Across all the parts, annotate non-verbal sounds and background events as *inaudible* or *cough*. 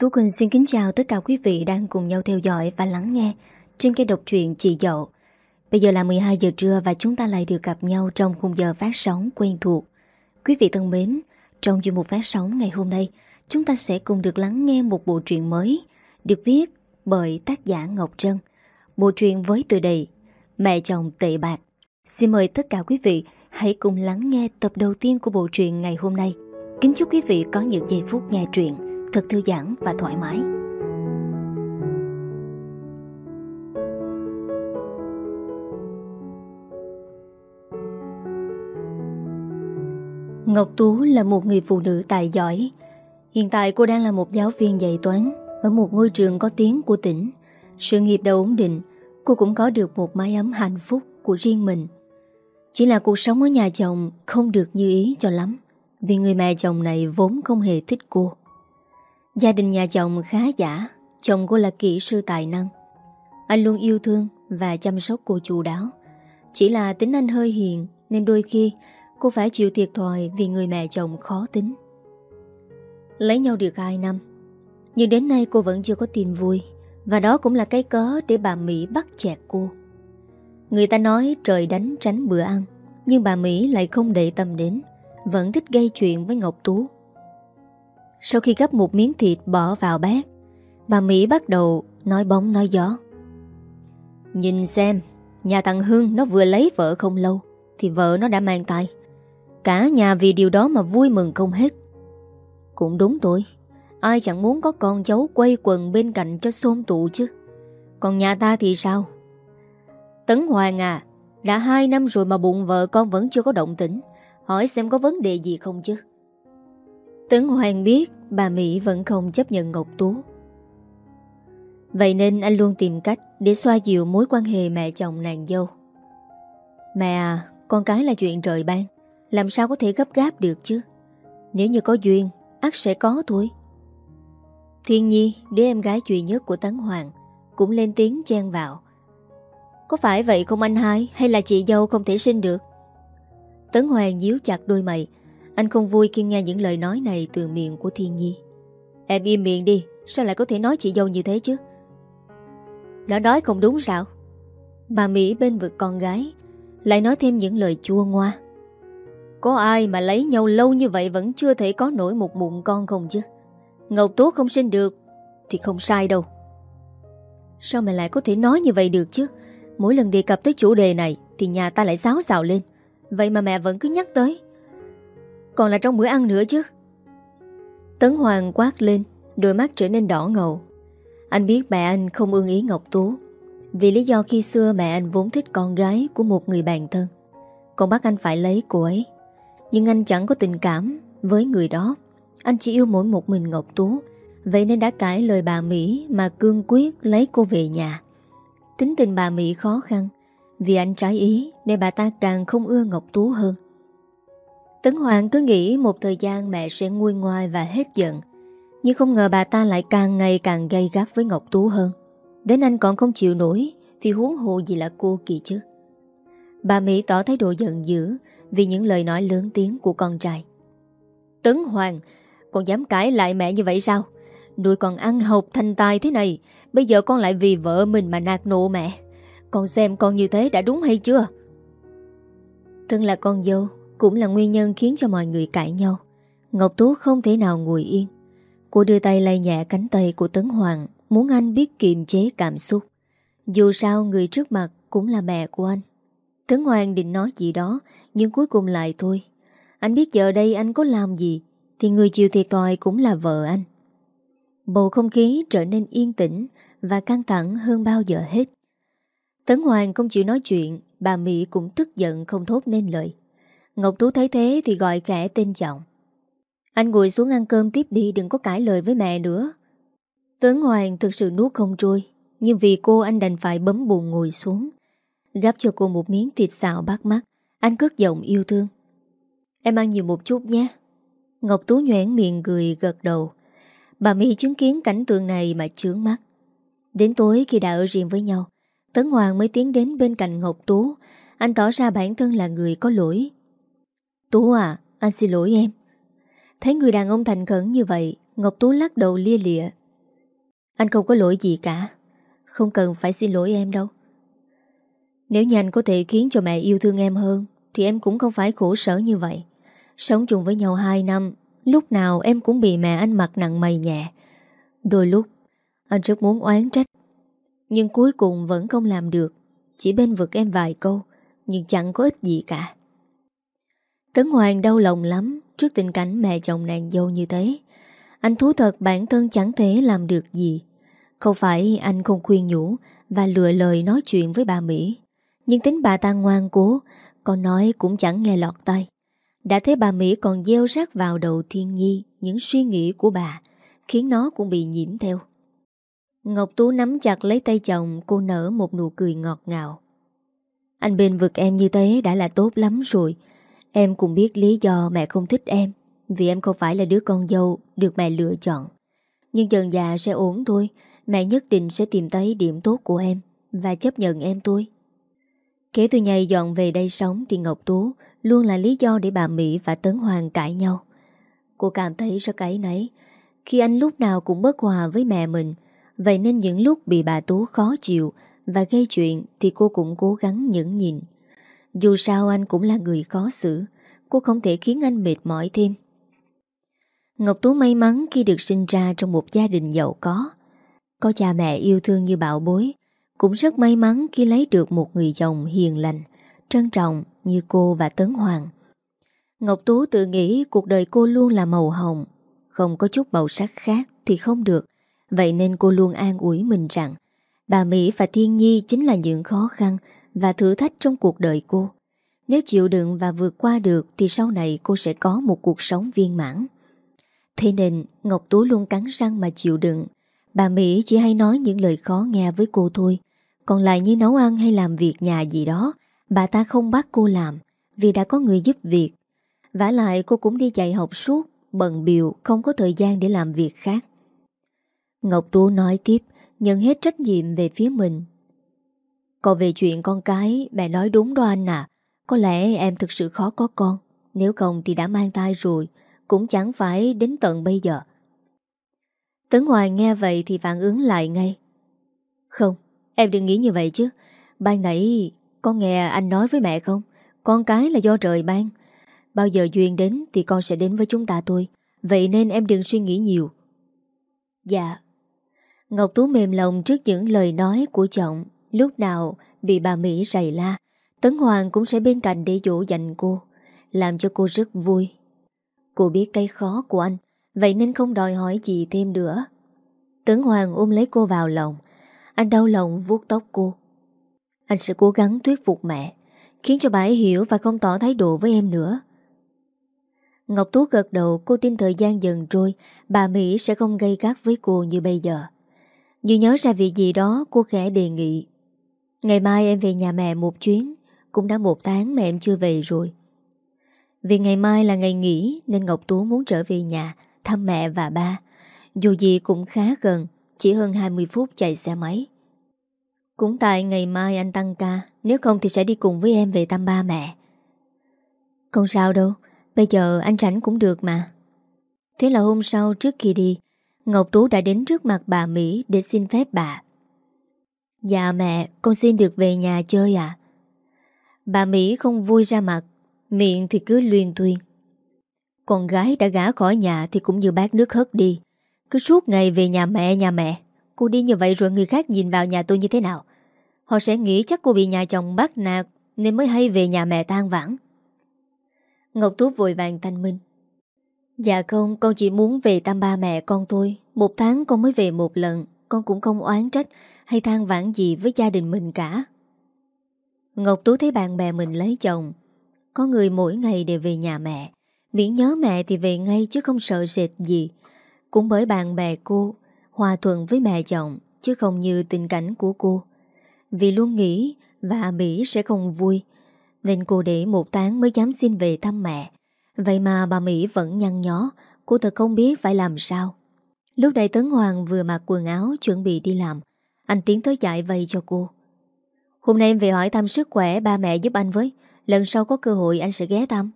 Tú Quỳnh xin kính chào tất cả quý vị đang cùng nhau theo dõi và lắng nghe trên kênh độc truyện Chị Dậu. Bây giờ là 12 giờ trưa và chúng ta lại được gặp nhau trong khung giờ phát sóng quen thuộc. Quý vị thân mến, trong chuyên mục phát sóng ngày hôm nay, chúng ta sẽ cùng được lắng nghe một bộ truyện mới được viết bởi tác giả Ngọc Trân. Bộ truyện với tựa đề Mẹ chồng tệ bạc. Xin mời tất cả quý vị hãy cùng lắng nghe tập đầu tiên của bộ truyện ngày hôm nay. Kính chúc quý vị có những giây phút nghe truyện thật thư giãn và thoải mái. Ngọc Tú là một người phụ nữ tài giỏi. Hiện tại cô đang là một giáo viên dạy toán ở một ngôi trường có tiếng của tỉnh. Sự nghiệp đã ổn định, cô cũng có được một mái ấm hạnh phúc của riêng mình. Chỉ là cuộc sống ở nhà chồng không được như ý cho lắm, vì người mẹ chồng này vốn không hề thích cô. Gia đình nhà chồng khá giả, chồng cô là kỹ sư tài năng. Anh luôn yêu thương và chăm sóc cô chu đáo. Chỉ là tính anh hơi hiền nên đôi khi cô phải chịu thiệt thòi vì người mẹ chồng khó tính. Lấy nhau được 2 năm, nhưng đến nay cô vẫn chưa có tin vui và đó cũng là cái cớ để bà Mỹ bắt chẹt cô. Người ta nói trời đánh tránh bữa ăn, nhưng bà Mỹ lại không để tâm đến, vẫn thích gây chuyện với Ngọc Tú. Sau khi gấp một miếng thịt bỏ vào bát, Bà Mỹ bắt đầu nói bóng nói gió. Nhìn xem, Nhà thằng Hương nó vừa lấy vợ không lâu Thì vợ nó đã mang tay Cả nhà vì điều đó mà vui mừng không hết. Cũng đúng tôi Ai chẳng muốn có con cháu quay quần bên cạnh cho xôn tụ chứ. Còn nhà ta thì sao? Tấn Hoàng à Đã hai năm rồi mà bụng vợ con vẫn chưa có động tĩnh, Hỏi xem có vấn đề gì không chứ. Tấn Hoàng biết bà Mỹ vẫn không chấp nhận Ngọc Tú. Vậy nên anh luôn tìm cách để xoa dịu mối quan hệ mẹ chồng nàng dâu. Mẹ à, con cái là chuyện trời ban, làm sao có thể gấp gáp được chứ? Nếu như có duyên, ắt sẽ có thôi. Thiên Nhi, đứa em gái duy nhất của Tấn Hoàng, cũng lên tiếng chen vào. Có phải vậy không anh hai, hay là chị dâu không thể sinh được? Tấn Hoàng díu chặt đôi mày, anh không vui khi nghe những lời nói này từ miệng của Thiên Nhi. Em im miệng đi, sao lại có thể nói chị dâu như thế chứ? Đã nói không đúng sao? Bà Mỹ bên vực con gái, lại nói thêm những lời chua ngoa. Có ai mà lấy nhau lâu như vậy vẫn chưa thể có nổi một bụng con không chứ? Ngọc Tố không sinh được thì không sai đâu. Sao mày lại có thể nói như vậy được chứ? Mỗi lần đề cập tới chủ đề này thì nhà ta lại xáo xào lên. Vậy mà mẹ vẫn cứ nhắc tới. Còn là trong bữa ăn nữa chứ? Tấn Hoàng quát lên, Đôi mắt trở nên đỏ ngầu. Anh biết mẹ anh không ưng ý Ngọc Tú. Vì lý do khi xưa mẹ anh vốn thích con gái Của một người bạn thân. Còn bắt anh phải lấy cô ấy. Nhưng anh chẳng có tình cảm với người đó. Anh chỉ yêu mỗi một mình Ngọc Tú. Vậy nên đã cãi lời bà Mỹ Mà cương quyết lấy cô về nhà. Tính tình bà Mỹ khó khăn. Vì anh trái ý Nên bà ta càng không ưa Ngọc Tú hơn. Tấn Hoàng cứ nghĩ một thời gian mẹ sẽ nguôi ngoai và hết giận. Nhưng không ngờ bà ta lại càng ngày càng gây gắt với Ngọc Tú hơn. Đến anh còn không chịu nổi, Thì huống hồ gì là cô kỳ chứ. Bà Mỹ tỏ thái độ giận dữ Vì những lời nói lớn tiếng của con trai. Tấn Hoàng, Con dám cãi lại mẹ như vậy sao? Nuôi con ăn học thành tài thế này, Bây giờ con lại vì vợ mình mà nạt nộ mẹ. Con xem con như thế đã đúng hay chưa? Thân là con dâu cũng là nguyên nhân khiến cho mọi người cãi nhau. Ngọc Tú không thể nào ngồi yên. Cô đưa tay lay nhẹ cánh tay của Tấn Hoàng, muốn anh biết kiềm chế cảm xúc. Dù sao người trước mặt cũng là mẹ của anh. Tấn Hoàng định nói gì đó, nhưng cuối cùng lại thôi. Anh biết giờ đây anh có làm gì, thì người chịu thiệt thòi cũng là vợ anh. Bầu không khí trở nên yên tĩnh và căng thẳng hơn bao giờ hết. Tấn Hoàng không chịu nói chuyện, bà Mỹ cũng tức giận không thốt nên lời. Ngọc Tú thấy thế thì gọi khẽ tên giọng. Anh ngồi xuống ăn cơm tiếp đi, Đừng có cãi lời với mẹ nữa. Tuấn Hoàng thực sự nuốt không trôi, Nhưng vì cô anh đành phải bấm bụng ngồi xuống. Gắp cho cô một miếng thịt xào bắt mắt, Anh cất giọng yêu thương. Em ăn nhiều một chút nhé. Ngọc Tú nhoảng miệng cười gật đầu. Bà Mỹ chứng kiến cảnh tượng này mà chướng mắt. Đến tối khi đã ở riêng với nhau, Tấn Hoàng mới tiến đến bên cạnh Ngọc Tú. Anh tỏ ra bản thân là người có lỗi. Tú à, anh xin lỗi em. Thấy người đàn ông thành khẩn như vậy, Ngọc Tú lắc đầu lia lịa, Anh không có lỗi gì cả Không cần phải xin lỗi em đâu. Nếu như anh có thể khiến cho mẹ yêu thương em hơn Thì em cũng không phải khổ sở như vậy. Sống chung với nhau 2 năm Lúc nào em cũng bị mẹ anh mặt nặng mày nhẹ. Đôi lúc Anh rất muốn oán trách Nhưng cuối cùng vẫn không làm được. Chỉ bên vực em vài câu Nhưng chẳng có ích gì cả. Tấn Hoàng đau lòng lắm Trước tình cảnh mẹ chồng nàng dâu như thế Anh thú thật bản thân chẳng thể làm được gì Không phải anh không khuyên nhủ Và lựa lời nói chuyện với bà Mỹ Nhưng tính bà ta ngoan cố Còn nói cũng chẳng nghe lọt tay đã thấy bà Mỹ còn gieo rác vào đầu Thiên Nhi những suy nghĩ của bà, khiến nó cũng bị nhiễm theo. Ngọc Tú nắm chặt lấy tay chồng, cô nở một nụ cười ngọt ngào. Anh bên vực em như thế đã là tốt lắm rồi. Em cũng biết lý do mẹ không thích em, vì em không phải là đứa con dâu được mẹ lựa chọn. Nhưng dần già sẽ ổn thôi, mẹ nhất định sẽ tìm thấy điểm tốt của em và chấp nhận em tôi. Kể từ ngày dọn về đây sống thì Ngọc Tú luôn là lý do để bà Mỹ và Tấn Hoàng cãi nhau. Cô cảm thấy rất cãi nấy khi anh lúc nào cũng bất hòa với mẹ mình, vậy nên những lúc bị bà Tú khó chịu và gây chuyện thì cô cũng cố gắng nhẫn nhịn. Dù sao anh cũng là người có xử, cô không thể khiến anh mệt mỏi thêm. Ngọc Tú may mắn khi được sinh ra trong một gia đình giàu có. Có cha mẹ yêu thương như bảo bối, cũng rất may mắn khi lấy được một người chồng hiền lành, trân trọng như cô và Tấn Hoàng. Ngọc Tú tự nghĩ cuộc đời cô luôn là màu hồng, không có chút màu sắc khác thì không được. Vậy nên cô luôn an ủi mình rằng bà Mỹ và Thiên Nhi chính là những khó khăn và thử thách trong cuộc đời cô. Nếu chịu đựng và vượt qua được, thì sau này cô sẽ có một cuộc sống viên mãn. Thế nên, Ngọc Tú luôn cắn răng mà chịu đựng. Bà Mỹ chỉ hay nói những lời khó nghe với cô thôi. Còn lại như nấu ăn hay làm việc nhà gì đó, Bà ta không bắt cô làm, Vì đã có người giúp việc vả lại, cô cũng đi dạy học suốt, Bận biểu không có thời gian để làm việc khác Ngọc Tú nói tiếp, Nhận hết trách nhiệm về phía mình còn về chuyện con cái, Mẹ nói đúng đó anh à Có lẽ em thực sự khó có con. Nếu không thì đã mang thai rồi, Cũng chẳng phải đến tận bây giờ. Tấn Hoài nghe vậy thì phản ứng lại ngay. Không, Em đừng nghĩ như vậy chứ. Ban nãy con nghe anh nói với mẹ không? Con cái là do trời ban. Bao giờ duyên đến thì con sẽ đến với chúng ta thôi. Vậy nên em đừng suy nghĩ nhiều. Dạ. Ngọc Tú mềm lòng trước những lời nói của chồng Lúc nào bị bà Mỹ rầy la, Tấn Hoàng cũng sẽ bên cạnh để dỗ dành cô, Làm cho cô rất vui. Cô biết cái khó của anh, Vậy nên không đòi hỏi gì thêm nữa. Tấn Hoàng ôm lấy cô vào lòng, Anh đau lòng vuốt tóc cô. Anh sẽ cố gắng thuyết phục mẹ, Khiến cho bà ấy hiểu và không tỏ thái độ với em nữa. Ngọc Tú gật đầu, cô tin thời gian dần trôi, Bà Mỹ sẽ không gây gắt với cô như bây giờ. Như nhớ ra việc gì đó, cô khẽ đề nghị. Ngày mai em về nhà mẹ một chuyến. Cũng đã một tháng mẹ em chưa về rồi. Vì ngày mai là ngày nghỉ, Nên Ngọc Tú muốn trở về nhà, Thăm mẹ và ba. Dù gì cũng khá gần, Chỉ hơn 20 phút chạy xe máy. Cũng tại ngày mai anh tăng ca, Nếu không thì sẽ đi cùng với em về thăm ba mẹ. Không sao đâu, Bây giờ anh rảnh cũng được mà. Thế là hôm sau trước khi đi, Ngọc Tú đã đến trước mặt bà Mỹ Để xin phép bà. Dạ mẹ, con xin được về nhà chơi à Bà Mỹ không vui ra mặt, Miệng thì cứ luyên tuyên Con gái đã gã khỏi nhà Thì cũng như bát nước hất đi. Cứ suốt ngày về nhà mẹ nhà mẹ. Cô đi như vậy rồi người khác nhìn vào nhà tôi như thế nào? Họ sẽ nghĩ chắc cô bị nhà chồng bắt nạt Nên mới hay về nhà mẹ tan vãn. Ngọc Tú vội vàng thanh minh. Dạ không, Con chỉ muốn về thăm ba mẹ con thôi. Một tháng con mới về một lần, Con cũng không oán trách. Hay than vãn gì với gia đình mình cả? Ngọc Tú thấy bạn bè mình lấy chồng. Có người mỗi ngày đều về nhà mẹ. Miễn nhớ mẹ thì về ngay chứ không sợ sệt gì. Cũng bởi bạn bè cô, Hòa thuận với mẹ chồng, Chứ không như tình cảnh của cô. Vì luôn nghĩ và Mỹ sẽ không vui, Nên cô để một tháng mới dám xin về thăm mẹ. Vậy mà bà Mỹ vẫn nhăn nhó, Cô thật không biết phải làm sao. Lúc này Tấn Hoàng vừa mặc quần áo Chuẩn bị đi làm anh tiến tới chạy vây cho cô Hôm nay em về hỏi thăm sức khỏe ba mẹ giúp anh với Lần sau có cơ hội anh sẽ ghé thăm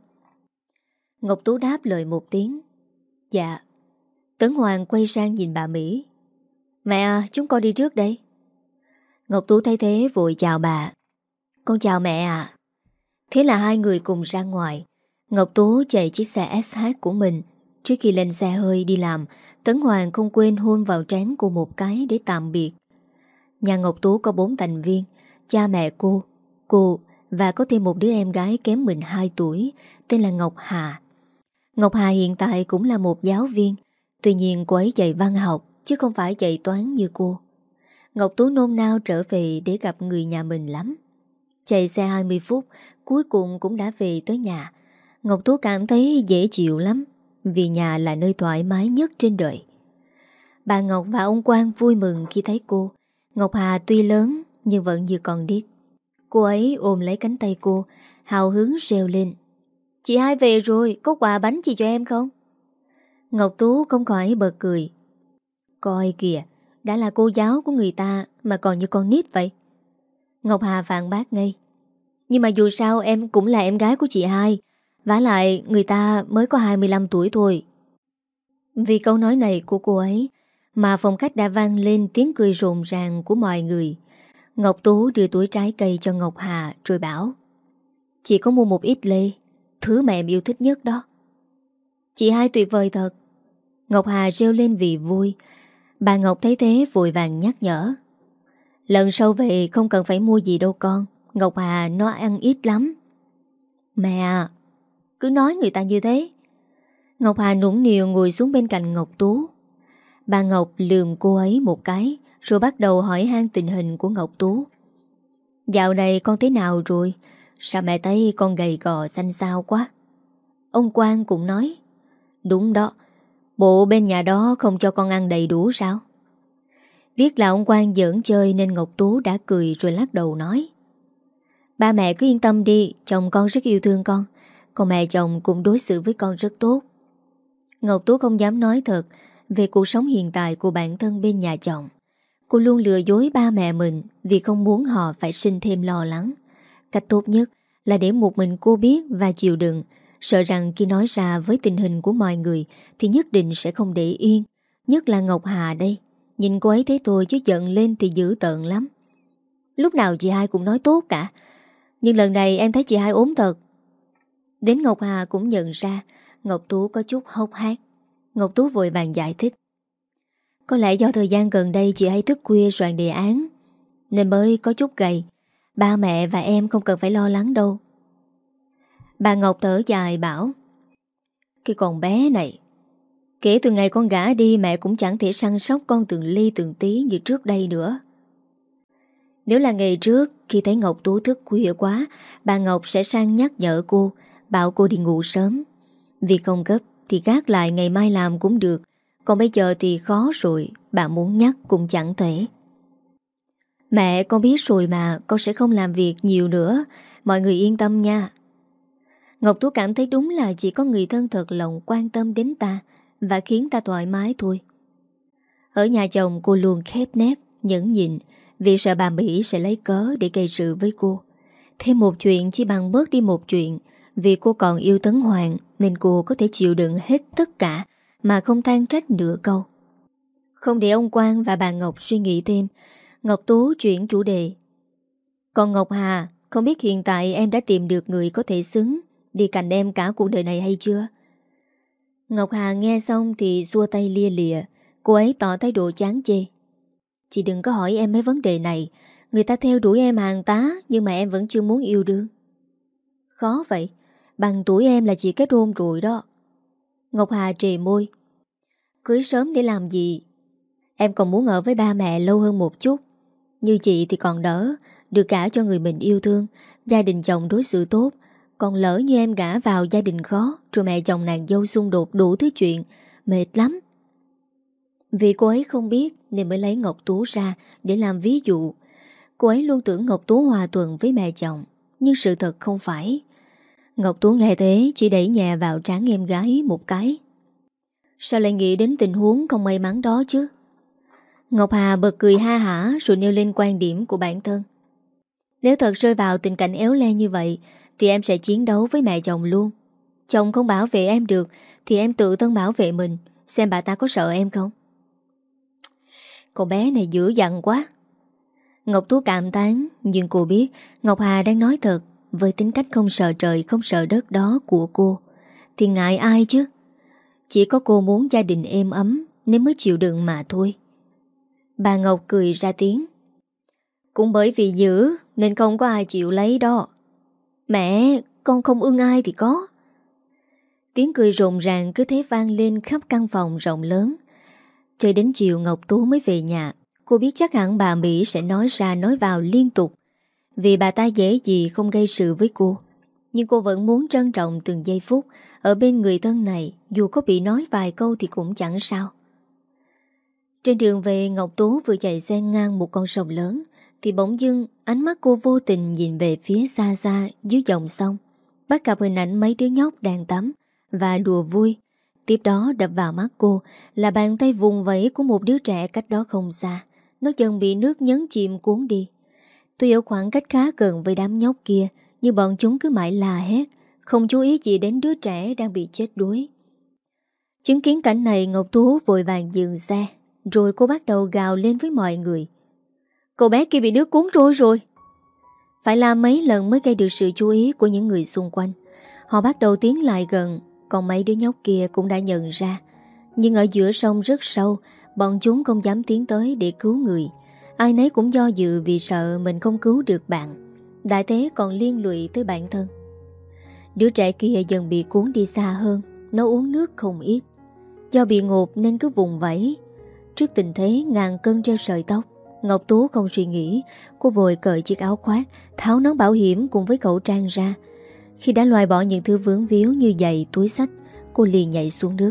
Ngọc Tú đáp lời một tiếng Dạ Tấn Hoàng quay sang nhìn bà Mỹ Mẹ à, chúng con đi trước đây. Ngọc Tú thấy thế vội chào bà. Con chào mẹ à. Thế là hai người cùng ra ngoài. Ngọc Tú chạy chiếc xe SH của mình. Trước khi lên xe hơi đi làm, Tấn Hoàng không quên hôn vào trán cô một cái để tạm biệt. Nhà Ngọc Tú có bốn thành viên, cha mẹ cô, cô và có thêm một đứa em gái kém mình 2 tuổi, tên là Ngọc Hà. Ngọc Hà hiện tại cũng là một giáo viên, tuy nhiên cô ấy dạy văn học chứ không phải dạy toán như cô. Ngọc Tú nôn nao trở về để gặp người nhà mình lắm. Chạy xe 20 phút, cuối cùng cũng đã về tới nhà. Ngọc Tú cảm thấy dễ chịu lắm, vì nhà là nơi thoải mái nhất trên đời. Bà Ngọc và ông Quang vui mừng khi thấy cô. Ngọc Hà tuy lớn nhưng vẫn như còn điếc. Cô ấy ôm lấy cánh tay cô, hào hứng reo lên. Chị hai về rồi, có quà bánh gì cho em không? Ngọc Tú không khỏi bật cười. Coi kìa, đã là cô giáo của người ta mà còn như con nít vậy. Ngọc Hà phản bác ngay. Nhưng mà dù sao em cũng là em gái của chị hai. vả lại người ta mới có 25 tuổi thôi. Vì câu nói này của cô ấy mà phòng khách đã vang lên tiếng cười rộn ràng của mọi người. Ngọc Tú đưa túi trái cây cho Ngọc Hà rồi bảo Chị có mua một ít lê, thứ mà em yêu thích nhất đó. Chị hai tuyệt vời thật. Ngọc Hà reo lên vì vui. Bà Ngọc thấy thế vội vàng nhắc nhở. Lần sau về không cần phải mua gì đâu con. Ngọc Hà nó ăn ít lắm. Mẹ à, cứ nói người ta như thế. Ngọc Hà nũng niều ngồi xuống bên cạnh Ngọc Tú. Bà Ngọc lườm cô ấy một cái, rồi bắt đầu hỏi han tình hình của Ngọc Tú. Dạo này con thế nào rồi? Sao mẹ thấy con gầy gò xanh xao quá? Ông Quang cũng nói. Đúng đó, Bộ bên nhà đó không cho con ăn đầy đủ sao? Biết là ông Quang giỡn chơi Nên Ngọc Tú đã cười rồi lắc đầu nói. Ba mẹ cứ yên tâm đi, Chồng con rất yêu thương con. Còn mẹ chồng cũng đối xử với con rất tốt. Ngọc Tú không dám nói thật về cuộc sống hiện tại của bản thân bên nhà chồng Cô luôn lừa dối ba mẹ mình vì không muốn họ phải sinh thêm lo lắng. Cách tốt nhất là để một mình cô biết và chịu đựng, sợ rằng khi nói ra với tình hình của mọi người thì nhất định sẽ không để yên. Nhất là Ngọc Hà đây. Nhìn cô ấy thấy tôi chứ giận lên thì dữ tợn lắm. Lúc nào chị hai cũng nói tốt cả. Nhưng lần này em thấy chị hai ốm thật. Đến Ngọc Hà cũng nhận ra Ngọc Tú có chút hốc hát. Ngọc Tú vội vàng giải thích. Có lẽ do thời gian gần đây chị hay thức khuya soạn đề án, Nên mới có chút gầy. Ba mẹ và em không cần phải lo lắng đâu. Bà Ngọc thở dài bảo, Cái con bé này, Kể từ ngày con gã đi mẹ cũng chẳng thể săn sóc con từng ly từng tí như trước đây nữa. Nếu là ngày trước, khi thấy Ngọc Tú thức khuya quá, Bà Ngọc sẽ sang nhắc nhở cô, Bảo cô đi ngủ sớm. Vì không gấp thì gác lại ngày mai làm cũng được. Còn bây giờ thì khó rồi Bà muốn nhắc cũng chẳng thể. Mẹ, con biết rồi mà, Con sẽ không làm việc nhiều nữa. Mọi người yên tâm nha. Ngọc Tú cảm thấy đúng là chỉ có người thân thật lòng quan tâm đến ta Và khiến ta thoải mái thôi. Ở nhà chồng, cô luôn khép nép, Nhẫn nhịn, Vì sợ bà Mỹ sẽ lấy cớ để gây sự với cô. Thêm một chuyện, chỉ bằng bớt đi một chuyện vì cô còn yêu Tấn Hoàng Nên cô có thể chịu đựng hết tất cả mà không than trách nửa câu. Không để ông Quang và bà Ngọc suy nghĩ thêm, Ngọc Tú chuyển chủ đề. Còn Ngọc Hà, không biết hiện tại em đã tìm được người có thể xứng đi cạnh em cả cuộc đời này hay chưa? Ngọc Hà nghe xong thì xua tay lia lịa, cô ấy tỏ thái độ chán chê. Chị đừng có hỏi em mấy vấn đề này, người ta theo đuổi em hàng tá nhưng mà em vẫn chưa muốn yêu đương. Khó vậy, bằng tuổi em là chị kết hôn rồi đó. Ngọc Hà trề môi. Cưới sớm để làm gì? Em còn muốn ở với ba mẹ lâu hơn một chút. Như chị thì còn đỡ, Được cả cho người mình yêu thương. Gia đình chồng đối xử tốt. Còn lỡ như em gã vào gia đình khó, Rồi mẹ chồng nàng dâu xung đột đủ thứ chuyện, Mệt lắm. Vì cô ấy không biết Nên mới lấy Ngọc Tú ra Để làm ví dụ. Cô ấy luôn tưởng Ngọc Tú hòa thuận với mẹ chồng, Nhưng sự thật không phải. Ngọc Tú nghe thế, chỉ đẩy nhà vào trán em gái một cái. Sao lại nghĩ đến tình huống không may mắn đó chứ? Ngọc Hà bật cười ha hả, Rồi nêu lên quan điểm của bản thân. Nếu thật rơi vào tình cảnh éo le như vậy, Thì em sẽ chiến đấu với mẹ chồng luôn. Chồng không bảo vệ em được, Thì em tự thân bảo vệ mình. Xem bà ta có sợ em không? Cậu bé này dữ dằn quá. Ngọc Tú cảm tán Nhưng cô biết Ngọc Hà đang nói thật. Với tính cách không sợ trời, không sợ đất đó của cô, Thì ngại ai chứ? Chỉ có cô muốn gia đình êm ấm Nên mới chịu đựng mà thôi. Bà Ngọc cười ra tiếng. Cũng bởi vì dữ, Nên không có ai chịu lấy đó. Mẹ, Con không ưng ai thì có. Tiếng cười rộn ràng cứ thế vang lên khắp căn phòng rộng lớn. Chơi đến chiều Ngọc Tú mới về nhà, Cô biết chắc hẳn bà Mỹ sẽ nói ra nói vào liên tục. Vì bà ta dễ gì không gây sự với cô Nhưng cô vẫn muốn trân trọng từng giây phút Ở bên người thân này, Dù có bị nói vài câu thì cũng chẳng sao Trên đường về, Ngọc Tú vừa chạy xe ngang một con sông lớn, Thì bỗng dưng ánh mắt cô vô tình nhìn về phía xa xa dưới dòng sông, Bắt gặp hình ảnh mấy đứa nhóc đang tắm Và đùa vui Tiếp đó đập vào mắt cô là bàn tay vùng vẫy của một đứa trẻ cách đó không xa. Nó dần bị nước nhấn chìm cuốn đi. Tuy ở khoảng cách khá gần với đám nhóc kia, nhưng bọn chúng cứ mãi là hét, không chú ý gì đến đứa trẻ đang bị chết đuối. Chứng kiến cảnh này Ngọc Tú vội vàng dừng xe, rồi cô bắt đầu gào lên với mọi người. Cậu bé kia bị nước cuốn trôi rồi. Phải làm mấy lần mới gây được sự chú ý của những người xung quanh. Họ bắt đầu tiến lại gần, còn mấy đứa nhóc kia cũng đã nhận ra Nhưng ở giữa sông rất sâu Bọn chúng không dám tiến tới để cứu người Ai nấy cũng do dự vì sợ mình không cứu được bạn. Đại thế còn liên lụy tới bản thân. Đứa trẻ kia dần bị cuốn đi xa hơn Nó uống nước không ít. Do bị ngột nên cứ vùng vẫy. Trước tình thế ngàn cân treo sợi tóc. Ngọc Tú không suy nghĩ Cô vội cởi chiếc áo khoác Tháo nón bảo hiểm cùng với khẩu trang ra. Khi đã loại bỏ những thứ vướng víu như giày, túi sách, cô liền nhảy xuống nước.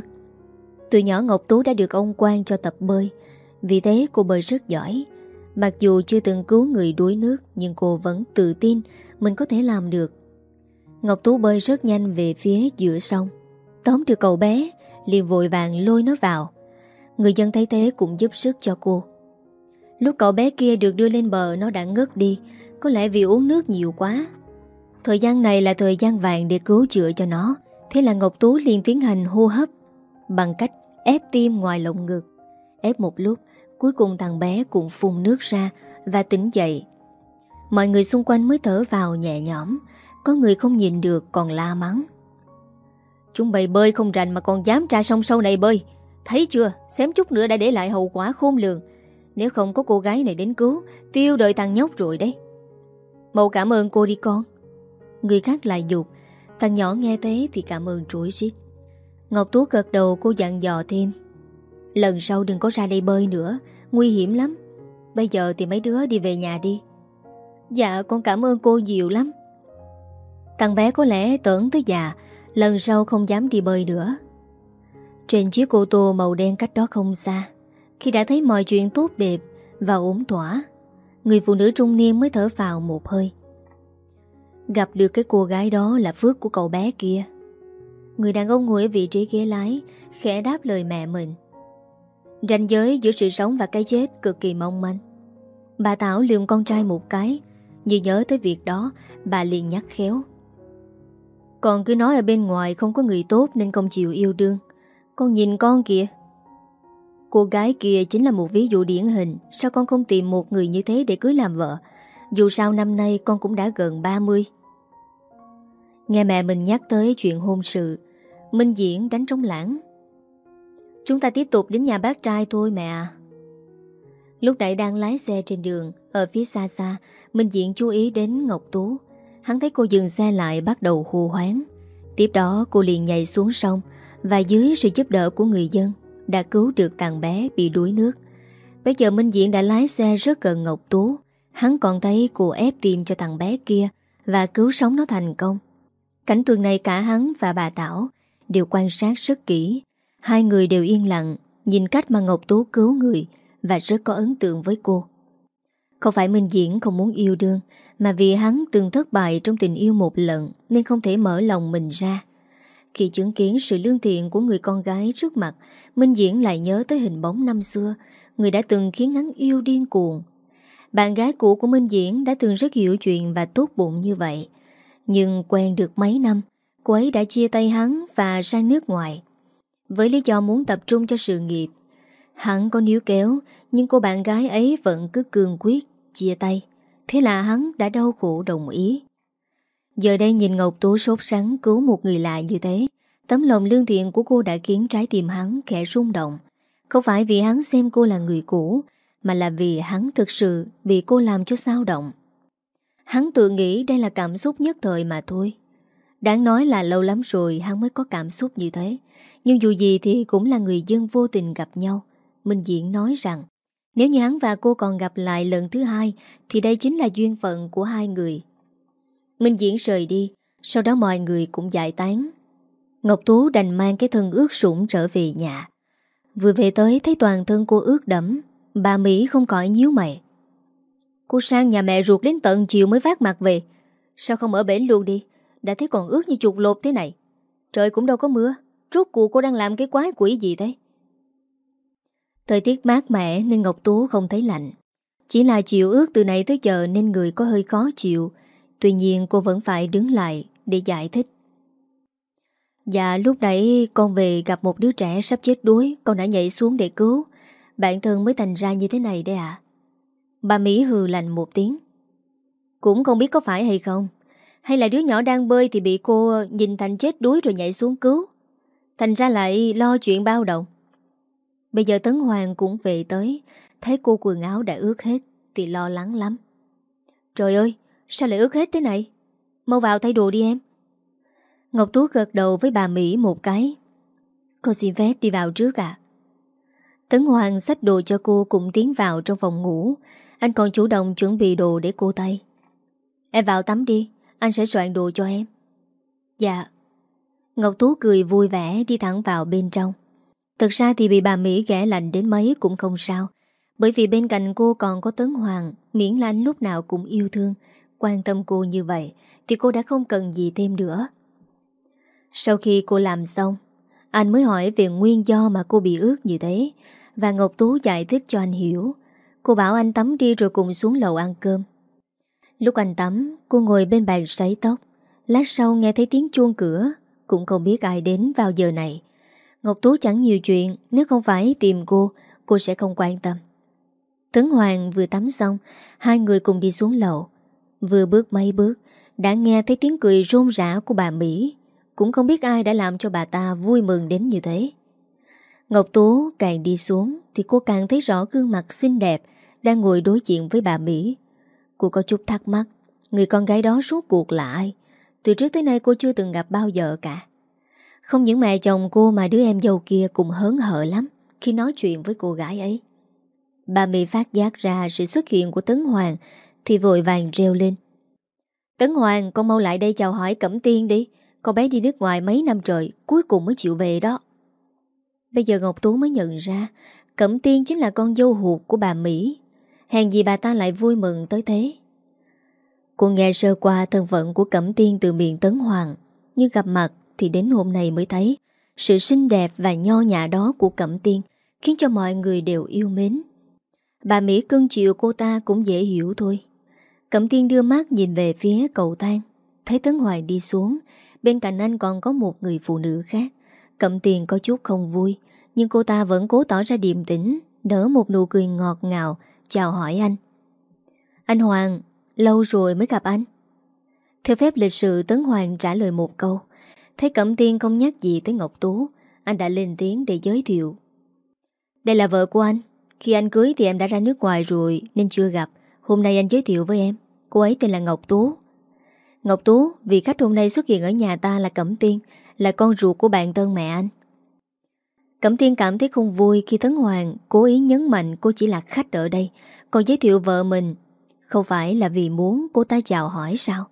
Từ nhỏ Ngọc Tú đã được ông quan cho tập bơi, vì thế cô bơi rất giỏi. Mặc dù chưa từng cứu người đuối nước, nhưng cô vẫn tự tin mình có thể làm được. Ngọc Tú bơi rất nhanh về phía giữa sông. Tóm được cậu bé, liền vội vàng lôi nó vào. Người dân thấy thế cũng giúp sức cho cô. Lúc cậu bé kia được đưa lên bờ nó đã ngất đi, có lẽ vì uống nước nhiều quá Thời gian này là thời gian vàng để cứu chữa cho nó Thế là Ngọc Tú liền tiến hành hô hấp Bằng cách ép tim ngoài lồng ngực Ép một lúc Cuối cùng thằng bé cũng phun nước ra Và tỉnh dậy. Mọi người xung quanh mới thở vào nhẹ nhõm, Có người không nhìn được còn la mắng. Chúng bày bơi không rành mà còn dám ra sông sâu này bơi. Thấy chưa? Xém chút nữa đã để lại hậu quả khôn lường. Nếu không có cô gái này đến cứu, Tiêu đợi thằng nhóc rồi đấy. Mậu cảm ơn cô đi con. Người khác lại dục. Thằng nhỏ nghe thế thì cảm ơn rủi rít. Ngọc Tú gật đầu cô dặn dò thêm. Lần sau đừng có ra đây bơi nữa. Nguy hiểm lắm. Bây giờ thì mấy đứa đi về nhà đi. Dạ con cảm ơn cô nhiều lắm. Thằng bé có lẽ tưởng tới già, Lần sau không dám đi bơi nữa. Trên chiếc ô tô màu đen cách đó không xa, Khi đã thấy mọi chuyện tốt đẹp Và ổn thỏa, Người phụ nữ trung niên mới thở vào một hơi. Gặp được cái cô gái đó là phước của cậu bé kia. Người đàn ông ngồi ở vị trí ghế lái, Khẽ đáp lời mẹ mình. Ranh giới giữa sự sống và cái chết cực kỳ mong manh. Bà Thảo lườm con trai một cái, Như nhớ tới việc đó, Bà liền nhắc khéo. Con cứ nói ở bên ngoài không có người tốt Nên không chịu yêu đương. Con nhìn con kìa. Cô gái kia chính là một ví dụ điển hình. Sao con không tìm một người như thế để cưới làm vợ? Dù sao năm nay con cũng đã gần 30 Nghe mẹ mình nhắc tới chuyện hôn sự, Minh Diễn đánh trống lãng. Chúng ta tiếp tục đến nhà bác trai thôi mẹ. À Lúc nãy đang lái xe trên đường, Ở phía xa xa, Minh Diện chú ý đến Ngọc Tú. Hắn thấy cô dừng xe lại bắt đầu hù hoáng. Tiếp đó, cô liền nhảy xuống sông Và dưới sự giúp đỡ của người dân, Đã cứu được thằng bé bị đuối nước. Bây giờ Minh Diện đã lái xe rất gần Ngọc Tú. Hắn còn thấy cô ép tim cho thằng bé kia Và cứu sống nó thành công. Cảnh tuần này cả hắn và bà Tảo Đều quan sát rất kỹ. Hai người đều yên lặng Nhìn cách mà Ngọc Tú cứu người Và rất có ấn tượng với cô Không phải Minh Diễn không muốn yêu đương Mà vì hắn từng thất bại trong tình yêu một lần Nên không thể mở lòng mình ra Khi chứng kiến sự lương thiện của người con gái trước mặt Minh Diễn lại nhớ tới hình bóng năm xưa Người đã từng khiến hắn yêu điên cuồng bạn gái cũ của Minh Diễn đã từng rất hiểu chuyện và tốt bụng như vậy. Nhưng quen được mấy năm, cô ấy đã chia tay hắn và sang nước ngoài. Với lý do muốn tập trung cho sự nghiệp. Hắn có níu kéo, Nhưng cô bạn gái ấy vẫn cứ cường quyết, Chia tay. Thế là hắn đã đau khổ đồng ý. Giờ đây nhìn Ngọc Tú sốt sắng Cứu một người lạ như thế, Tấm lòng lương thiện của cô đã khiến trái tim hắn khẽ rung động. Không phải vì hắn xem cô là người cũ, Mà là vì hắn thực sự Bị cô làm cho sao động. Hắn tự nghĩ đây là cảm xúc nhất thời mà thôi. Đáng nói là lâu lắm rồi Hắn mới có cảm xúc như thế. Nhưng dù gì thì cũng là người dân vô tình gặp nhau. Minh Diễn nói rằng, Nếu như hắn và cô còn gặp lại lần thứ hai, Thì đây chính là duyên phận của hai người. Minh Diễn rời đi, Sau đó mọi người cũng giải tán. Ngọc Tú đành mang cái thân ướt sũng trở về nhà. Vừa về tới thấy toàn thân cô ướt đẫm, Bà Mỹ không cõi nhíu mày. Cô sang nhà mẹ ruột đến tận chiều mới vác mặt về. Sao không ở bển luôn đi? Đã thấy còn ướt như chuột lột thế này. Trời cũng đâu có mưa. Rốt cuộc cô đang làm cái quái quỷ gì thế? Thời tiết mát mẻ nên Ngọc Tú không thấy lạnh. Chỉ là chịu ướt từ nãy tới giờ nên người có hơi khó chịu. Tuy nhiên cô vẫn phải đứng lại để giải thích. Dạ lúc nãy con về gặp một đứa trẻ sắp chết đuối, Con đã nhảy xuống để cứu. Bản thân mới thành ra như thế này đấy ạ. Bà Mỹ hừ lành một tiếng. Cũng không biết có phải hay không. Hay là đứa nhỏ đang bơi thì bị cô nhìn thành chết đuối rồi nhảy xuống cứu. Thành ra lại lo chuyện bao động Bây giờ Tấn Hoàng cũng về tới, Thấy cô quần áo đã ướt hết Thì lo lắng lắm. Trời ơi, sao lại ướt hết thế này? Mau vào thay đồ đi em. Ngọc Tú gật đầu với bà Mỹ một cái. Cô xin phép đi vào trước à Tấn Hoàng xách đồ cho cô cũng tiến vào trong phòng ngủ. Anh còn chủ động chuẩn bị đồ để cô tay Em vào tắm đi, Anh sẽ soạn đồ cho em. Dạ. Ngọc Tú cười vui vẻ đi thẳng vào bên trong. Thật ra thì bị bà Mỹ ghẻ lạnh đến mấy cũng không sao, Bởi vì bên cạnh cô còn có Tấn Hoàng, Miễn là anh lúc nào cũng yêu thương. Quan tâm cô như vậy Thì cô đã không cần gì thêm nữa. Sau khi cô làm xong, Anh mới hỏi về nguyên do mà cô bị ướt như thế, Và Ngọc Tú giải thích cho anh hiểu. Cô bảo anh tắm đi rồi cùng xuống lầu ăn cơm. Lúc anh tắm, Cô ngồi bên bàn sấy tóc. Lát sau nghe thấy tiếng chuông cửa cũng không biết ai đến vào giờ này. Ngọc Tú chẳng nhiều chuyện, Nếu không phải tìm cô Cô sẽ không quan tâm. Tấn Hoàng vừa tắm xong, Hai người cùng đi xuống lầu. Vừa bước mấy bước, Đã nghe thấy tiếng cười rôn rã của bà Mỹ. Cũng không biết ai đã làm cho bà ta vui mừng đến như thế. Ngọc Tú càng đi xuống Thì cô càng thấy rõ gương mặt xinh đẹp Đang ngồi đối diện với bà Mỹ. Cô có chút thắc mắc, Người con gái đó suốt cuộc là ai? Từ trước tới nay cô chưa từng gặp bao giờ cả. Không những mẹ chồng cô mà đứa em dâu kia cũng hớn hở lắm Khi nói chuyện với cô gái ấy. Bà Mỹ phát giác ra sự xuất hiện của Tấn Hoàng Thì vội vàng reo lên. Tấn Hoàng, con mau lại đây chào hỏi Cẩm Tiên đi. Con bé đi nước ngoài mấy năm trời, Cuối cùng mới chịu về đó. Bây giờ Ngọc Tú mới nhận ra Cẩm Tiên chính là con dâu hụt của bà Mỹ. Hèn gì bà ta lại vui mừng tới thế? Cô nghe sơ qua thân phận của Cẩm Tiên từ miền Tấn Hoàng, Nhưng gặp mặt thì đến hôm nay mới thấy Sự xinh đẹp và nho nhã đó của Cẩm Tiên Khiến cho mọi người đều yêu mến. Bà Mỹ cưng chịu cô ta cũng dễ hiểu thôi. Cẩm Tiên đưa mắt nhìn về phía cầu thang, Thấy Tấn Hoàng đi xuống. Bên cạnh anh còn có một người phụ nữ khác. Cẩm Tiên có chút không vui, Nhưng cô ta vẫn cố tỏ ra điềm tĩnh, Nở một nụ cười ngọt ngào, Chào hỏi anh. Anh Hoàng Lâu rồi mới gặp anh. Theo phép lịch sự, Tấn Hoàng trả lời một câu. Thấy Cẩm Tiên không nhắc gì tới Ngọc Tú, Anh đã lên tiếng để giới thiệu. Đây là vợ của anh. Khi anh cưới thì em đã ra nước ngoài rồi, Nên chưa gặp. Hôm nay anh giới thiệu với em. Cô ấy tên là Ngọc Tú. Ngọc Tú vì khách hôm nay xuất hiện ở nhà ta là Cẩm Tiên, Là con ruột của bạn thân mẹ anh. Cẩm Tiên cảm thấy không vui khi Tấn Hoàng cố ý nhấn mạnh cô chỉ là khách ở đây, Còn giới thiệu vợ mình không phải là vì muốn cô ta chào hỏi sao?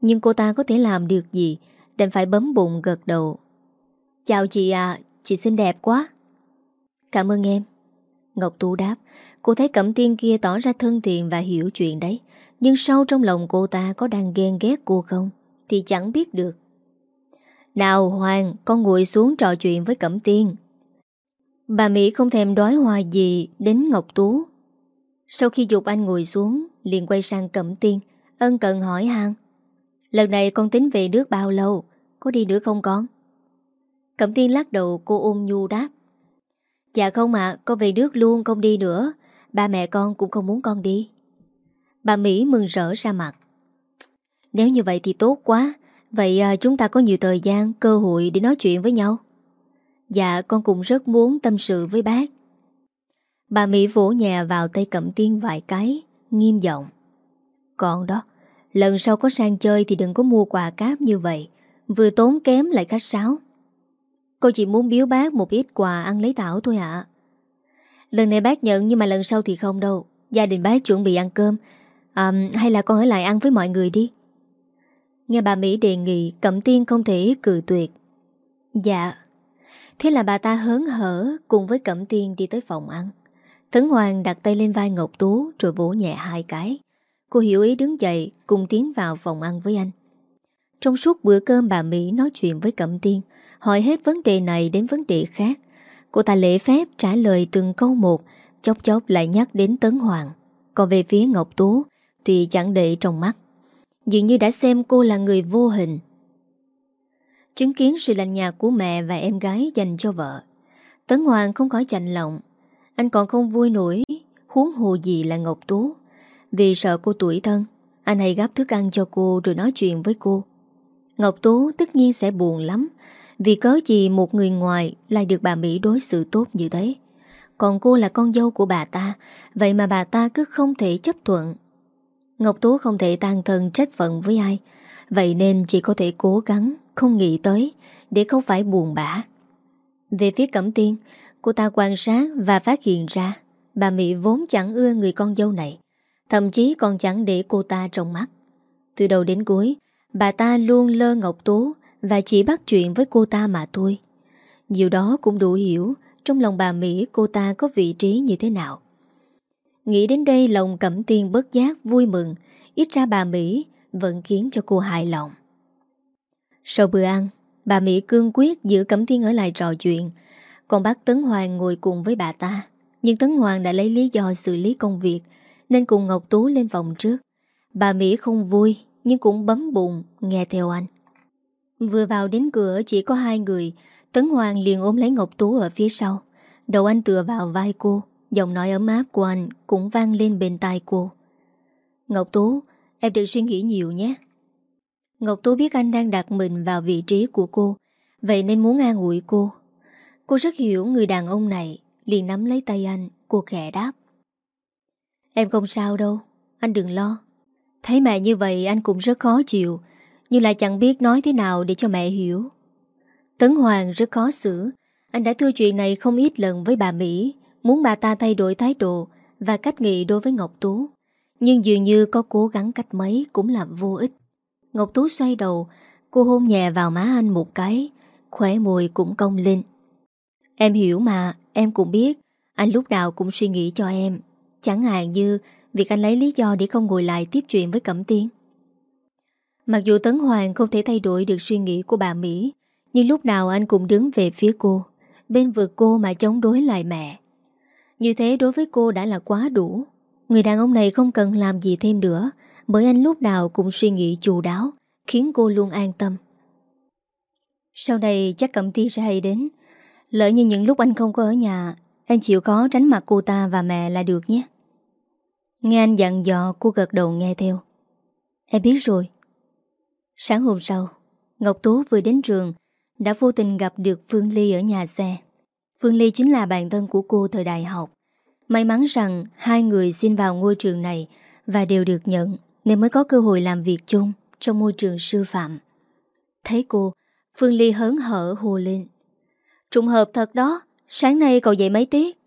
Nhưng cô ta có thể làm được gì Đành phải bấm bụng gật đầu. Chào chị à Chị xinh đẹp quá. Cảm ơn em. Ngọc Tú đáp, Cô thấy Cẩm Tiên kia tỏ ra thân thiện và hiểu chuyện đấy, Nhưng sâu trong lòng cô ta có đang ghen ghét cô không Thì chẳng biết được. Nào Hoàng, Con ngồi xuống trò chuyện với Cẩm Tiên. Bà Mỹ không thèm đói hoa gì Đến Ngọc Tú. Sau khi dục anh ngồi xuống liền quay sang Cẩm Tiên Ân cần hỏi han Lần này con tính về nước bao lâu Có đi nữa không con Cẩm Tiên lắc đầu cô ôm nhu đáp Dạ không ạ, con về nước luôn, không đi nữa. Ba mẹ con cũng không muốn con đi. Bà Mỹ mừng rỡ ra mặt. Nếu như vậy thì tốt quá. Vậy à, chúng ta có nhiều thời gian, cơ hội để nói chuyện với nhau. Dạ, con cũng rất muốn tâm sự với bác. Bà Mỹ vỗ nhà vào tay Cẩm Tiên vài cái, nghiêm giọng. Còn đó, lần sau có sang chơi thì đừng có mua quà cáp như vậy. Vừa tốn kém lại khách sáo. Cô chỉ muốn biếu bác một ít quà ăn lấy tảo thôi ạ. Lần này bác nhận nhưng mà lần sau thì không đâu. Gia đình bác chuẩn bị ăn cơm. À, hay là con ở lại ăn với mọi người đi. Nghe bà Mỹ đề nghị Cẩm Tiên không thể cự tuyệt. Dạ. Thế là bà ta hớn hở cùng với Cẩm Tiên đi tới phòng ăn. Tấn Hoàng đặt tay lên vai Ngọc Tú rồi vỗ nhẹ hai cái. Cô hiểu ý đứng dậy cùng tiến vào phòng ăn với anh. Trong suốt bữa cơm bà Mỹ nói chuyện với Cẩm Tiên, hỏi hết vấn đề này đến vấn đề khác. Cô ta lễ phép trả lời từng câu một, chốc chốc lại nhắc đến Tấn Hoàng. Còn về phía Ngọc Tú thì chẳng để trong mắt. Dường như đã xem cô là người vô hình. Chứng kiến sự lạnh nhạt của mẹ và em gái dành cho vợ. Tấn Hoàng không khỏi chạnh lòng. Anh còn không vui nổi, huống hồ gì là Ngọc Tú. Vì sợ cô tuổi thân, anh hay gắp thức ăn cho cô rồi nói chuyện với cô. Ngọc Tú tất nhiên sẽ buồn lắm vì có gì một người ngoài lại được bà Mỹ đối xử tốt như thế. Còn cô là con dâu của bà ta, vậy mà bà ta cứ không thể chấp thuận. Ngọc Tú không thể tan thân trách phận với ai, vậy nên chỉ có thể cố gắng, không nghĩ tới, để không phải buồn bã. Về phía Cẩm Tiên, cô ta quan sát và phát hiện ra bà Mỹ vốn chẳng ưa người con dâu này, thậm chí còn chẳng để cô ta trong mắt. Từ đầu đến cuối, bà ta luôn lơ Ngọc Tú và chỉ bắt chuyện với cô ta mà thôi. Điều đó cũng đủ hiểu trong lòng bà Mỹ cô ta có vị trí như thế nào. Nghĩ đến đây lòng Cẩm Tiên bất giác vui mừng, ít ra bà Mỹ vẫn khiến cho cô hài lòng. Sau bữa ăn, bà Mỹ cương quyết giữ Cẩm Tiên ở lại trò chuyện, còn bác Tấn Hoàng ngồi cùng với bà ta. Nhưng Tấn Hoàng đã lấy lý do xử lý công việc, nên cùng Ngọc Tú lên phòng trước. Bà Mỹ không vui, nhưng cũng bấm bụng nghe theo anh. Vừa vào đến cửa chỉ có hai người, Tấn Hoàng liền ôm lấy Ngọc Tú ở phía sau. Đầu anh tựa vào vai cô, giọng nói ấm áp của anh cũng vang lên bên tai cô. Ngọc Tú, em đừng suy nghĩ nhiều nhé. Ngọc Tú biết anh đang đặt mình vào vị trí của cô, vậy nên muốn an ủi cô. Cô rất hiểu người đàn ông này, liền nắm lấy tay anh, cô khẽ đáp. Em không sao đâu, anh đừng lo. Thấy mẹ như vậy anh cũng rất khó chịu, nhưng lại chẳng biết nói thế nào để cho mẹ hiểu. Tấn Hoàng rất khó xử, anh đã thưa chuyện này không ít lần với bà Mỹ, muốn bà ta thay đổi thái độ và cách nghị đối với Ngọc Tú. Nhưng dường như có cố gắng cách mấy cũng là vô ích. Ngọc Tú xoay đầu, cô hôn nhẹ vào má anh một cái, khỏe mùi cũng cong lên. Em hiểu mà, em cũng biết, anh lúc nào cũng suy nghĩ cho em. Chẳng hạn như việc anh lấy lý do để không ngồi lại tiếp chuyện với Cẩm Tiên. Mặc dù Tấn Hoàng không thể thay đổi được suy nghĩ của bà Mỹ, nhưng lúc nào anh cũng đứng về phía cô, bên vực cô mà chống đối lại mẹ. Như thế đối với cô đã là quá đủ. Người đàn ông này không cần làm gì thêm nữa, bởi anh lúc nào cũng suy nghĩ chu đáo, khiến cô luôn an tâm. Sau này chắc Cẩm Tiên sẽ hay đến. Lỡ như những lúc anh không có ở nhà, em chịu khó tránh mặt cô ta và mẹ là được nhé. Nghe anh dặn dò cô gật đầu nghe theo. Em biết rồi. Sáng hôm sau, Ngọc Tú vừa đến trường, đã vô tình gặp được Phương Ly ở nhà xe. Phương Ly chính là bạn thân của cô thời đại học. May mắn rằng hai người xin vào ngôi trường này và đều được nhận nên mới có cơ hội làm việc chung trong môi trường sư phạm. Thấy cô, Phương Ly hớn hở hồ lên. Trùng hợp thật đó, sáng nay cậu dậy mấy tiết?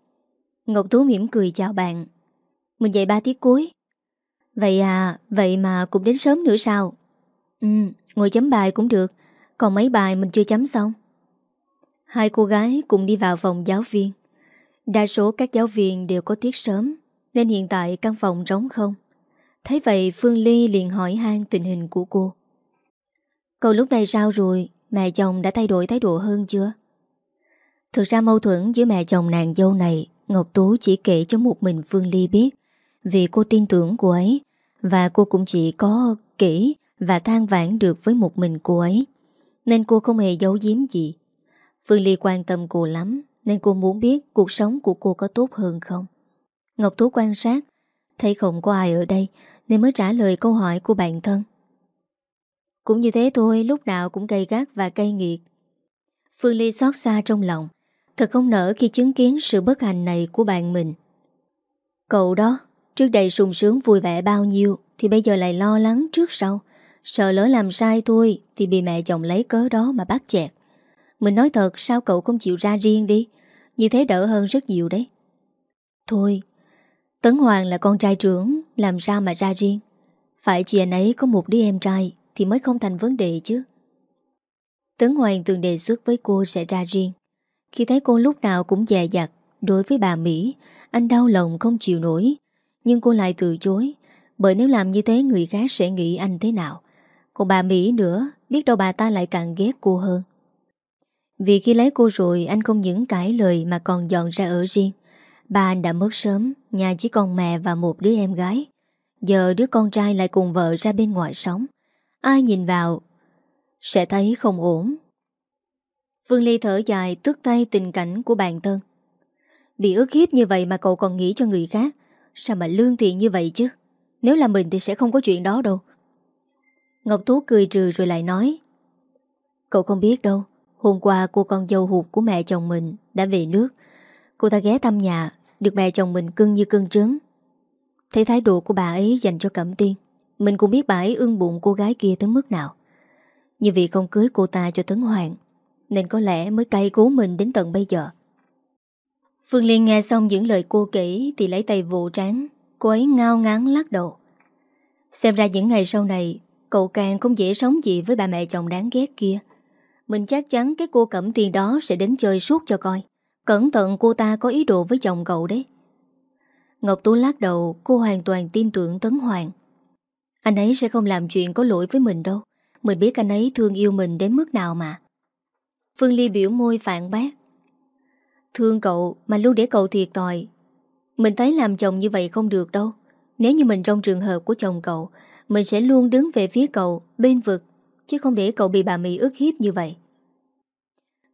Ngọc Tú mỉm cười chào bạn. Mình dậy ba tiết cuối. Vậy à, vậy mà cũng đến sớm nữa sao? Ừ, ngồi chấm bài cũng được Còn mấy bài mình chưa chấm xong Hai cô gái cùng đi vào phòng giáo viên Đa số các giáo viên đều có tiết sớm Nên hiện tại căn phòng trống không Thấy vậy Phương Ly liền hỏi han tình hình của cô Cậu lúc này sao rồi Mẹ chồng đã thay đổi thái độ hơn chưa Thực ra mâu thuẫn giữa mẹ chồng nàng dâu này Ngọc Tú chỉ kể cho một mình Phương Ly biết Vì cô tin tưởng cô ấy Và cô cũng chỉ có kỹ và than vãn được với một mình cô ấy. Nên cô không hề giấu giếm gì. Phương Ly quan tâm cô lắm, Nên cô muốn biết cuộc sống của cô có tốt hơn không Ngọc Tú quan sát Thấy không có ai ở đây Nên mới trả lời câu hỏi của bạn thân Cũng như thế thôi Lúc nào cũng cay gắt và cay nghiệt Phương Ly xót xa trong lòng Thật không nỡ khi chứng kiến sự bất hạnh này của bạn mình. Cậu đó, Trước đây sung sướng vui vẻ bao nhiêu Thì bây giờ lại lo lắng trước sau. Sợ lỡ làm sai thôi Thì bị mẹ chồng lấy cớ đó mà bắt chẹt. Mình nói thật, sao cậu không chịu ra riêng đi? Như thế đỡ hơn rất nhiều đấy. Thôi, Tấn Hoàng là con trai trưởng, Làm sao mà ra riêng? Phải chị anh ấy có một đứa em trai Thì mới không thành vấn đề chứ. Tấn Hoàng từng đề xuất với cô sẽ ra riêng. Khi thấy cô lúc nào cũng dè dặt Đối với bà Mỹ, Anh đau lòng không chịu nổi. Nhưng cô lại từ chối, Bởi nếu làm như thế người khác sẽ nghĩ anh thế nào. Còn bà Mỹ nữa, Biết đâu bà ta lại càng ghét cô hơn. Vì khi lấy cô rồi, Anh không những cãi lời mà còn dọn ra ở riêng. Ba anh đã mất sớm, Nhà chỉ còn mẹ và một đứa em gái. Giờ đứa con trai lại cùng vợ ra bên ngoài sống. Ai nhìn vào Sẽ thấy không ổn. Phương Ly thở dài, tước tay tình cảnh của bạn thân Bị ức hiếp như vậy mà cậu còn nghĩ cho người khác, Sao mà lương thiện như vậy chứ? Nếu là mình thì sẽ không có chuyện đó đâu. Ngọc Tú cười trừ rồi lại nói, Cậu không biết đâu, Hôm qua cô con dâu hụt của mẹ chồng mình Đã về nước. Cô ta ghé thăm nhà, Được mẹ chồng mình cưng như cưng trứng. Thấy thái độ của bà ấy dành cho Cẩm Tiên, Mình cũng biết bà ấy ưng bụng cô gái kia tới mức nào. Như vì không cưới cô ta cho Tấn Hoàng nên có lẽ mới cay cố mình đến tận bây giờ. Phương Liên nghe xong những lời cô kể Thì lấy tay vụ trán. Cô ấy ngao ngán lắc đầu. Xem ra những ngày sau này, Cậu càng không dễ sống gì với bà mẹ chồng đáng ghét kia. Mình chắc chắn cái cô cẩm tiền đó Sẽ đến chơi suốt cho coi. Cẩn thận cô ta có ý đồ với chồng cậu đấy. Ngọc Tú lắc đầu, Cô hoàn toàn tin tưởng Tấn Hoàng. Anh ấy sẽ không làm chuyện có lỗi với mình đâu. Mình biết anh ấy thương yêu mình đến mức nào mà. Phương Ly biểu môi phản bác. Thương cậu mà luôn để cậu thiệt tòi Mình thấy làm chồng như vậy không được đâu. Nếu như mình trong trường hợp của chồng cậu, Mình sẽ luôn đứng về phía cậu Bên vực, Chứ không để cậu bị bà Mỹ ức hiếp như vậy.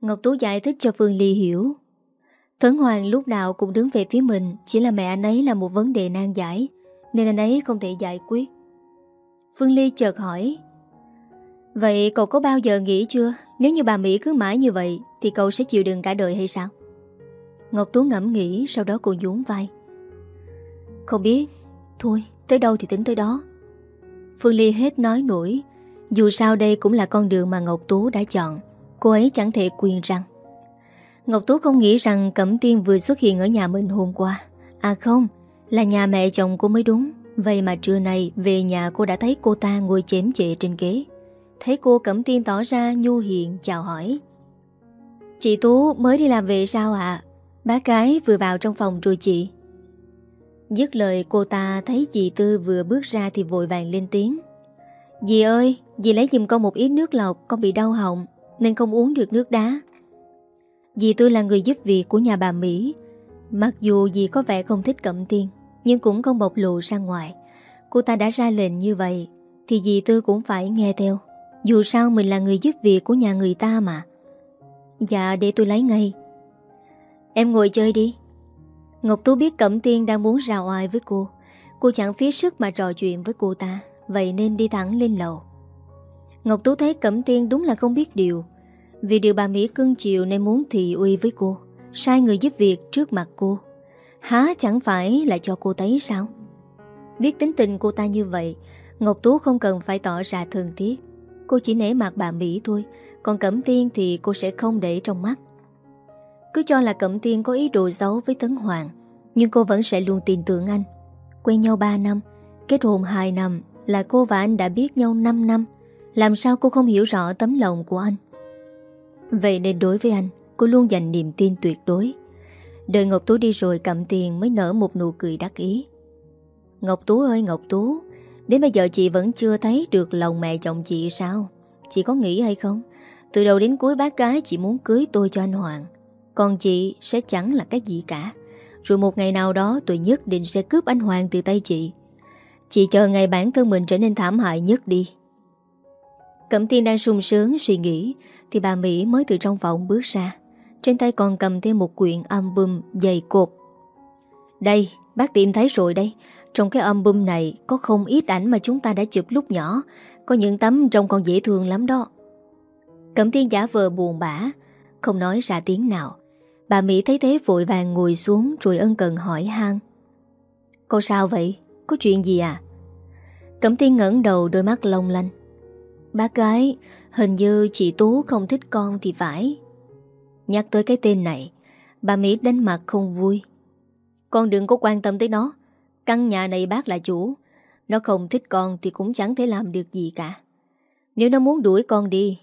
Ngọc Tú giải thích cho Phương Ly hiểu. Thấn Hoàng lúc nào cũng đứng về phía mình, Chỉ là mẹ anh ấy là một vấn đề nan giải, Nên anh ấy không thể giải quyết. Phương Ly chợt hỏi Vậy cậu có bao giờ nghĩ chưa? Nếu như bà Mỹ cứ mãi như vậy, Thì cậu sẽ chịu đựng cả đời hay sao? Ngọc Tú ngẫm nghĩ, Sau đó cô nhún vai. Không biết. Thôi, tới đâu thì tính tới đó. Phương Ly hết nói nổi. Dù sao đây cũng là con đường mà Ngọc Tú đã chọn. Cô ấy chẳng thể quyền rằng. Ngọc Tú không nghĩ rằng Cẩm Tiên vừa xuất hiện ở nhà mình hôm qua. À không, Là nhà mẹ chồng cô mới đúng. Vậy mà trưa nay về nhà cô đã thấy cô ta ngồi chém chệ trên ghế. Thấy cô Cẩm Tiên tỏ ra nhu hiền chào hỏi. Chị Tú mới đi làm về sao ạ? Bác gái vừa vào trong phòng rồi chị. Dứt lời cô ta thấy dì Tư vừa bước ra thì vội vàng lên tiếng. Dì ơi, dì lấy giùm con một ít nước lọc Con bị đau họng Nên không uống được nước đá. Dì tôi là người giúp việc của nhà bà Mỹ. Mặc dù dì có vẻ không thích cẩm tiên Nhưng cũng không bộc lộ ra ngoài. Cô ta đã ra lệnh như vậy Thì dì tư cũng phải nghe theo. Dù sao mình là người giúp việc của nhà người ta mà. Dạ để tôi lấy ngay. Em ngồi chơi đi. Ngọc Tú biết Cẩm Tiên đang muốn rào oai với cô. Cô chẳng phí sức mà trò chuyện với cô ta, Vậy nên đi thẳng lên lầu. Ngọc Tú thấy Cẩm Tiên đúng là không biết điều. Vì điều bà Mỹ cưng chiều nên muốn thị uy với cô, Sai người giúp việc trước mặt cô. Há chẳng phải là cho cô thấy sao? Biết tính tình cô ta như vậy, Ngọc Tú không cần phải tỏ ra thường tiếc. Cô chỉ nể mặt bà Mỹ thôi, Còn Cẩm Tiên thì cô sẽ không để trong mắt. Cứ cho là Cẩm Tiên có ý đồ xấu với Tấn Hoàng, Nhưng cô vẫn sẽ luôn tin tưởng anh. Quen nhau 3 năm, Kết hôn 2 năm Là cô và anh đã biết nhau 5 năm, Làm sao cô không hiểu rõ tấm lòng của anh? Vậy nên đối với anh, Cô luôn dành niềm tin tuyệt đối. Đợi Ngọc Tú đi rồi Cẩm Tiên mới nở một nụ cười đắc ý. Ngọc Tú ơi, Ngọc Tú. Đến bây giờ chị vẫn chưa thấy được lòng mẹ chồng chị sao? Chị có nghĩ hay không? Từ đầu đến cuối bác gái chị muốn cưới tôi cho anh Hoàng. Còn chị sẽ chẳng là cái gì cả. Rồi một ngày nào đó tôi nhất định sẽ cướp anh Hoàng từ tay chị. Chị chờ ngày bản thân mình trở nên thảm hại nhất đi. Cẩm Tiên đang sung sướng suy nghĩ, Thì bà Mỹ mới từ trong phòng bước ra. Trên tay còn cầm thêm một quyển album dày cột Đây, bác tìm thấy rồi đây. Trong cái album này, có không ít ảnh mà chúng ta đã chụp lúc nhỏ. Có những tấm trông còn dễ thương lắm đó. Cẩm tiên giả vờ buồn bã, Không nói ra tiếng nào. Bà Mỹ thấy thế vội vàng ngồi xuống Rồi ân cần hỏi han. Cô sao vậy? Có chuyện gì à? Cẩm tiên ngẩng đầu đôi mắt long lanh. Bác gái, Hình như chị Tú không thích con thì phải. Nhắc tới cái tên này, Bà Mỹ đánh mặt không vui. Con đừng có quan tâm tới nó. Căn nhà này bác là chủ. Nó không thích con thì cũng chẳng thể làm được gì cả. Nếu nó muốn đuổi con đi,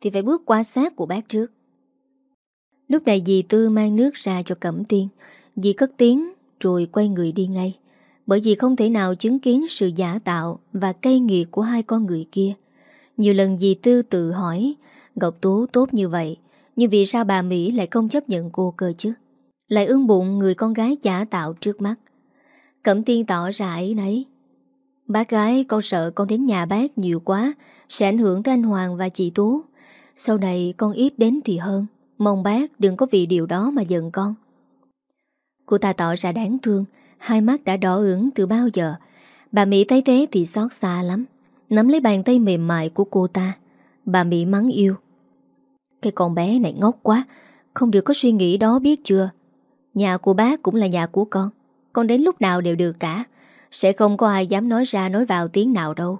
Thì phải bước qua xác của bác trước. Lúc này dì Tư mang nước ra cho Cẩm Tiên. Dì cất tiếng rồi quay người đi ngay. Bởi vì không thể nào chứng kiến sự giả tạo Và cây nghiệt của hai con người kia. Nhiều lần dì Tư tự hỏi, Ngọc Tú tốt như vậy, Nhưng vì sao bà Mỹ lại không chấp nhận cô cơ chứ? Lại ương bụng người con gái giả tạo trước mắt? Cẩm Tiên tỏ ra ấy nấy. Bác gái, con sợ con đến nhà bác nhiều quá, Sẽ ảnh hưởng tới anh Hoàng và chị Tú. Sau này con ít đến thì hơn. Mong bác đừng có vì điều đó mà giận con. Cô ta tỏ ra đáng thương. Hai mắt đã đỏ ửng từ bao giờ. Bà Mỹ thấy thế thì xót xa lắm. Nắm lấy bàn tay mềm mại của cô ta. Bà Mỹ mắng yêu. Cái con bé này ngốc quá. Không được có suy nghĩ đó biết chưa? Nhà của bác cũng là nhà của con. Con đến lúc nào đều được cả. Sẽ không có ai dám nói ra nói vào tiếng nào đâu.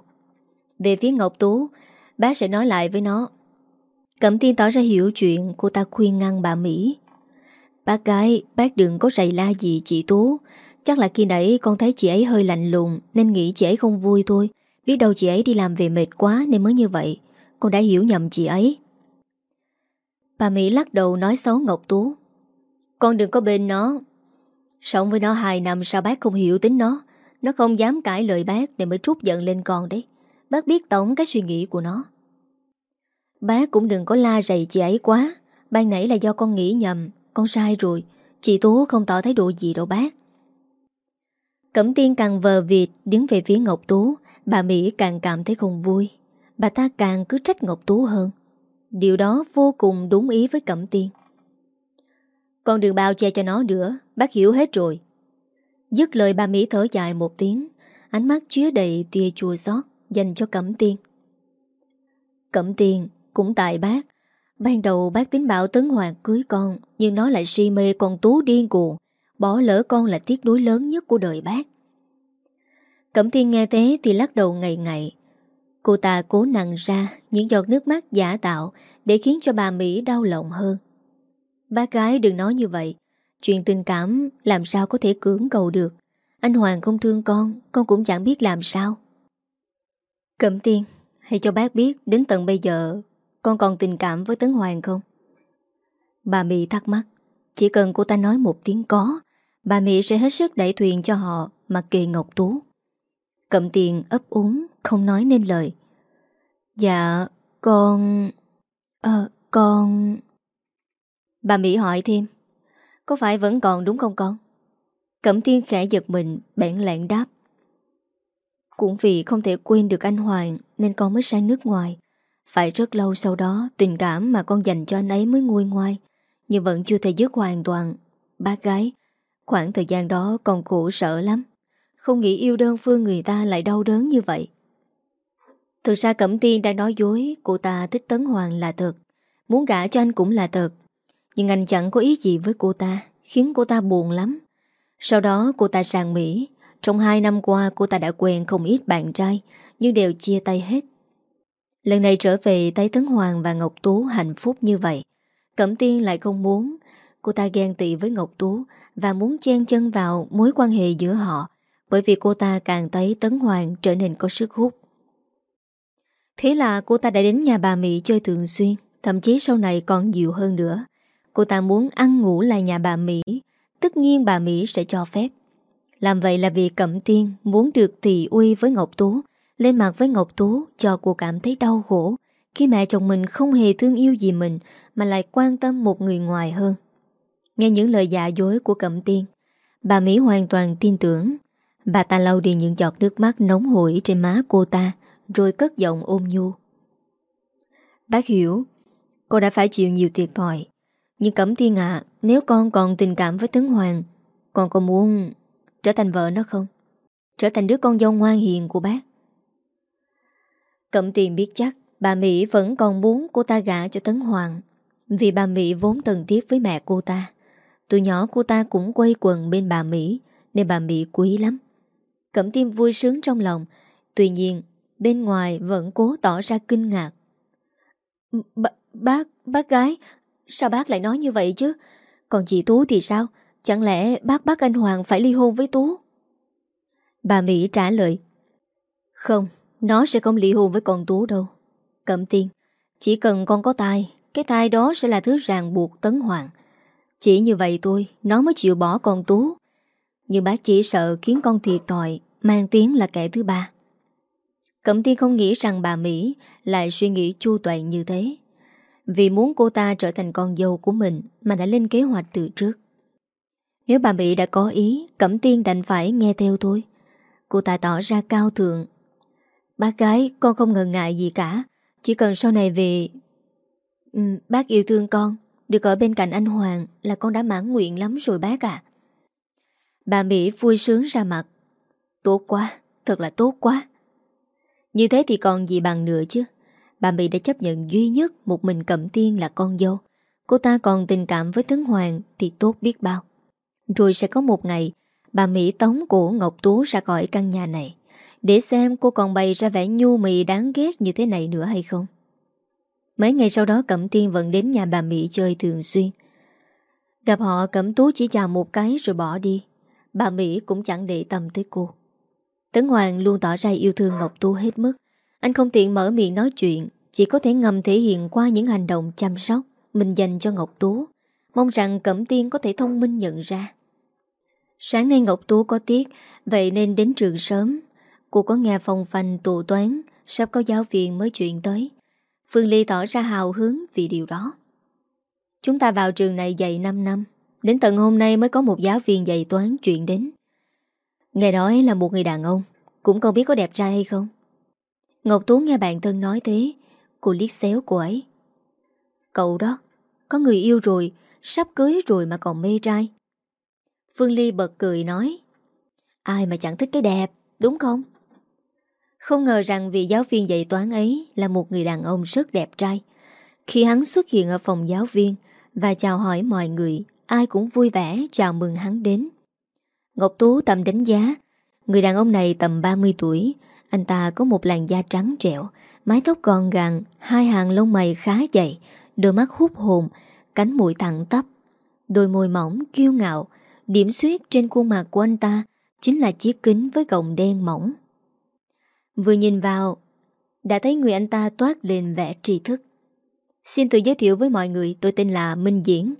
Về phía Ngọc Tú, Bác sẽ nói lại với nó. Cẩm tiên tỏ ra hiểu chuyện Cô ta khuyên ngăn bà Mỹ. Bác gái, bác đừng có rầy la gì chị Tú. Chắc là khi nãy con thấy chị ấy hơi lạnh lùng, Nên nghĩ chị ấy không vui thôi. Biết đâu chị ấy đi làm về mệt quá Nên mới như vậy. Con đã hiểu nhầm chị ấy. Bà Mỹ lắc đầu nói xấu Ngọc Tú. Con đừng có bên nó. Sống với nó hai năm sao bác không hiểu tính nó. Nó không dám cãi lời bác để mới trút giận lên con đấy. Bác biết tổng cái suy nghĩ của nó. Bác cũng đừng có la rầy chị ấy quá. Ban nãy là do con nghĩ nhầm, Con sai rồi. Chị Tố không tỏ thái độ gì đâu bác. Cẩm tiên càng vờ vịt, Đứng về phía Ngọc Tú. Bà Mỹ càng cảm thấy không vui. Bà ta càng cứ trách Ngọc Tú hơn. Điều đó vô cùng đúng ý với Cẩm tiên. Con đừng bao che cho nó nữa, Bác hiểu hết rồi. Dứt lời bà Mỹ thở dài một tiếng, Ánh mắt chứa đầy tia chua xót Dành cho Cẩm tiên. Cẩm tiên cũng tại bác. Ban đầu bác tính bảo Tấn Hoàng cưới con, Nhưng nó lại si mê con Tú điên cuồng, Bỏ lỡ con là tiếc nuối lớn nhất của đời bác. Cẩm tiên nghe thế thì lắc đầu ngày ngày Cô ta cố nặng ra những giọt nước mắt giả tạo Để khiến cho bà Mỹ đau lòng hơn. Bác gái đừng nói như vậy. Chuyện tình cảm làm sao có thể cưỡng cầu được? Anh Hoàng không thương con Con cũng chẳng biết làm sao. Cẩm tiên, Hãy cho bác biết đến tận bây giờ con còn tình cảm với Tấn Hoàng không? Bà Mỹ thắc mắc. Chỉ cần cô ta nói một tiếng có, Bà Mỹ sẽ hết sức đẩy thuyền cho họ Mà kề Ngọc Tú. Cẩm tiền ấp úng, Không nói nên lời. Dạ con Ờ con Bà Mỹ hỏi thêm, Có phải vẫn còn đúng không con? Cẩm tiên khẽ giật mình, Bẽn lẹn đáp, Cũng vì không thể quên được anh Hoàng Nên con mới sang nước ngoài. Phải rất lâu sau đó, Tình cảm mà con dành cho anh ấy mới nguôi ngoai, Nhưng vẫn chưa thể dứt hoàn toàn. Bác gái, Khoảng thời gian đó còn khổ sợ lắm. Không nghĩ yêu đơn phương người ta lại đau đớn như vậy. Thực ra Cẩm Tiên đang nói dối, Cô ta thích Tấn Hoàng là thật, Muốn gả cho anh cũng là thật. Nhưng anh chẳng có ý gì với cô ta, Khiến cô ta buồn lắm. Sau đó cô ta sang Mỹ. Trong hai năm qua, cô ta đã quen không ít bạn trai, Nhưng đều chia tay hết. Lần này trở về thấy Tấn Hoàng và Ngọc Tú hạnh phúc như vậy. Cẩm Tiên lại không muốn. Cô ta ghen tị với Ngọc Tú Và muốn chen chân vào mối quan hệ giữa họ, Bởi vì cô ta càng thấy Tấn Hoàng trở nên có sức hút. Thế là cô ta đã đến nhà bà Mỹ chơi thường xuyên, Thậm chí sau này còn nhiều hơn nữa. Cô ta muốn ăn ngủ lại nhà bà Mỹ Tất nhiên bà Mỹ sẽ cho phép Làm vậy là vì Cẩm Tiên muốn được thị uy với Ngọc Tú lên mặt với Ngọc Tú cho cô cảm thấy đau khổ khi mẹ chồng mình không hề thương yêu gì mình mà lại quan tâm một người ngoài hơn. Nghe những lời giả dối của Cẩm Tiên, bà Mỹ hoàn toàn tin tưởng. Bà ta lau đi những giọt nước mắt nóng hổi trên má cô ta rồi cất giọng ôm nhu. Bác hiểu, cô đã phải chịu nhiều thiệt thòi. Nhưng Cẩm Thiên à Nếu con còn tình cảm với Tấn Hoàng Con có muốn trở thành vợ nó không? Trở thành đứa con dâu ngoan hiền của bác? Cẩm Thiên biết chắc Bà Mỹ vẫn còn muốn cô ta gả cho Tấn Hoàng Vì bà Mỹ vốn thân thiết với mẹ cô ta. Từ nhỏ cô ta cũng quay quần bên bà Mỹ Nên bà Mỹ quý lắm. Cẩm Tiên vui sướng trong lòng Tuy nhiên bên ngoài vẫn cố tỏ ra kinh ngạc. B Bác, bác gái Sao bác lại nói như vậy chứ? Còn chị Tú thì sao? Chẳng lẽ bác bác anh Hoàng phải ly hôn với Tú? Bà Mỹ trả lời, Không, Nó sẽ không ly hôn với con Tú đâu. Cẩm tiên Chỉ cần con có tai, Cái tai đó sẽ là thứ ràng buộc Tấn Hoàng. Chỉ như vậy tôi Nó mới chịu bỏ con Tú. Nhưng bác chỉ sợ khiến con thiệt tội Mang tiếng là kẻ thứ ba. Cẩm tiên không nghĩ rằng bà Mỹ Lại suy nghĩ chu toàn như thế. Vì muốn cô ta trở thành con dâu của mình Mà đã lên kế hoạch từ trước. Nếu bà Mỹ đã có ý Cẩm tiên đành phải nghe theo thôi. Cô ta tỏ ra cao thượng. Bác gái con không ngần ngại gì cả. Chỉ cần sau này về ừ, Bác yêu thương con Được ở bên cạnh anh Hoàng Là con đã mãn nguyện lắm rồi bác à Bà Mỹ vui sướng ra mặt. Tốt quá Thật là tốt quá. Như thế thì còn gì bằng nữa chứ. Bà Mỹ đã chấp nhận duy nhất Một mình Cẩm Tiên là con dâu. Cô ta còn tình cảm với Tấn Hoàng Thì tốt biết bao. Rồi sẽ có một ngày, Bà Mỹ tống cổ Ngọc Tú ra khỏi căn nhà này, để xem cô còn bày ra vẻ nhu mì đáng ghét như thế này nữa hay không. Mấy ngày sau đó, Cẩm Tiên vẫn đến nhà bà Mỹ chơi thường xuyên. Gặp họ, Cẩm Tú chỉ chào một cái rồi bỏ đi. Bà Mỹ cũng chẳng để tâm tới cô. Tấn Hoàng luôn tỏ ra yêu thương Ngọc Tú hết mức. Anh không tiện mở miệng nói chuyện, Chỉ có thể ngầm thể hiện qua những hành động chăm sóc Mình dành cho Ngọc Tú. Mong rằng Cẩm Tiên có thể thông minh nhận ra. Sáng nay Ngọc Tú có tiết, Vậy nên đến trường sớm. Cô có nghe phòng phành tụ toán, Sắp có giáo viên mới chuyện tới. Phương Ly tỏ ra hào hứng vì điều đó. Chúng ta vào trường này dạy 5 năm, Đến tận hôm nay mới có một giáo viên dạy toán chuyện đến. Nghe nói là một người đàn ông, Cũng không biết có đẹp trai hay không. Ngọc Tú nghe bạn thân nói thế Cô liếc xéo cô ấy Cậu đó Có người yêu rồi Sắp cưới rồi mà còn mê trai Phương Ly bật cười nói Ai mà chẳng thích cái đẹp Đúng không không ngờ rằng vị giáo viên dạy toán ấy là một người đàn ông rất đẹp trai. Khi hắn xuất hiện ở phòng giáo viên và chào hỏi mọi người, ai cũng vui vẻ chào mừng hắn đến. Ngọc Tú tầm đánh giá, người đàn ông này tầm 30 tuổi, anh ta có một làn da trắng trẻo, mái tóc gọn gàng, hai hàng lông mày khá dày, đôi mắt hút hồn, cánh mũi thẳng tắp. Đôi môi mỏng, kiêu ngạo, điểm xuyết trên khuôn mặt của anh ta chính là chiếc kính với gọng đen mỏng. Vừa nhìn vào Đã thấy người anh ta toát lên vẻ tri thức Xin tự giới thiệu với mọi người Tôi tên là Minh Diễn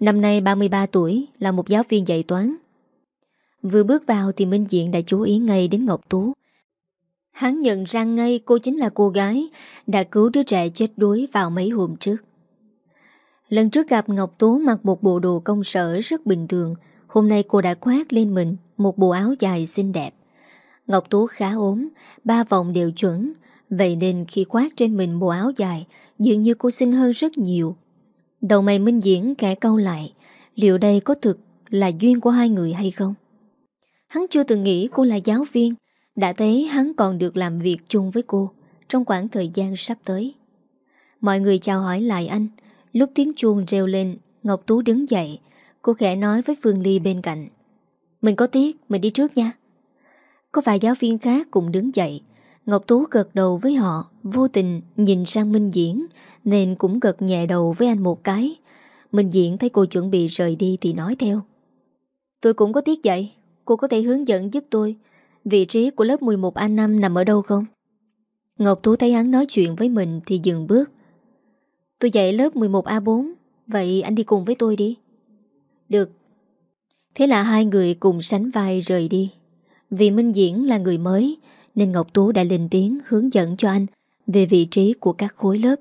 Năm nay 33 tuổi Là một giáo viên dạy toán Vừa bước vào thì Minh Diễn đã chú ý ngay đến Ngọc Tú Hắn nhận ra ngay cô chính là cô gái Đã cứu đứa trẻ chết đuối vào mấy hôm trước Lần trước gặp Ngọc Tú mặc một bộ đồ công sở rất bình thường Hôm nay cô đã khoác lên mình một bộ áo dài xinh đẹp Ngọc Tú khá ốm, ba vòng đều chuẩn, vậy nên khi khoác trên mình bộ áo dài, dường như cô xinh hơn rất nhiều. Đầu mày minh diễn kẻ câu lại, liệu đây có thực là duyên của hai người hay không? Hắn chưa từng nghĩ cô là giáo viên, đã thấy hắn còn được làm việc chung với cô trong khoảng thời gian sắp tới. Mọi người chào hỏi lại anh, lúc tiếng chuông reo lên, Ngọc Tú đứng dậy, cô khẽ nói với Phương Ly bên cạnh. Mình có tiếc, mình đi trước nha. Có vài giáo viên khác cũng đứng dậy. Ngọc Tú gật đầu với họ Vô tình nhìn sang Minh Diễn Nên cũng gật nhẹ đầu với anh một cái. Minh Diễn thấy cô chuẩn bị rời đi Thì nói theo. Tôi cũng có tiết vậy. Cô có thể hướng dẫn giúp tôi. Vị trí của lớp 11A5 nằm ở đâu không? Ngọc Tú thấy hắn nói chuyện với mình Thì dừng bước. Tôi dạy lớp 11A4 Vậy anh đi cùng với tôi đi. Được. Thế là hai người cùng sánh vai rời đi. Vì Minh Diễn là người mới, Nên Ngọc Tú đã lên tiếng hướng dẫn cho anh Về vị trí của các khối lớp.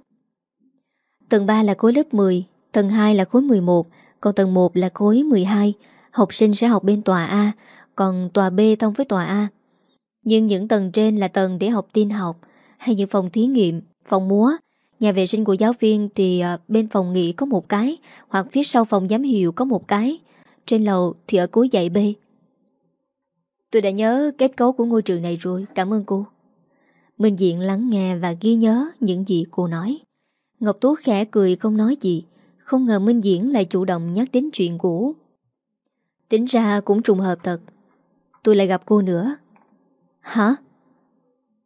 Tầng 3 là khối lớp 10 Tầng 2 là khối 11 Còn tầng 1 là khối 12 Học sinh sẽ học bên tòa A còn tòa B thông với tòa A. Nhưng những tầng trên là tầng để học tin học Hay những phòng thí nghiệm, phòng múa. Nhà vệ sinh của giáo viên thì à, bên phòng nghỉ có một cái Hoặc phía sau phòng giám hiệu có một cái. Trên lầu thì ở cuối dãy B. Tôi đã nhớ kết cấu của ngôi trường này rồi Cảm ơn cô. Minh Diện lắng nghe và ghi nhớ những gì cô nói. Ngọc Tú khẽ cười không nói gì. Không ngờ Minh Diễn lại chủ động nhắc đến chuyện cũ. Tính ra cũng trùng hợp thật. Tôi lại gặp cô nữa. Hả?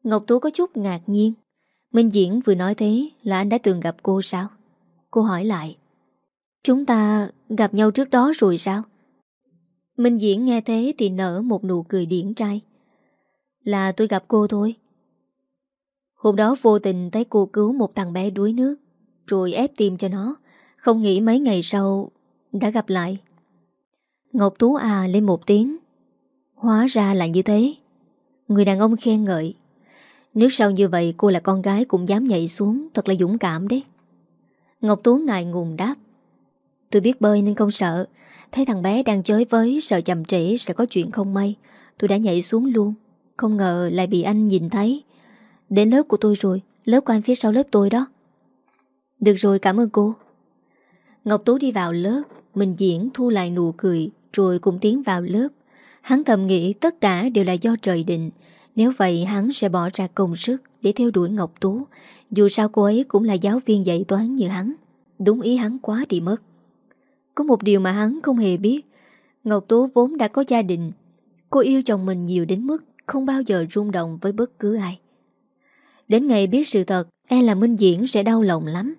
Ngọc Tú có chút ngạc nhiên. Minh Diễn vừa nói thế là anh đã từng gặp cô sao? Cô hỏi lại. Chúng ta gặp nhau trước đó rồi sao? Minh Diễn nghe thế thì nở một nụ cười điển trai. Là tôi gặp cô thôi. Hôm đó vô tình thấy cô cứu một thằng bé đuối nước, Rồi ép tim cho nó. Không nghĩ mấy ngày sau Đã gặp lại. Ngọc Tú à lên một tiếng. Hóa ra là như thế. Người đàn ông khen ngợi. Nước sâu như vậy cô là con gái cũng dám nhảy xuống, Thật là dũng cảm đấy. Ngọc Tú ngại ngùng đáp. Tôi biết bơi nên không sợ. Thấy thằng bé đang chơi với Sợ chậm trễ sẽ có chuyện không may. Tôi đã nhảy xuống luôn. Không ngờ lại bị anh nhìn thấy. Đến lớp của tôi rồi, Lớp của anh phía sau lớp tôi đó. Được rồi, cảm ơn cô. Ngọc Tú đi vào lớp, Mình diễn thu lại nụ cười, Rồi cùng tiến vào lớp. Hắn thầm nghĩ tất cả đều là do trời định. Nếu vậy, hắn sẽ bỏ ra công sức Để theo đuổi Ngọc Tú. Dù sao cô ấy cũng là giáo viên dạy toán như hắn. Đúng ý hắn quá đi mất. Có một điều mà hắn không hề biết. Ngọc Tú vốn đã có gia đình. Cô yêu chồng mình nhiều đến mức Không bao giờ rung động với bất cứ ai. Đến ngày biết sự thật E là Minh Diễn sẽ đau lòng lắm.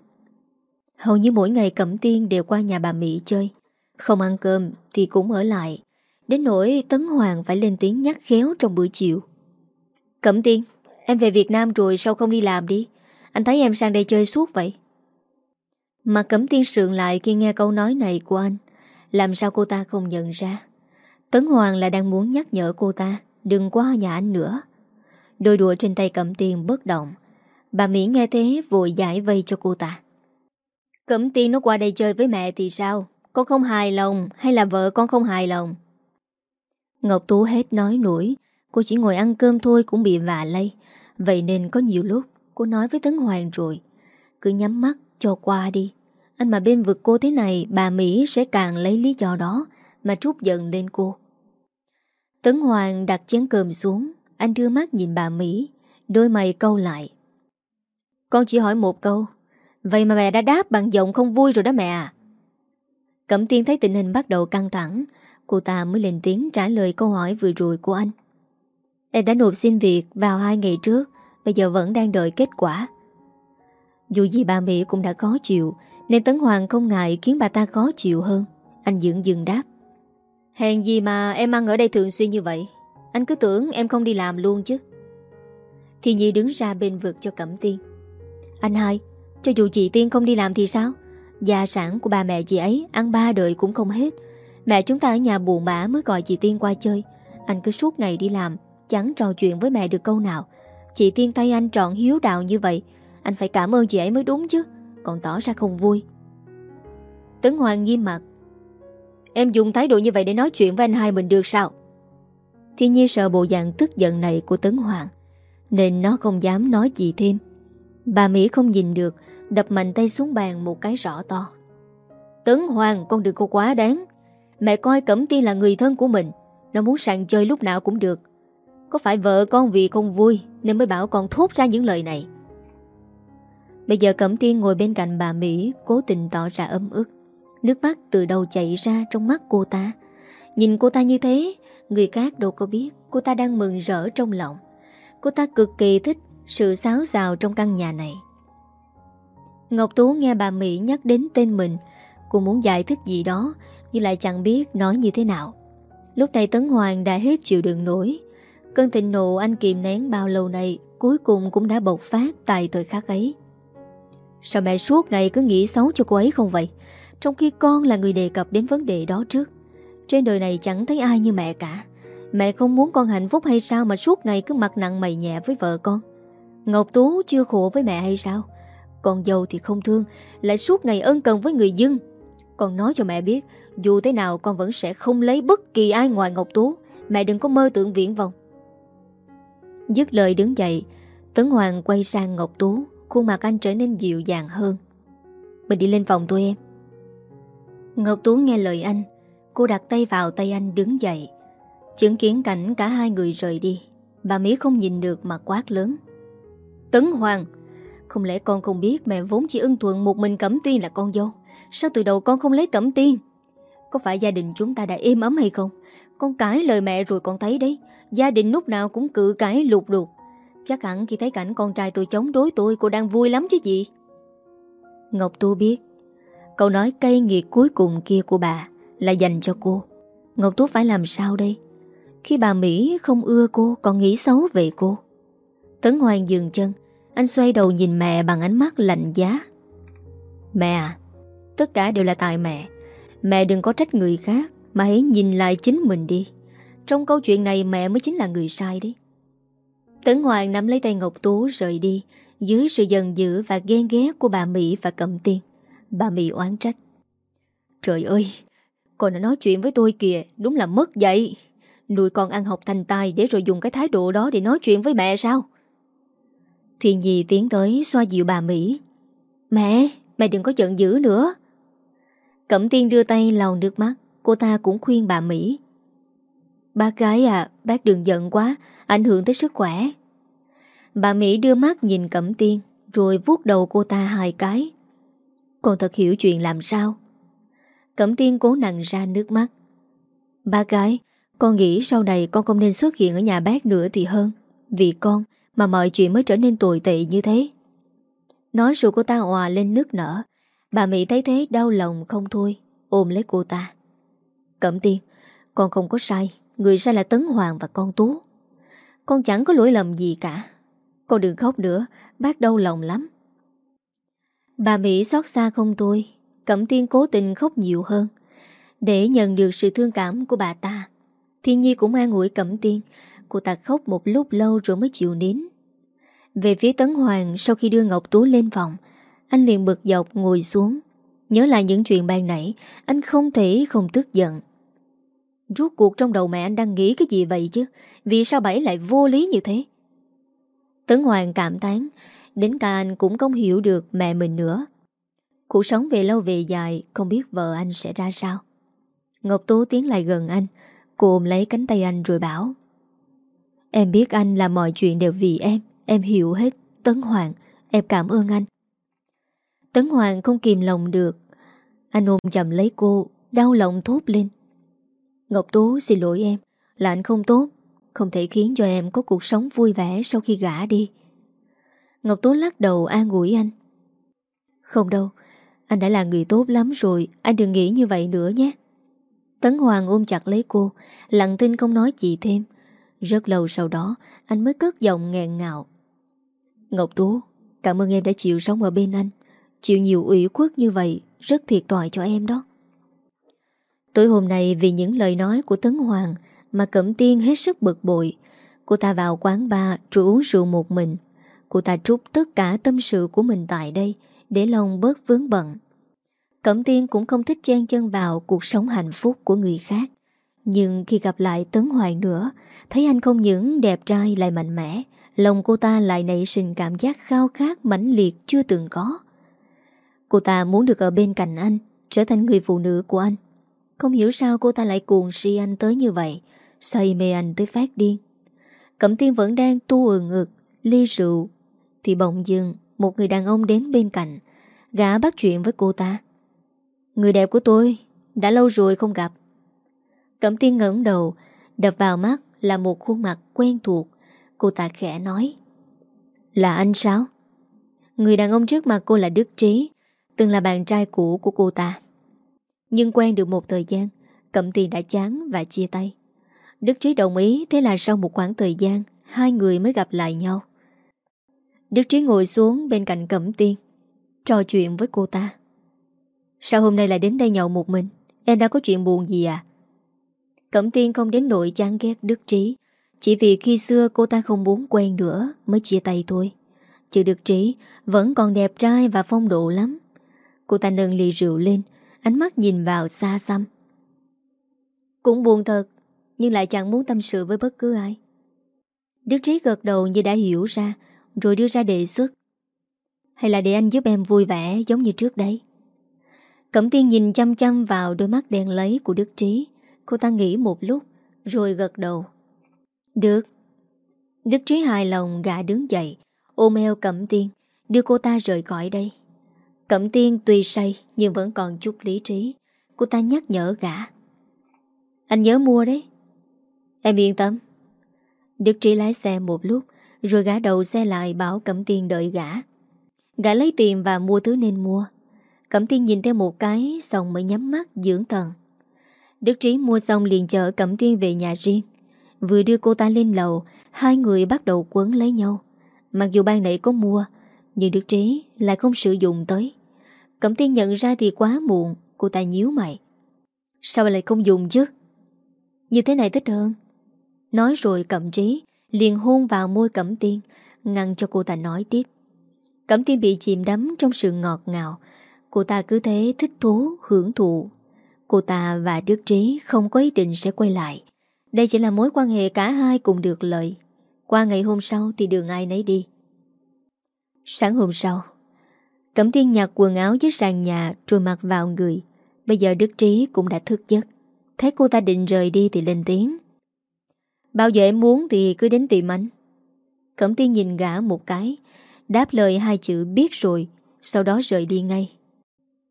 Hầu như mỗi ngày Cẩm Tiên đều qua nhà bà Mỹ chơi. Không ăn cơm thì cũng ở lại. Đến nỗi Tấn Hoàng phải lên tiếng nhắc khéo trong buổi chiều. Cẩm Tiên, Em về Việt Nam rồi sao không đi làm đi? Anh thấy em sang đây chơi suốt vậy. Mà Cẩm Tiên sượng lại khi nghe câu nói này của anh. Làm sao cô ta không nhận ra? Tấn Hoàng là đang muốn nhắc nhở cô ta, Đừng qua nhà anh nữa. Đôi đũa trên tay Cẩm Tiên bất động. Bà Mỹ nghe thế vội giải vây cho cô ta. Cẩm Tiên nó qua đây chơi với mẹ thì sao? Con không hài lòng Hay là vợ con không hài lòng? Ngọc Tú hết nói nổi. Cô chỉ ngồi ăn cơm thôi cũng bị vạ lây. Vậy nên có nhiều lúc Cô nói với Tấn Hoàng rồi. Cứ nhắm mắt, cho qua đi. Anh mà bên vực cô thế này, Bà Mỹ sẽ càng lấy lý do đó Mà trút giận lên cô. Tấn Hoàng đặt chén cơm xuống. Anh đưa mắt nhìn bà Mỹ. Đôi mày câu lại. Con chỉ hỏi một câu. Vậy mà mẹ đã đáp bằng giọng không vui rồi đó mẹ à. Cẩm tiên thấy tình hình bắt đầu căng thẳng. Cô ta mới lên tiếng trả lời câu hỏi vừa rồi của anh. Em đã nộp xin việc vào hai ngày trước, Bây giờ vẫn đang đợi kết quả. Dù gì bà Mỹ cũng đã khó chịu, Nên Tấn Hoàng không ngại khiến bà ta khó chịu hơn. Anh dưỡng dừng đáp. Hèn gì mà em ăn ở đây thường xuyên như vậy? Anh cứ tưởng em không đi làm luôn chứ. Thì Nhi đứng ra bên vực cho Cẩm Tiên. Anh hai, Cho dù chị Tiên không đi làm thì sao? Gia sản của bà mẹ chị ấy Ăn ba đời cũng không hết Mẹ chúng ta ở nhà buồn bã mới gọi chị Tiên qua chơi. Anh cứ suốt ngày đi làm, Chẳng trò chuyện với mẹ được câu nào. Chị Tiên tay anh trọn hiếu đạo như vậy, Anh phải cảm ơn chị ấy mới đúng chứ, Còn tỏ ra không vui. Tấn Hoàng nghiêm mặt. Em dùng thái độ như vậy để nói chuyện với anh hai mình được sao? Thiên Nhi sợ bộ dạng tức giận này của Tấn Hoàng, Nên nó không dám nói gì thêm. Bà Mỹ không nhìn được, Đập mạnh tay xuống bàn một cái rõ to. Tấn Hoàng, con đừng có quá đáng. Mẹ coi Cẩm Tiên là người thân của mình. Nó muốn sàn chơi lúc nào cũng được. Có phải vợ con vì không vui Nên mới bảo con thốt ra những lời này? Bây giờ Cẩm Tiên ngồi bên cạnh bà Mỹ, Cố tình tỏ ra ấm ức. Nước mắt từ đầu chảy ra trong mắt cô ta. Nhìn cô ta như thế, Người khác đâu có biết Cô ta đang mừng rỡ trong lòng. Cô ta cực kỳ thích sự xáo xào trong căn nhà này. Ngọc Tú nghe bà Mỹ nhắc đến tên mình, Cô muốn giải thích gì đó nhưng lại chẳng biết nói như thế nào. Lúc này Tấn Hoàng đã hết chịu đựng nổi. Cơn thịnh nộ anh kìm nén bao lâu này Cuối cùng cũng đã bộc phát tại thời khắc ấy. Sao mẹ suốt ngày cứ nghĩ xấu cho cô ấy không vậy? Trong khi con là người đề cập đến vấn đề đó trước. Trên đời này chẳng thấy ai như mẹ cả. Mẹ không muốn con hạnh phúc hay sao Mà suốt ngày cứ mặt nặng mày nhẹ với vợ con? Ngọc Tú chưa khổ với mẹ hay sao? Con dâu thì không thương, Lại suốt ngày ân cần với người dân Con nói cho mẹ biết dù thế nào, con vẫn sẽ không lấy bất kỳ ai ngoài Ngọc Tú. Mẹ đừng có mơ tưởng viễn vọng. Dứt lời đứng dậy, Tấn Hoàng quay sang Ngọc Tú. Khuôn mặt anh trở nên dịu dàng hơn. Mình đi lên phòng tôi em. Ngọc Tú nghe lời anh. Cô đặt tay vào tay anh đứng dậy. Chứng kiến cảnh cả hai người rời đi, Bà Mỹ không nhìn được mà quát lớn. Tấn Hoàng, Không lẽ con không biết mẹ vốn chỉ ưng thuận một mình Cẩm Tiên là con dâu? Sao từ đầu con không lấy Cẩm Tiên? Có phải gia đình chúng ta đã êm ấm hay không? Con cãi lời mẹ rồi con thấy đấy. Gia đình lúc nào cũng cự cãi lục đục Chắc hẳn khi thấy cảnh con trai tôi chống đối tôi, Cô đang vui lắm chứ gì? Ngọc Tu biết. Câu nói cay nghiệt cuối cùng kia của bà Là dành cho cô. Ngọc Tú phải làm sao đây? Khi bà Mỹ không ưa cô, Còn nghĩ xấu về cô. Tấn Hoàng dừng chân. Anh xoay đầu nhìn mẹ bằng ánh mắt lạnh giá. Mẹ à Tất cả đều là tại mẹ. Mẹ đừng có trách người khác, Mà hãy nhìn lại chính mình đi. Trong câu chuyện này mẹ mới chính là người sai đấy. Tấn Hoàng nắm lấy tay Ngọc Tú rời đi, Dưới sự giận dữ và ghen ghét của bà Mỹ và Cẩm Tiên. Bà Mỹ oán trách. Trời ơi, Con đã nói chuyện với tôi kìa, Đúng là mất dạy. Nuôi con ăn học thành tài Để rồi dùng cái thái độ đó để nói chuyện với mẹ sao? Thiên Nhi tiến tới xoa dịu bà Mỹ. Mẹ Mẹ đừng có giận dữ nữa. Cẩm Tiên đưa tay lau nước mắt. Cô ta cũng khuyên bà Mỹ. Bác gái à Bác đừng giận quá, Ảnh hưởng tới sức khỏe. Bà Mỹ đưa mắt nhìn Cẩm Tiên, Rồi vuốt đầu cô ta hai cái. Con thật hiểu chuyện làm sao? Cẩm Tiên cố nặng ra nước mắt. Ba gái, Con nghĩ sau này con không nên xuất hiện ở nhà bác nữa thì hơn. Vì con Mà mọi chuyện mới trở nên tồi tệ như thế. Nói rồi cô ta hòa lên nước nở. Bà Mỹ thấy thế đau lòng không thôi, Ôm lấy cô ta. Cẩm Tiên, Con không có sai, Người sai là Tấn Hoàng và con Tú. Con chẳng có lỗi lầm gì cả. Con đừng khóc nữa, Bác đau lòng lắm. Bà Mỹ xót xa không tôi Cẩm Tiên cố tình khóc nhiều hơn. Để nhận được sự thương cảm của bà ta Thiên Nhi cũng an ủi Cẩm Tiên, Cô ta khóc một lúc lâu rồi mới chịu nín. Về phía Tấn Hoàng, Sau khi đưa Ngọc Tú lên phòng anh liền bực dọc ngồi xuống. Nhớ lại những chuyện ban nãy, Anh không thể không tức giận. Rốt cuộc trong đầu mẹ anh đang nghĩ cái gì vậy chứ? Vì sao bảy lại vô lý như thế? Tấn Hoàng cảm tán Đến cả anh cũng không hiểu được mẹ mình nữa. Cuộc sống về lâu về dài, Không biết vợ anh sẽ ra sao. Ngọc Tố tiến lại gần anh, Cô ôm lấy cánh tay anh rồi bảo, Em biết anh làm mọi chuyện đều vì em Em hiểu hết Tấn Hoàng, Em cảm ơn anh. Tấn Hoàng không kìm lòng được. Anh ôm chầm lấy cô, Đau lòng thốt lên. Ngọc Tú, xin lỗi em, Là anh không tốt, Không thể khiến cho em có cuộc sống vui vẻ sau khi gã đi. Ngọc Tú lắc đầu an ủi anh. Không đâu, Anh đã là người tốt lắm rồi, Anh đừng nghĩ như vậy nữa nhé. Tấn Hoàng ôm chặt lấy cô, Lặng tin không nói gì thêm. Rất lâu sau đó, Anh mới cất giọng nghẹn ngào. Ngọc Tú, Cảm ơn em đã chịu sống ở bên anh. Chịu nhiều ủy khuất như vậy, Rất thiệt tội cho em đó. Tối hôm nay vì những lời nói của Tấn Hoàng Mà Cẩm Tiên hết sức bực bội. Cô ta vào quán bar rồi uống rượu một mình. Cô ta trút tất cả tâm sự của mình tại đây Để lòng bớt vướng bận. Cẩm Tiên cũng không thích chen chân vào cuộc sống hạnh phúc của người khác. Nhưng khi gặp lại Tấn Hoàng nữa, Thấy anh không những đẹp trai lại mạnh mẽ, Lòng cô ta lại nảy sinh cảm giác khao khát mãnh liệt chưa từng có. Cô ta muốn được ở bên cạnh anh, Trở thành người phụ nữ của anh. Không hiểu sao cô ta lại cuồng si anh tới như vậy, Say mê anh tới phát điên. Cẩm tiên vẫn đang tu ừ ngực, Ly rượu. Thì bỗng dưng, một người đàn ông đến bên cạnh, Gã bắt chuyện với cô ta. Người đẹp của tôi, Đã lâu rồi không gặp. Cẩm tiên ngẩng đầu, Đập vào mắt là một khuôn mặt quen thuộc. Cô ta khẽ nói, Là anh sao? Người đàn ông trước mặt cô là Đức Trí. Từng là bạn trai cũ của cô ta. Nhưng quen được một thời gian, Cẩm tiền đã chán và chia tay. Đức Trí đồng ý, Thế là sau một khoảng thời gian, Hai người mới gặp lại nhau. Đức Trí ngồi xuống bên cạnh Cẩm Tiên Trò chuyện với cô ta. Sao hôm nay lại đến đây nhậu một mình? Em đã có chuyện buồn gì à? Cẩm Tiên không đến nỗi chán ghét Đức Trí, Chỉ vì khi xưa cô ta không muốn quen nữa Mới chia tay thôi. Chứ Đức Trí vẫn còn đẹp trai và phong độ lắm. Cô ta nâng ly rượu lên, Ánh mắt nhìn vào xa xăm Cũng buồn thật, Nhưng lại chẳng muốn tâm sự với bất cứ ai. Đức Trí gật đầu như đã hiểu ra, Rồi đưa ra đề xuất. Hay là để anh giúp em vui vẻ giống như trước đấy Cẩm tiên nhìn chăm chăm vào đôi mắt đen lấy của Đức Trí. Cô ta nghĩ một lúc, Rồi gật đầu. Được. Đức Trí hài lòng gã đứng dậy, Ôm eo Cẩm tiên, Đưa cô ta rời khỏi đây. Cẩm tiên tuy say Nhưng vẫn còn chút lý trí. Cô ta nhắc nhở gã. Anh nhớ mua đấy. Em yên tâm. Đức Trí lái xe một lúc, Rồi gã đầu xe lại bảo Cẩm tiên đợi gã. Gã lấy tiền và mua thứ nên mua. Cẩm tiên nhìn theo một cái Xong mới nhắm mắt dưỡng thần. Đức Trí mua xong liền chở Cẩm tiên về nhà riêng. Vừa đưa cô ta lên lầu, Hai người bắt đầu quấn lấy nhau. Mặc dù ban nãy có mua, Nhưng Đức Trí lại không sử dụng tới. Cẩm tiên nhận ra thì quá muộn Cô ta nhíu mày. Sao lại không dùng chứ? Như thế này thích hơn. Nói rồi Cẩm Trí liền hôn vào môi Cẩm Tiên Ngăn cho cô ta nói tiếp. Cẩm Tiên bị chìm đắm trong sự ngọt ngào. Cô ta cứ thế thích thú, hưởng thụ. Cô ta và Đức Trí không có ý định sẽ quay lại. Đây chỉ là mối quan hệ cả hai cùng được lợi. Qua ngày hôm sau thì đường ai nấy đi. Sáng hôm sau Cẩm Tiên nhặt quần áo dưới sàn nhà Rồi mặc vào người. Bây giờ Đức Trí cũng đã thức giấc. Thấy cô ta định rời đi thì lên tiếng. Bao giờ em muốn thì cứ đến tìm anh. Cẩm Tiên nhìn gã một cái, Đáp lời hai chữ biết rồi, Sau đó rời đi ngay.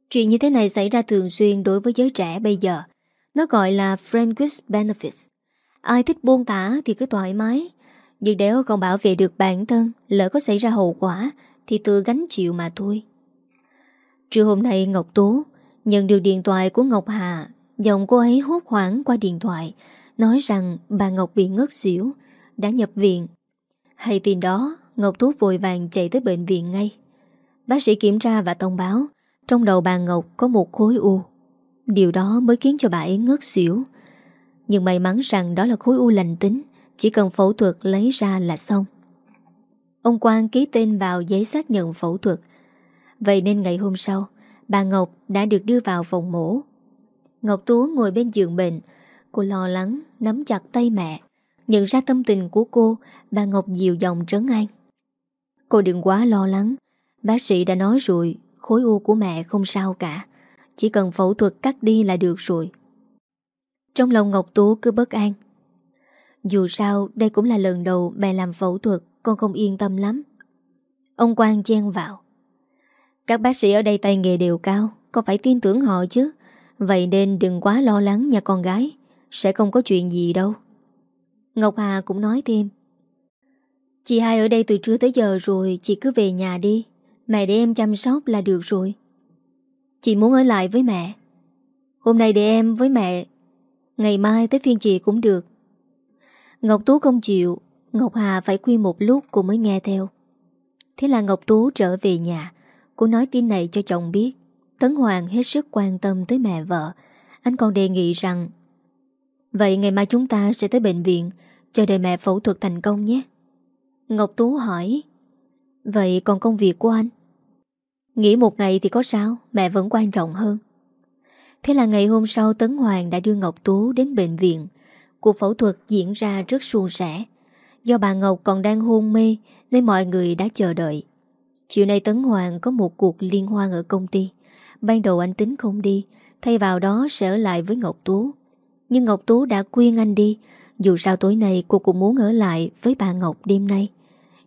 Chuyện như thế này xảy ra thường xuyên đối với giới trẻ bây giờ. Nó gọi là Friend with Benefits. Ai thích buông tả thì cứ thoải mái. Nhưng nếu không bảo vệ được bản thân, Lỡ có xảy ra hậu quả, Thì tự gánh chịu mà thôi. Trưa hôm nay Ngọc Tố Nhận được điện thoại của Ngọc Hà, Giọng cô ấy hốt hoảng qua điện thoại, Nói rằng bà Ngọc bị ngất xỉu, Đã nhập viện. Hay tin đó, Ngọc Tú vội vàng chạy tới bệnh viện ngay. Bác sĩ kiểm tra và thông báo, Trong đầu bà Ngọc có một khối u. Điều đó mới khiến cho bà ấy ngất xỉu. Nhưng may mắn rằng đó là khối u lành tính, Chỉ cần phẫu thuật lấy ra là xong. Ông Quang ký tên vào giấy xác nhận phẫu thuật Vậy nên ngày hôm sau, Bà Ngọc đã được đưa vào phòng mổ. Ngọc Tú ngồi bên giường bệnh, Cô lo lắng, nắm chặt tay mẹ. Nhận ra tâm tình của cô, Bà Ngọc dịu dòng trấn an. Cô đừng quá lo lắng, Bác sĩ đã nói rồi, Khối u của mẹ không sao cả. Chỉ cần phẫu thuật cắt đi là được rồi. Trong lòng Ngọc Tú cứ bất an. Dù sao, đây cũng là lần đầu mẹ làm phẫu thuật, Con không yên tâm lắm. Ông Quang chen vào. Các bác sĩ ở đây tay nghề đều cao, có phải tin tưởng họ chứ? Vậy nên đừng quá lo lắng nha con gái, Sẽ không có chuyện gì đâu. Ngọc Hà cũng nói thêm. Chị hai ở đây từ trưa tới giờ rồi, Chị cứ về nhà đi. Mẹ để em chăm sóc là được rồi. Chị muốn ở lại với mẹ. Hôm nay để em với mẹ, Ngày mai tới phiên chị cũng được. Ngọc Tú không chịu, Ngọc Hà phải quy một lúc cô mới nghe theo. Thế là Ngọc Tú trở về nhà. Cô nói tin này cho chồng biết. Tấn Hoàng hết sức quan tâm tới mẹ vợ. Anh còn đề nghị rằng, Vậy ngày mai chúng ta sẽ tới bệnh viện, Chờ đợi mẹ phẫu thuật thành công nhé. Ngọc Tú hỏi, Vậy còn công việc của anh? Nghỉ một ngày thì có sao? Mẹ vẫn quan trọng hơn. Thế là ngày hôm sau Tấn Hoàng đã đưa Ngọc Tú đến bệnh viện. Cuộc phẫu thuật diễn ra rất suôn sẻ. Do bà Ngọc còn đang hôn mê Nên mọi người đã chờ đợi. Chiều nay Tấn Hoàng có một cuộc liên hoan ở công ty. Ban đầu anh tính không đi, Thay vào đó sẽ ở lại với Ngọc Tú. Nhưng Ngọc Tú đã khuyên anh đi. Dù sao tối nay cô cũng muốn ở lại Với bà Ngọc đêm nay.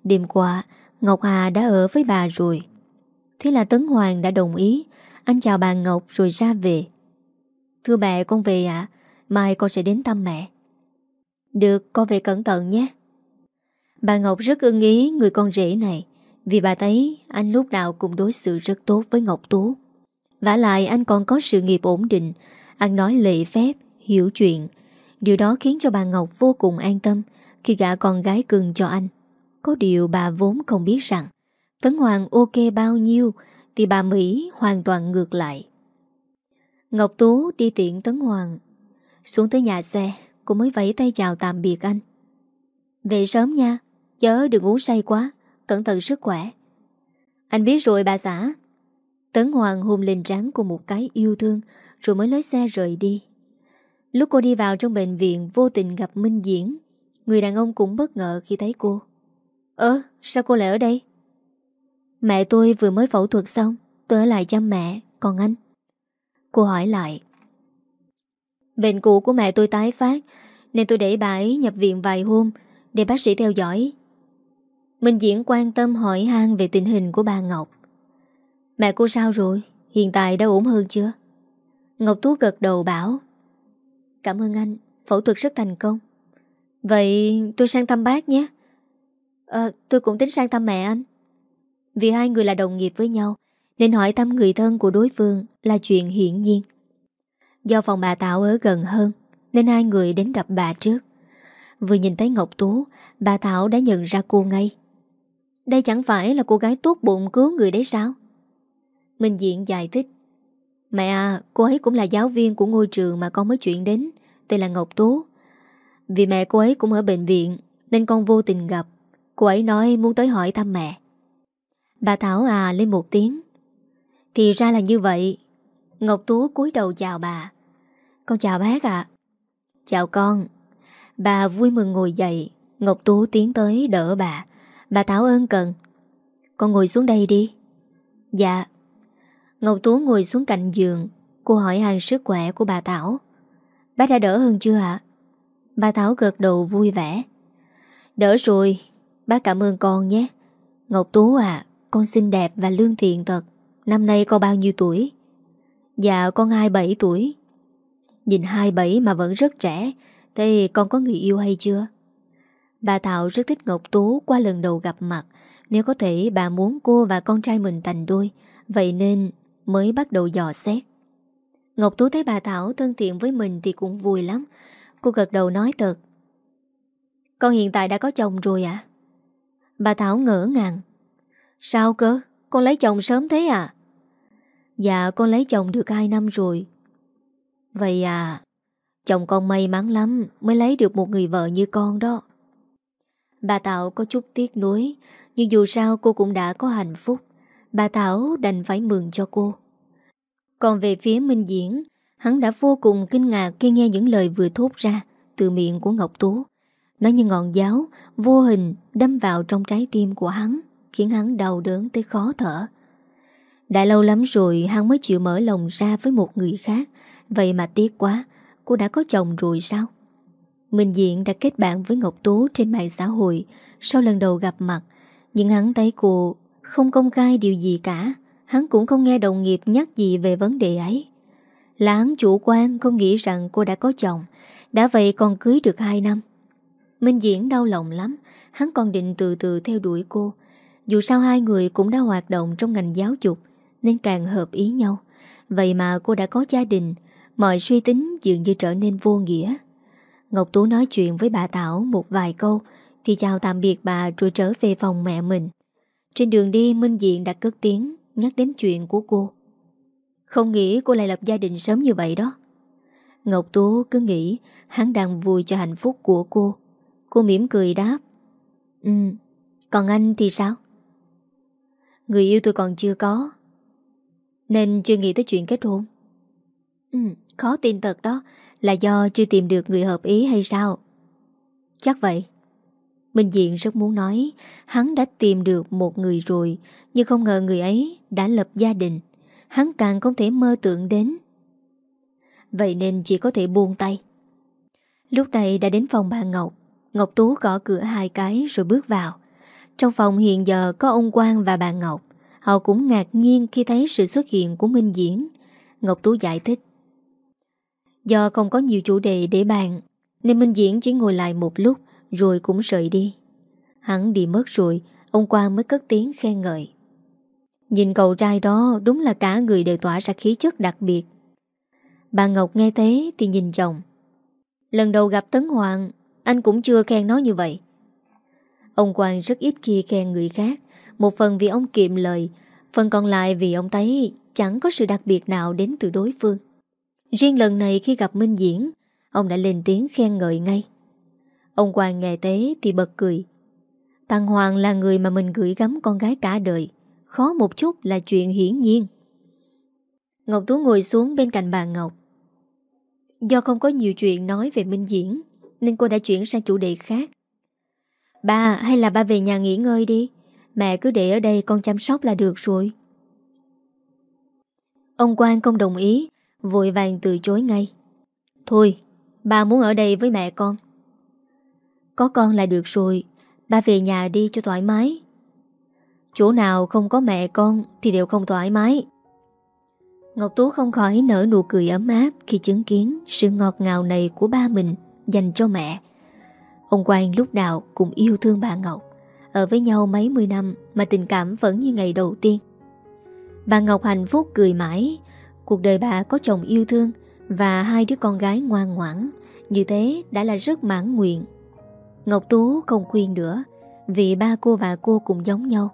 Đêm qua, Ngọc Hà đã ở với bà rồi. Thế là Tấn Hoàng đã đồng ý. Anh chào bà Ngọc rồi ra về. Thưa mẹ con về ạ. Mai con sẽ đến thăm mẹ. Được, con về cẩn thận nhé. Bà Ngọc rất ưng ý người con rể này. Vì bà thấy anh lúc nào cũng đối xử rất tốt với Ngọc Tú. Vả lại anh còn có sự nghiệp ổn định. Anh nói lệ phép, hiểu chuyện. Điều đó khiến cho bà Ngọc vô cùng an tâm Khi gả con gái cưng cho anh. Có điều bà vốn không biết rằng Tấn Hoàng ok bao nhiêu Thì bà Mỹ hoàn toàn ngược lại. Ngọc Tú đi tiện Tấn Hoàng. Xuống tới nhà xe Cô mới vẫy tay chào tạm biệt anh. Về sớm nha Chớ đừng uống say quá. Cẩn thận sức khỏe. Anh biết rồi bà xã. Tấn Hoàng hôn lên trán của một cái yêu thương, Rồi mới lấy xe rời đi. Lúc cô đi vào trong bệnh viện, Vô tình gặp Minh Diễn. Người đàn ông cũng bất ngờ khi thấy cô. Ơ, sao cô lại ở đây? Mẹ tôi vừa mới phẫu thuật xong, Tôi ở lại chăm mẹ, Còn anh? Cô hỏi lại. Bệnh cũ của mẹ tôi tái phát, Nên tôi để bà ấy nhập viện vài hôm Để bác sĩ theo dõi. Minh Diễn quan tâm hỏi han về tình hình của bà Ngọc. Mẹ cô sao rồi? Hiện tại đã ổn hơn chưa? Ngọc Tú gật đầu bảo Cảm ơn anh Phẫu thuật rất thành công. Vậy tôi sang thăm bác nhé. À, Tôi cũng tính sang thăm mẹ anh. Vì hai người là đồng nghiệp với nhau Nên hỏi thăm người thân của đối phương Là chuyện hiển nhiên. Do phòng bà Tạo ở gần hơn Nên hai người đến gặp bà trước. Vừa nhìn thấy Ngọc Tú Bà Thảo đã nhận ra cô ngay. Đây chẳng phải là cô gái tốt bụng cứu người đấy sao? Minh Diện giải thích. Mẹ à cô ấy cũng là giáo viên của ngôi trường Mà con mới chuyển đến, Tên là Ngọc Tú Vì mẹ cô ấy cũng ở bệnh viện, Nên con vô tình gặp. Cô ấy nói muốn tới hỏi thăm mẹ. Bà Thảo à lên một tiếng. Thì ra là như vậy. Ngọc Tú cúi đầu chào bà. Con chào bác ạ. Chào con. Bà vui mừng ngồi dậy. Ngọc Tú tiến tới đỡ bà. Bà Thảo ơn cần. Con ngồi xuống đây đi. Dạ. Ngọc Tú ngồi xuống cạnh giường, Cô hỏi hàng sức khỏe của bà Thảo. Bác đã đỡ hơn chưa ạ? Bà Thảo gật đầu vui vẻ. Đỡ rồi, Bác cảm ơn con nhé. Ngọc Tú à Con xinh đẹp và lương thiện thật. Năm nay con bao nhiêu tuổi? Dạ con 27 tuổi. Nhìn 27 mà vẫn rất trẻ, Thế con có người yêu hay chưa? Bà Thảo rất thích Ngọc Tú qua lần đầu gặp mặt. Nếu có thể, bà muốn cô và con trai mình thành đôi. Vậy nên mới bắt đầu dò xét. Ngọc Tú thấy bà Thảo thân thiện với mình thì cũng vui lắm. Cô gật đầu nói thật. Con hiện tại đã có chồng rồi à? Bà Thảo ngỡ ngàng. Sao cơ? Con lấy chồng sớm thế à? Dạ con lấy chồng được 2 năm rồi. Vậy à Chồng con may mắn lắm Mới lấy được một người vợ như con đó. Bà Thảo có chút tiếc nuối, Nhưng dù sao cô cũng đã có hạnh phúc. Bà Thảo đành phải mừng cho cô. Còn về phía Minh Diễn, Hắn đã vô cùng kinh ngạc khi nghe những lời vừa thốt ra Từ miệng của Ngọc Tú. Nó như ngọn giáo, Vô hình đâm vào trong trái tim của hắn, Khiến hắn đau đớn tới khó thở. Đã lâu lắm rồi Hắn mới chịu mở lòng ra với một người khác. Vậy mà tiếc quá, Cô đã có chồng rồi sao? Minh Diện đã kết bạn với Ngọc Tú Trên mạng xã hội. Sau lần đầu gặp mặt Nhưng hắn thấy cô không công khai điều gì cả. Hắn cũng không nghe đồng nghiệp nhắc gì về vấn đề ấy. Là hắn chủ quan, không nghĩ rằng cô đã có chồng. Đã vậy còn cưới được 2 năm. Minh Diễn đau lòng lắm. Hắn còn định từ từ theo đuổi cô. Dù sao hai người cũng đã hoạt động trong ngành giáo dục, Nên càng hợp ý nhau. Vậy mà cô đã có gia đình, Mọi suy tính dường như trở nên vô nghĩa. Ngọc Tú nói chuyện với bà Thảo một vài câu, Thì chào tạm biệt bà rồi trở về phòng mẹ mình. Trên đường đi, Minh Diện đã cất tiếng, Nhắc đến chuyện của cô. Không nghĩ cô lại lập gia đình sớm như vậy đó. Ngọc Tú cứ nghĩ Hắn đang vui cho hạnh phúc của cô. Cô mỉm cười đáp Ừ Còn anh thì sao? Người yêu tôi còn chưa có. Nên chưa nghĩ tới chuyện kết hôn? Ừ Khó tin thật đó. Là do chưa tìm được người hợp ý hay sao? Chắc vậy. Minh Diện rất muốn nói, Hắn đã tìm được một người rồi, Nhưng không ngờ người ấy đã lập gia đình. Hắn càng không thể mơ tưởng đến. Vậy nên chỉ có thể buông tay. Lúc này đã đến phòng bà Ngọc. Ngọc Tú gõ cửa hai cái rồi bước vào. Trong phòng hiện giờ có ông Quang và bà Ngọc. Họ cũng ngạc nhiên khi thấy sự xuất hiện của Minh Diễn. Ngọc Tú giải thích. Do không có nhiều chủ đề để bàn, Nên Minh Diễn chỉ ngồi lại một lúc, rồi cũng rời đi. Hắn đi mất rồi, Ông Quang mới cất tiếng khen ngợi. Nhìn cậu trai đó, Đúng là cả người đều tỏa ra khí chất đặc biệt. Bà Ngọc nghe thế Thì nhìn chồng. Lần đầu gặp Tấn Hoàng, Anh cũng chưa khen nó như vậy. Ông Quang rất ít khi khen người khác, Một phần vì ông kiệm lời, Phần còn lại vì ông thấy Chẳng có sự đặc biệt nào đến từ đối phương. Riêng lần này khi gặp Minh Diễn, Ông đã lên tiếng khen ngợi ngay. Ông Quang nghe thế thì bật cười. Thằng Hoàng là người mà mình gửi gắm con gái cả đời, Khó một chút là chuyện hiển nhiên. Ngọc Tú ngồi xuống bên cạnh bà Ngọc. Do không có nhiều chuyện nói về Minh Diễn, Nên cô đã chuyển sang chủ đề khác. Ba hay là ba về nhà nghỉ ngơi đi, Mẹ cứ để ở đây con chăm sóc là được rồi. Ông Quang không đồng ý Vội vàng từ chối ngay. Thôi, Ba muốn ở đây với mẹ con. Có con là được rồi, Ba về nhà đi cho thoải mái. Chỗ nào không có mẹ con Thì đều không thoải mái. Ngọc Tú không khỏi nở nụ cười ấm áp Khi chứng kiến sự ngọt ngào này của ba mình Dành cho mẹ. Ông Quang lúc nào cũng yêu thương bà Ngọc, Ở với nhau mấy mươi năm Mà tình cảm vẫn như ngày đầu tiên. Bà Ngọc hạnh phúc cười mãi Cuộc đời bà có chồng yêu thương Và hai đứa con gái ngoan ngoãn. Như thế đã là rất mãn nguyện. Ngọc Tú không khuyên nữa, Vì ba cô và cô cũng giống nhau.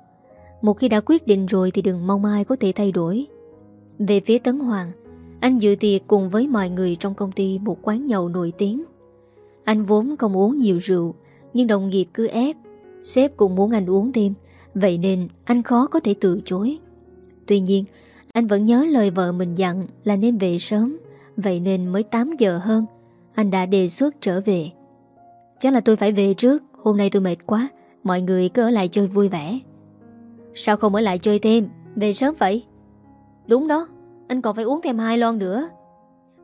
Một khi đã quyết định rồi Thì đừng mong ai có thể thay đổi. Về phía Tấn Hoàng, Anh dự tiệc cùng với mọi người trong công ty Một quán nhậu nổi tiếng. Anh vốn không uống nhiều rượu, Nhưng đồng nghiệp cứ ép. Sếp cũng muốn anh uống thêm, Vậy nên anh khó có thể từ chối. Tuy nhiên anh vẫn nhớ lời vợ mình dặn Là nên về sớm, Vậy nên mới 8 giờ hơn. Anh đã đề xuất trở về. Chắc là tôi phải về trước, Hôm nay tôi mệt quá, Mọi người cứ ở lại chơi vui vẻ. Sao không ở lại chơi thêm? Về sớm vậy? Đúng đó, Anh còn phải uống thêm hai lon nữa.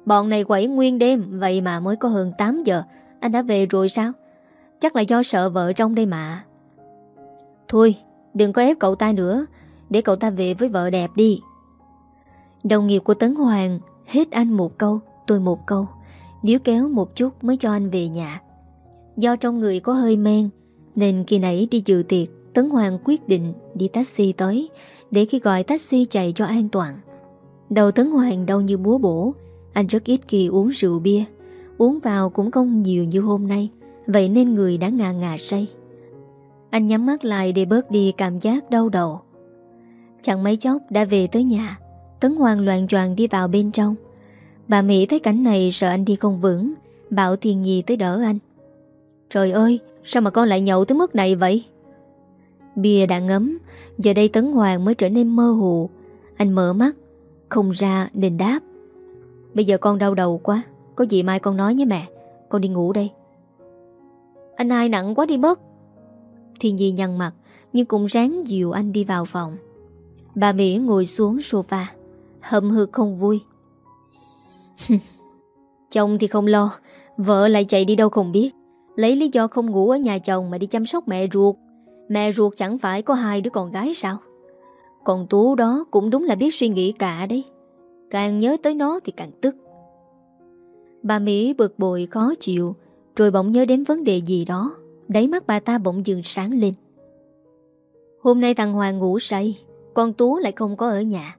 Bọn này quẩy nguyên đêm, Vậy mà mới có hơn 8 giờ. Anh đã về rồi sao? Chắc là do sợ vợ trong đây mà. Thôi, đừng có ép cậu ta nữa. Để cậu ta về với vợ đẹp đi. Đồng nghiệp của Tấn Hoàng, Hết anh một câu, Tôi một câu. Nếu kéo một chút mới cho anh về nhà. Do trong người có hơi men, Nên khi nãy đi dự tiệc, Tấn Hoàng quyết định đi taxi tới, Để khi gọi taxi chạy cho an toàn. Đầu Tấn Hoàng đau như búa bổ, Anh rất ít khi uống rượu bia. Uống vào cũng không nhiều như hôm nay, Vậy nên người đã ngà ngà say. Anh nhắm mắt lại để bớt đi cảm giác đau đầu. Chẳng mấy chốc đã về tới nhà. Tấn Hoàng loạn choạng đi vào bên trong. Bà Mỹ thấy cảnh này sợ anh đi không vững, Bảo Thiên Nhi tới đỡ anh. Trời ơi, Sao mà con lại nhậu tới mức này vậy? Bia đã ngấm, Giờ đây Tấn Hoàng mới trở nên mơ hồ. Anh mở mắt, Không ra nên đáp. Bây giờ con đau đầu quá, Có gì mai con nói nhé mẹ, Con đi ngủ đây. Anh ai nặng quá đi mất. Thiên Nhi nhăn mặt, Nhưng cũng ráng dìu anh đi vào phòng. Bà Mỹ ngồi xuống sofa. Hậm hực không vui. *laughs* Chồng thì không lo, Vợ lại chạy đi đâu không biết. Lấy lý do không ngủ ở nhà chồng Mà đi chăm sóc mẹ ruột. Mẹ ruột chẳng phải có hai đứa con gái sao? Còn Tú đó cũng đúng là biết suy nghĩ cả đấy. Càng nhớ tới nó thì càng tức. Bà Mỹ bực bội khó chịu, Rồi bỗng nhớ đến vấn đề gì đó. Đáy mắt bà ta bỗng dừng sáng lên. Hôm nay thằng Hoàng ngủ say, Con Tú lại không có ở nhà.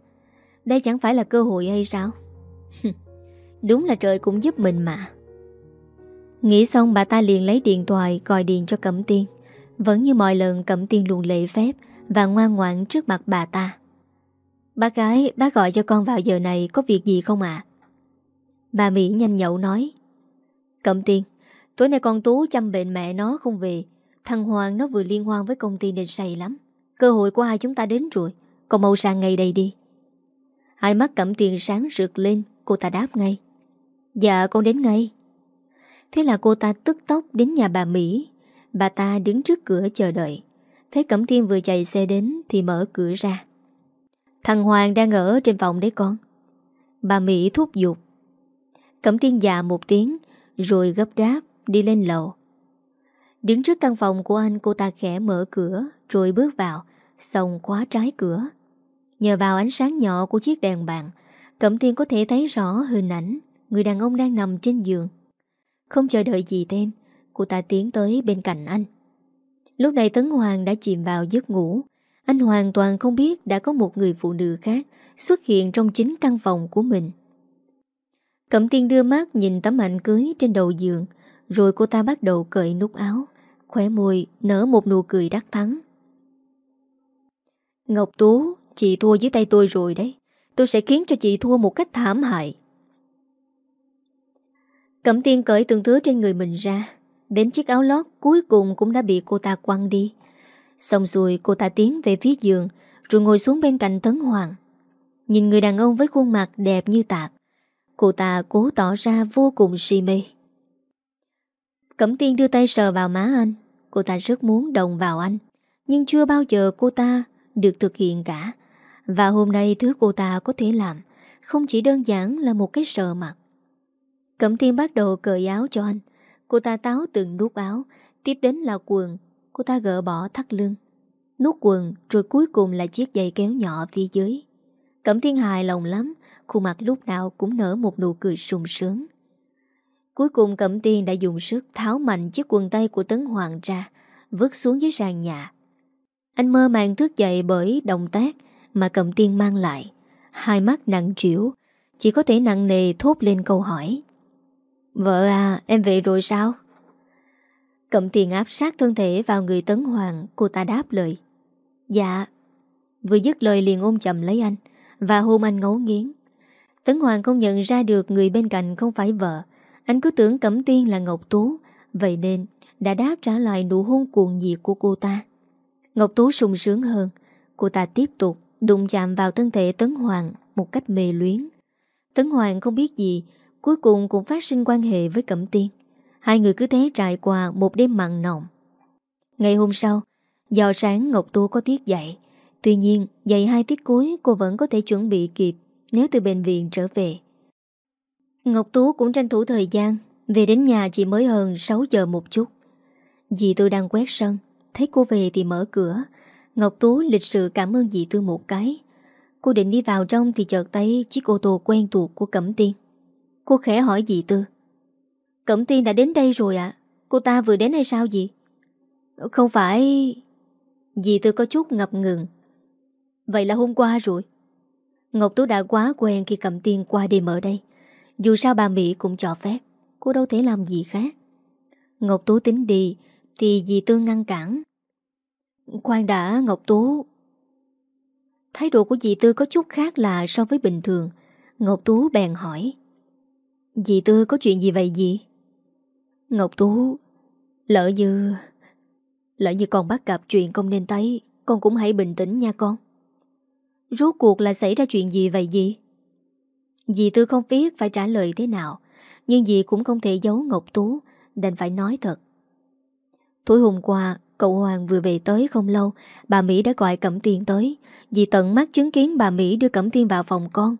Đây chẳng phải là cơ hội hay sao? Đúng là trời cũng giúp mình mà. Nghĩ xong bà ta liền lấy điện thoại Gọi điện cho Cẩm Tiên. Vẫn như mọi lần, Cẩm Tiên luôn lễ phép Và ngoan ngoãn trước mặt bà ta. Bác gái, bác gọi cho con vào giờ này Có việc gì không ạ? Bà Mỹ nhanh nhậu nói. Cẩm Tiên, Tối nay con Tú chăm bệnh mẹ nó không về. Thằng Hoàng nó vừa liên hoan với công ty nên say lắm. Cơ hội của hai chúng ta đến rồi. Còn mau sang ngày đây đi. Hai mắt Cẩm Tiên sáng rực lên, Cô ta đáp ngay. Dạ con đến ngay. Thế là cô ta tức tốc đến nhà bà Mỹ. Bà ta đứng trước cửa chờ đợi. Thấy Cẩm Thiên vừa chạy xe đến Thì mở cửa ra. Thằng Hoàng đang ở trên phòng đấy con. Bà Mỹ thúc giục. Cẩm Thiên dạ một tiếng, Rồi gấp gáp đi lên lầu. Đứng trước căn phòng của anh, Cô ta khẽ mở cửa, Rồi bước vào, Xong khóa trái cửa. Nhờ vào ánh sáng nhỏ của chiếc đèn bàn, Cẩm Thiên có thể thấy rõ hình ảnh Người đàn ông đang nằm trên giường. Không chờ đợi gì thêm, Cô ta tiến tới bên cạnh anh. Lúc này Tấn Hoàng đã chìm vào giấc ngủ. Anh hoàn toàn không biết Đã có một người phụ nữ khác Xuất hiện trong chính căn phòng của mình. Cẩm tiên đưa mắt nhìn tấm ảnh cưới trên đầu giường, Rồi cô ta bắt đầu cởi nút áo Khỏe môi nở một nụ cười đắc thắng. Ngọc Tú Chị thua dưới tay tôi rồi đấy. Tôi sẽ khiến cho chị thua một cách thảm hại. Cẩm tiên cởi từng thứ trên người mình ra. Đến chiếc áo lót cuối cùng cũng đã bị cô ta quăng đi. Xong rồi cô ta tiến về phía giường, Rồi ngồi xuống bên cạnh Tấn Hoàng. Nhìn người đàn ông với khuôn mặt đẹp như tạc, Cô ta cố tỏ ra vô cùng si mê. Cẩm tiên đưa tay sờ vào má anh. Cô ta rất muốn đồng vào anh, Nhưng chưa bao giờ cô ta được thực hiện cả. Và hôm nay thứ cô ta có thể làm Không chỉ đơn giản là một cái sợ mặt. Cẩm tiên bắt đầu cởi áo cho anh. Cô ta táo từng nút áo, Tiếp đến là quần. Cô ta gỡ bỏ thắt lưng, Nút quần rồi cuối cùng là chiếc giày kéo nhỏ phía dưới. Cẩm thiên hài lòng lắm, Khuôn mặt lúc nào cũng nở một nụ cười sung sướng. Cuối cùng Cẩm tiên đã dùng sức Tháo mạnh chiếc quần tay của Tấn Hoàng ra, Vứt xuống dưới sàn nhà. Anh mơ màng thức dậy bởi động tác mà Cẩm tiên mang lại. Hai mắt nặng trĩu, Chỉ có thể nặng nề thốt lên câu hỏi. Vợ à em về rồi sao? Cẩm tiền áp sát thân thể vào người Tấn Hoàng, Cô ta đáp lời. Dạ. Vừa dứt lời liền ôm chầm lấy anh Và hôn anh ngấu nghiến. Tấn Hoàng không nhận ra được người bên cạnh không phải vợ. Anh cứ tưởng Cẩm Tiên là Ngọc Tú. Vậy nên đã đáp trả lại nụ hôn cuồng nhiệt của cô ta. Ngọc Tú sung sướng hơn. Cô ta tiếp tục đụng chạm vào thân thể Tấn Hoàng một cách mê luyến. Tấn Hoàng không biết gì, Cuối cùng cũng phát sinh quan hệ với Cẩm Tiên. Hai người cứ thế trải qua một đêm mặn nồng. Ngày hôm sau Vào sáng Ngọc Tú có tiết dạy. Tuy nhiên, dạy hai tiết cuối cô vẫn có thể chuẩn bị kịp Nếu từ bệnh viện trở về. Ngọc Tú cũng tranh thủ thời gian, Về đến nhà chỉ mới hơn 6 giờ một chút. Dì tôi đang quét sân, Thấy cô về thì mở cửa. Ngọc Tú lịch sự cảm ơn dì Tư một cái. Cô định đi vào trong thì chợt thấy chiếc ô tô quen thuộc của Cẩm Tiên. Cô khẽ hỏi dì Tư. Cẩm Tiên đã đến đây rồi ạ. Cô ta vừa đến hay sao dì? Không phải. Dì Tư có chút ngập ngừng. Vậy là hôm qua rồi. Ngọc Tú đã quá quen khi Cẩm Tiên qua đêm ở đây. Dù sao bà Mỹ cũng cho phép. Cô đâu thể làm gì khác. Ngọc Tú tính đi Thì dì Tư ngăn cản. Khoan đã, Ngọc Tú Thái độ của dì Tư có chút khác lạ so với bình thường Ngọc Tú bèn hỏi, Dì Tư có chuyện gì vậy dì? Ngọc Tú, Lỡ như Lỡ như con bắt gặp chuyện không nên thấy, Con cũng hãy bình tĩnh nha con Rốt cuộc là xảy ra chuyện gì vậy dì? Dì Tư không biết phải trả lời thế nào, Nhưng dì cũng không thể giấu Ngọc Tú, Đành phải nói thật Tối hôm qua Cậu Hoàng vừa về tới không lâu, Bà Mỹ đã gọi Cẩm Tiên tới. Dì tận mắt chứng kiến bà Mỹ đưa Cẩm Tiên vào phòng con.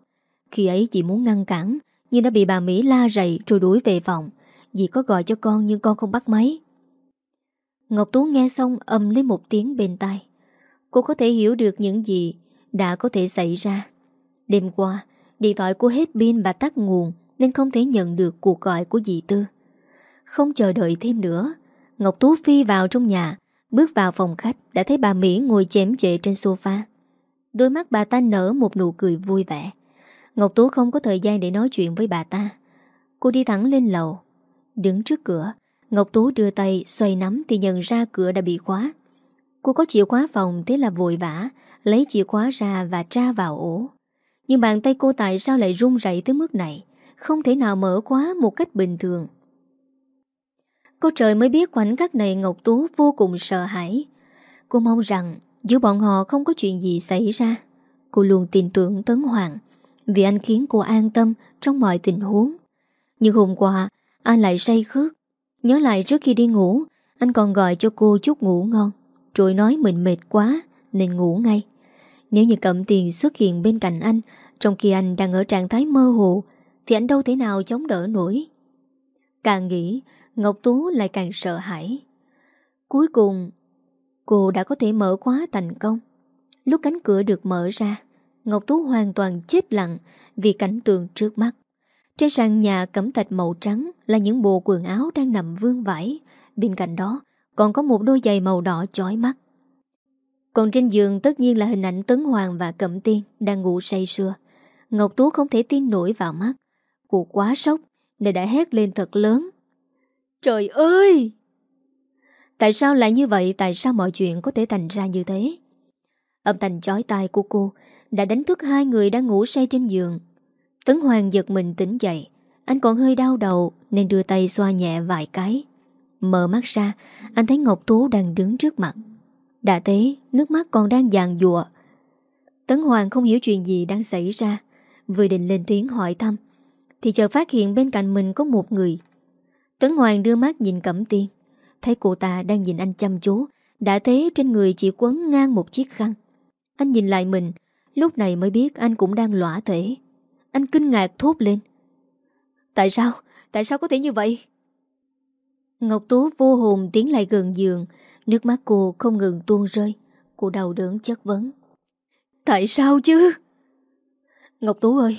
Khi ấy chị muốn ngăn cản, Nhưng đã bị bà Mỹ la rầy rồi đuổi về phòng. Dì có gọi cho con nhưng con không bắt máy. Ngọc Tú nghe xong âm lên một tiếng bên tai. Cô có thể hiểu được những gì đã có thể xảy ra. Đêm qua, Điện thoại cô hết pin và tắt nguồn Nên không thể nhận được cuộc gọi của dì Tư. Không chờ đợi thêm nữa, Ngọc Tú phi vào trong nhà Bước vào phòng khách, Đã thấy bà Mỹ ngồi chém chệ trên sofa. Đôi mắt bà ta nở một nụ cười vui vẻ. Ngọc Tú không có thời gian để nói chuyện với bà ta. Cô đi thẳng lên lầu. Đứng trước cửa, Ngọc Tú đưa tay xoay nắm Thì nhận ra cửa đã bị khóa. Cô có chìa khóa phòng thế là vội vã, Lấy chìa khóa ra và tra vào ổ. Nhưng bàn tay cô tại sao lại run rẩy tới mức này? Không thể nào mở khóa một cách bình thường. Cô trời mới biết khoảnh khắc này Ngọc Tú vô cùng sợ hãi. Cô mong rằng giữa bọn họ không có chuyện gì xảy ra. Cô luôn tin tưởng Tấn Hoàng, Vì anh khiến cô an tâm trong mọi tình huống. Nhưng hôm qua, anh lại say khước. Nhớ lại trước khi đi ngủ, Anh còn gọi cho cô chút ngủ ngon. Rồi nói mình mệt quá, Nên ngủ ngay. Nếu như cẩm tiền xuất hiện bên cạnh anh, Trong khi anh đang ở trạng thái mơ hồ, Thì anh đâu thể nào chống đỡ nổi. Càng nghĩ Ngọc Tú lại càng sợ hãi Cuối cùng, Cô đã có thể mở khóa thành công Lúc cánh cửa được mở ra, Ngọc Tú hoàn toàn chết lặng Vì cảnh tượng trước mắt trên sàn nhà cẩm thạch màu trắng là những bộ quần áo đang nằm vương vãi. Bên cạnh đó, còn có một đôi giày màu đỏ chói mắt. Còn trên giường tất nhiên là hình ảnh Tấn Hoàng và Cẩm Tiên đang ngủ say sưa. Ngọc Tú không thể tin nổi vào mắt. Cô quá sốc, nên đã hét lên thật lớn. Trời ơi! Tại sao lại như vậy? Tại sao mọi chuyện có thể thành ra như thế? Âm thanh chói tai của cô đã đánh thức hai người đang ngủ say trên giường. Tấn Hoàng giật mình tỉnh dậy Anh còn hơi đau đầu Nên đưa tay xoa nhẹ vài cái Mở mắt ra, Anh thấy Ngọc Tú đang đứng trước mặt Đã thế, nước mắt còn đang dàn dụa Tấn Hoàng không hiểu chuyện gì đang xảy ra Vừa định lên tiếng hỏi thăm, Thì chợt phát hiện bên cạnh mình có một người Tấn Hoàng đưa mắt nhìn Cẩm Tiên. Thấy cô ta đang nhìn anh chăm chú, Đã thế trên người chỉ quấn ngang một chiếc khăn. Anh nhìn lại mình, Lúc này mới biết anh cũng đang lõa thể. Anh kinh ngạc thốt lên. Tại sao? Tại sao có thể như vậy? Ngọc Tú vô hồn tiến lại gần giường, Nước mắt cô không ngừng tuôn rơi. Cô đau đớn chất vấn. Tại sao chứ? Ngọc Tú ơi,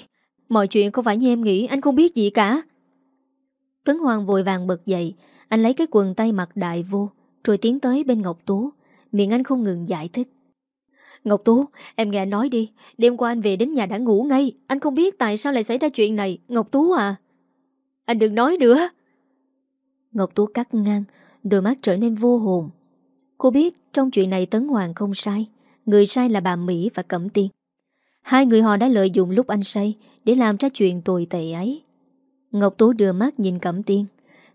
Mọi chuyện không phải như em nghĩ, Anh không biết gì cả. Tấn Hoàng vội vàng bật dậy. Anh lấy cái quần tay mặc đại vô Rồi tiến tới bên Ngọc Tú. Miệng anh không ngừng giải thích. Ngọc Tú, em nghe nói đi Đêm qua anh về đến nhà đã ngủ ngay. Anh không biết tại sao lại xảy ra chuyện này. Ngọc Tú à? Anh đừng nói nữa. Ngọc Tú cắt ngang Đôi mắt trở nên vô hồn. Cô biết trong chuyện này Tấn Hoàng không sai. Người sai là bà Mỹ và Cẩm Tiên. Hai người họ đã lợi dụng lúc anh say Để làm ra chuyện tồi tệ ấy. Ngọc Tú đưa mắt nhìn Cẩm Tiên.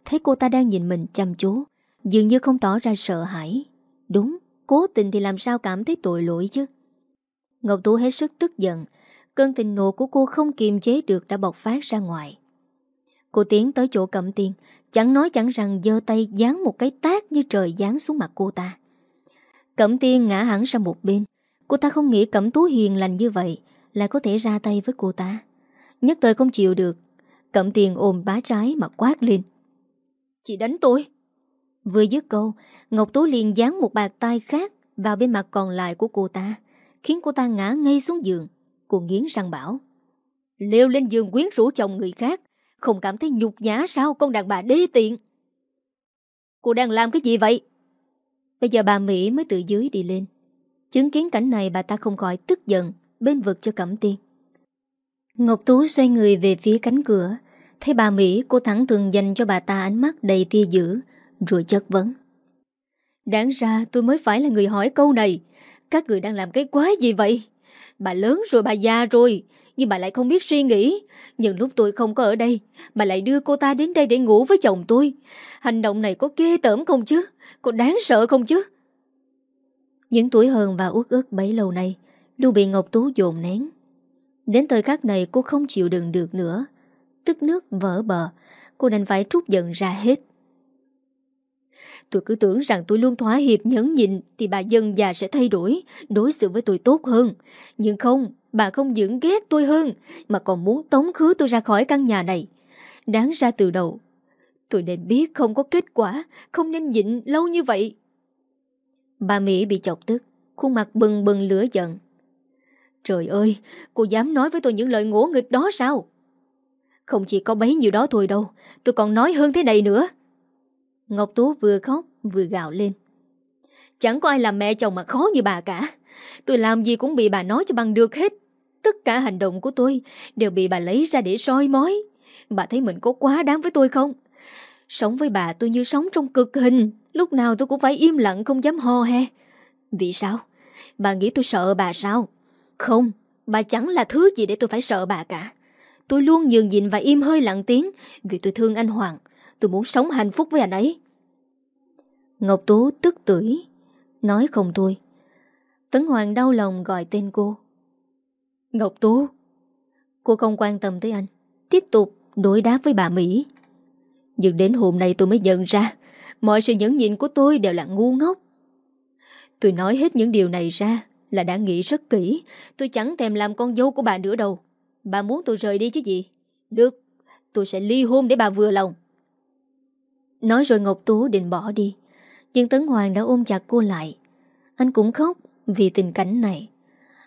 Thấy cô ta đang nhìn mình chăm chú Dường như không tỏ ra sợ hãi. Đúng, cố tình thì làm sao cảm thấy tội lỗi chứ? Ngọc Tú hết sức tức giận. Cơn tình nộ của cô không kiềm chế được đã bộc phát ra ngoài. Cô tiến tới chỗ Cẩm Tiên Chẳng nói chẳng rằng giơ tay dán một cái tác như trời dán xuống mặt cô ta. Cẩm Tiên ngã hẳn sang một bên. Cô ta không nghĩ Cẩm Tú hiền lành như vậy Lại có thể ra tay với cô ta. Nhất thời không chịu được Cẩm Tiên ôm bá trái mà quát lên. Chị đánh tôi. Vừa dứt câu Ngọc Tú liền dán một bàn tay khác Vào bên mặt còn lại của cô ta Khiến cô ta ngã ngay xuống giường. Cô nghiến răng bảo Leo lên giường quyến rũ chồng người khác Không cảm thấy nhục nhã sao con đàn bà đê tiện? Cô đang làm cái gì vậy? Bây giờ bà Mỹ mới từ dưới đi lên. Chứng kiến cảnh này bà ta không khỏi tức giận Bên vực cho Cẩm Tiên. Ngọc Tú xoay người về phía cánh cửa Thấy bà Mỹ, cô thẳng thường dành cho bà ta ánh mắt đầy tia dữ, Rồi chất vấn. Đáng ra tôi mới phải là người hỏi câu này. Các người đang làm cái quái gì vậy? Bà lớn rồi bà già rồi, Nhưng bà lại không biết suy nghĩ. Nhưng lúc tôi không có ở đây, Bà lại đưa cô ta đến đây để ngủ với chồng tôi. Hành động này có ghê tởm không chứ? Có đáng sợ không chứ? Những tuổi hờn và uất ức bấy lâu nay Luôn bị Ngọc Tú dồn nén. Đến thời khắc này, cô không chịu đựng được nữa. Tức nước vỡ bờ. Cô đành phải trút giận ra hết. Tôi cứ tưởng rằng tôi luôn thỏa hiệp nhẫn nhịn Thì bà dân già sẽ thay đổi Đối xử với tôi tốt hơn. Nhưng không, bà không những ghét tôi hơn Mà còn muốn tống khứ tôi ra khỏi căn nhà này. Đáng ra từ đầu Tôi nên biết không có kết quả Không nên nhịn lâu như vậy. Bà Mỹ bị chọc tức Khuôn mặt bừng bừng lửa giận. Trời ơi, cô dám nói với tôi những lời ngỗ nghịch đó sao? Không chỉ có bấy nhiêu đó thôi đâu, tôi còn nói hơn thế này nữa. Ngọc Tú vừa khóc vừa gạo lên. Chẳng có ai làm mẹ chồng mà khó như bà cả. Tôi làm gì cũng bị bà nói cho bằng được hết. Tất cả hành động của tôi đều bị bà lấy ra để soi mói. Bà thấy mình có quá đáng với tôi không? Sống với bà tôi như sống trong cực hình. Lúc nào tôi cũng phải im lặng không dám ho he. Vì sao? Bà nghĩ tôi sợ bà sao? Không, bà chẳng là thứ gì để tôi phải sợ bà cả. Tôi luôn nhường nhịn và im hơi lặng tiếng vì tôi thương anh Hoàng. Tôi muốn sống hạnh phúc với anh ấy. Ngọc Tú tức tưởi, nói không thôi. Tấn Hoàng đau lòng gọi tên cô. Ngọc Tú. Cô không quan tâm tới anh. Tiếp tục đối đáp với bà Mỹ. Nhưng đến hôm nay tôi mới nhận ra mọi sự nhẫn nhịn của tôi đều là ngu ngốc. Tôi nói hết những điều này ra là đã nghĩ rất kỹ Tôi chẳng thèm làm con dâu của bà nữa đâu Bà muốn tôi rời đi chứ gì? Được Tôi sẽ ly hôn để bà vừa lòng. Nói rồi Ngọc Tú định bỏ đi Nhưng Tấn Hoàng đã ôm chặt cô lại. Anh cũng khóc vì tình cảnh này.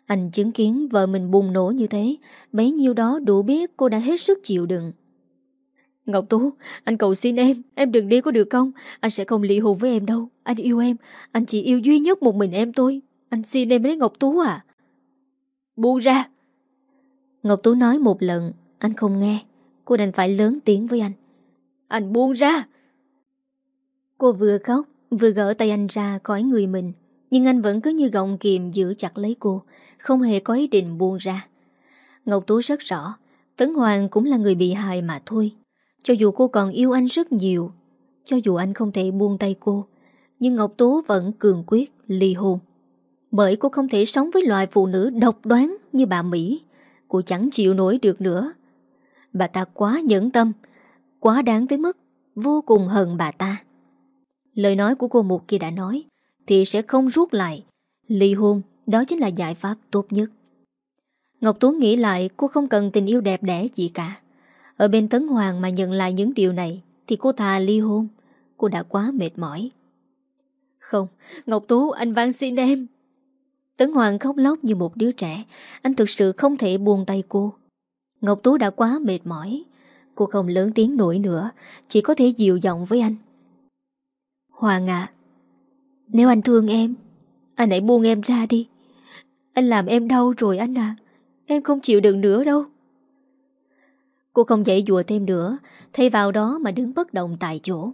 Anh chứng kiến vợ mình bùng nổ như thế Bấy nhiêu đó đủ biết cô đã hết sức chịu đựng. Ngọc Tú, anh cầu xin em Em đừng đi có được không? Anh sẽ không ly hôn với em đâu. Anh yêu em Anh chỉ yêu duy nhất một mình em thôi. Anh xin em lấy Ngọc Tú à? Buông ra! Ngọc Tú nói một lần Anh không nghe. Cô đành phải lớn tiếng với anh. Anh buông ra. Cô vừa khóc Vừa gỡ tay anh ra khỏi người mình Nhưng anh vẫn cứ như gọng kìm giữ chặt lấy cô Không hề có ý định buông ra. Ngọc Tú rất rõ Tấn Hoàng cũng là người bị hại mà thôi. Cho dù cô còn yêu anh rất nhiều Cho dù anh không thể buông tay cô Nhưng Ngọc Tú vẫn cường quyết ly hôn. Bởi cô không thể sống với loài phụ nữ độc đoán như bà Mỹ Cô chẳng chịu nổi được nữa. Bà ta quá nhẫn tâm Quá đáng tới mức Vô cùng hận bà ta. Lời nói của cô một kia đã nói Thì sẽ không rút lại. Ly hôn Đó chính là giải pháp tốt nhất. Ngọc Tú nghĩ lại cô không cần tình yêu đẹp đẽ gì cả. Ở bên Tấn Hoàng mà nhận lại những điều này Thì cô thà ly hôn. Cô đã quá mệt mỏi. Không, Ngọc Tú anh van xin em. Tấn Hoàng khóc lóc như một đứa trẻ. Anh thực sự không thể buông tay cô. Ngọc Tú đã quá mệt mỏi. Cô không lớn tiếng nổi nữa, Chỉ có thể dịu giọng với anh. Hoàng à Nếu anh thương em, Anh hãy buông em ra đi. Anh làm em đau rồi anh à Em không chịu đựng nữa đâu. Cô không dậy dùa thêm nữa, Thay vào đó mà đứng bất động tại chỗ.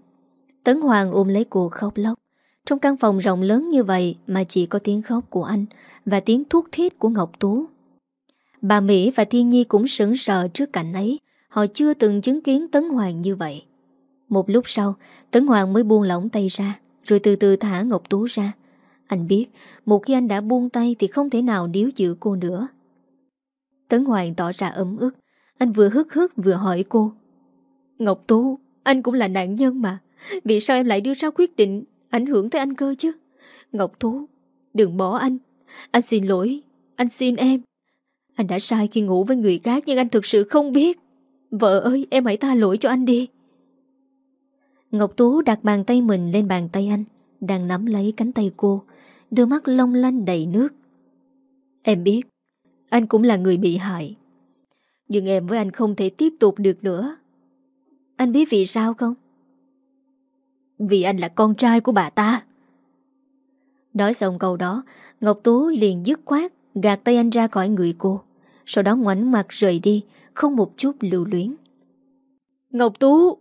Tấn Hoàng ôm lấy cô khóc lóc. Trong căn phòng rộng lớn như vậy Mà chỉ có tiếng khóc của anh Và tiếng thuốc thiết của Ngọc Tú. Bà Mỹ và Thiên Nhi cũng sững sờ trước cảnh ấy. Họ chưa từng chứng kiến Tấn Hoàng như vậy. Một lúc sau, Tấn Hoàng mới buông lỏng tay ra, Rồi từ từ thả Ngọc Tú ra. Anh biết, Một khi anh đã buông tay Thì không thể nào níu giữ cô nữa. Tấn Hoàng tỏ ra ấm ức. Anh vừa hức hức vừa hỏi cô, Ngọc Tú, Anh cũng là nạn nhân mà. Vì sao em lại đưa ra quyết định Ảnh hưởng tới anh cơ chứ? Ngọc Tú Đừng bỏ anh. Anh xin lỗi. Anh xin em. Anh đã sai khi ngủ với người khác Nhưng anh thực sự không biết. Vợ ơi, em hãy tha lỗi cho anh đi. Ngọc Tú đặt bàn tay mình lên bàn tay anh, Đang nắm lấy cánh tay cô. Đôi mắt long lanh đầy nước. Em biết, Anh cũng là người bị hại. Nhưng em với anh không thể tiếp tục được nữa. Anh biết vì sao không? Vì anh là con trai của bà ta. Nói xong câu đó, Ngọc Tú liền dứt khoát, Gạt tay anh ra khỏi người cô. Sau đó ngoảnh mặt rời đi, Không một chút lưu luyến. Ngọc Tú!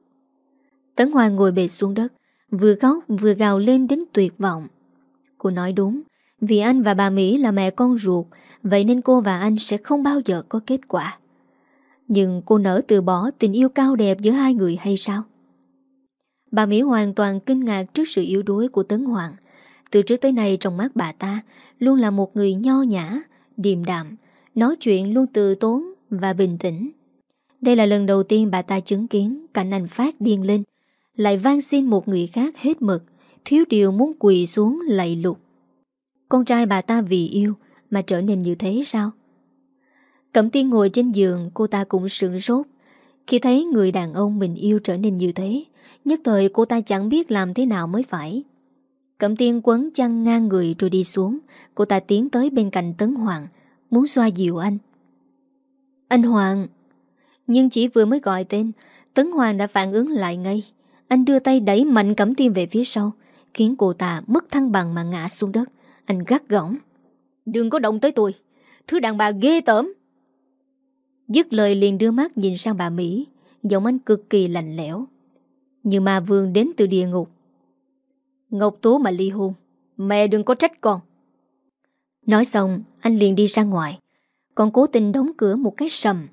Tấn hoa ngồi bệt xuống đất, Vừa khóc vừa gào lên đến tuyệt vọng. Cô nói đúng, Vì anh và bà Mỹ là mẹ con ruột, Vậy nên cô và anh sẽ không bao giờ có kết quả. Nhưng cô nỡ từ bỏ tình yêu cao đẹp giữa hai người hay sao? Bà Mỹ hoàn toàn kinh ngạc trước sự yếu đuối của Tấn Hoàng. Từ trước tới nay trong mắt bà ta Luôn là một người nho nhã, điềm đạm Nói chuyện luôn từ tốn và bình tĩnh. Đây là lần đầu tiên bà ta chứng kiến cảnh anh phát điên lên Lại van xin một người khác hết mực Thiếu điều muốn quỳ xuống lạy lục. Con trai bà ta vì yêu Mà trở nên như thế sao? Cẩm tiên ngồi trên giường Cô ta cũng sửng rốt khi thấy người đàn ông mình yêu trở nên như thế, Nhất thời cô ta chẳng biết làm thế nào mới phải. Cẩm tiên quấn chăn ngang người rồi đi xuống. Cô ta tiến tới bên cạnh Tấn Hoàng, Muốn xoa dịu anh. Anh Hoàng. Nhưng chỉ vừa mới gọi tên, Tấn Hoàng đã phản ứng lại ngay. Anh đưa tay đẩy mạnh Cẩm tiên về phía sau, Khiến cô ta mất thăng bằng mà ngã xuống đất. Anh gắt gỏng, Đừng có động tới tôi. Thứ đàn bà ghê tởm. Dứt lời liền đưa mắt nhìn sang bà Mỹ, Giọng anh cực kỳ lạnh lẽo. Như ma vương đến từ địa ngục. Ngọc Tố mà ly hôn, Mẹ đừng có trách con. Nói xong, anh liền đi ra ngoài. Còn cố tình đóng cửa một cái sầm.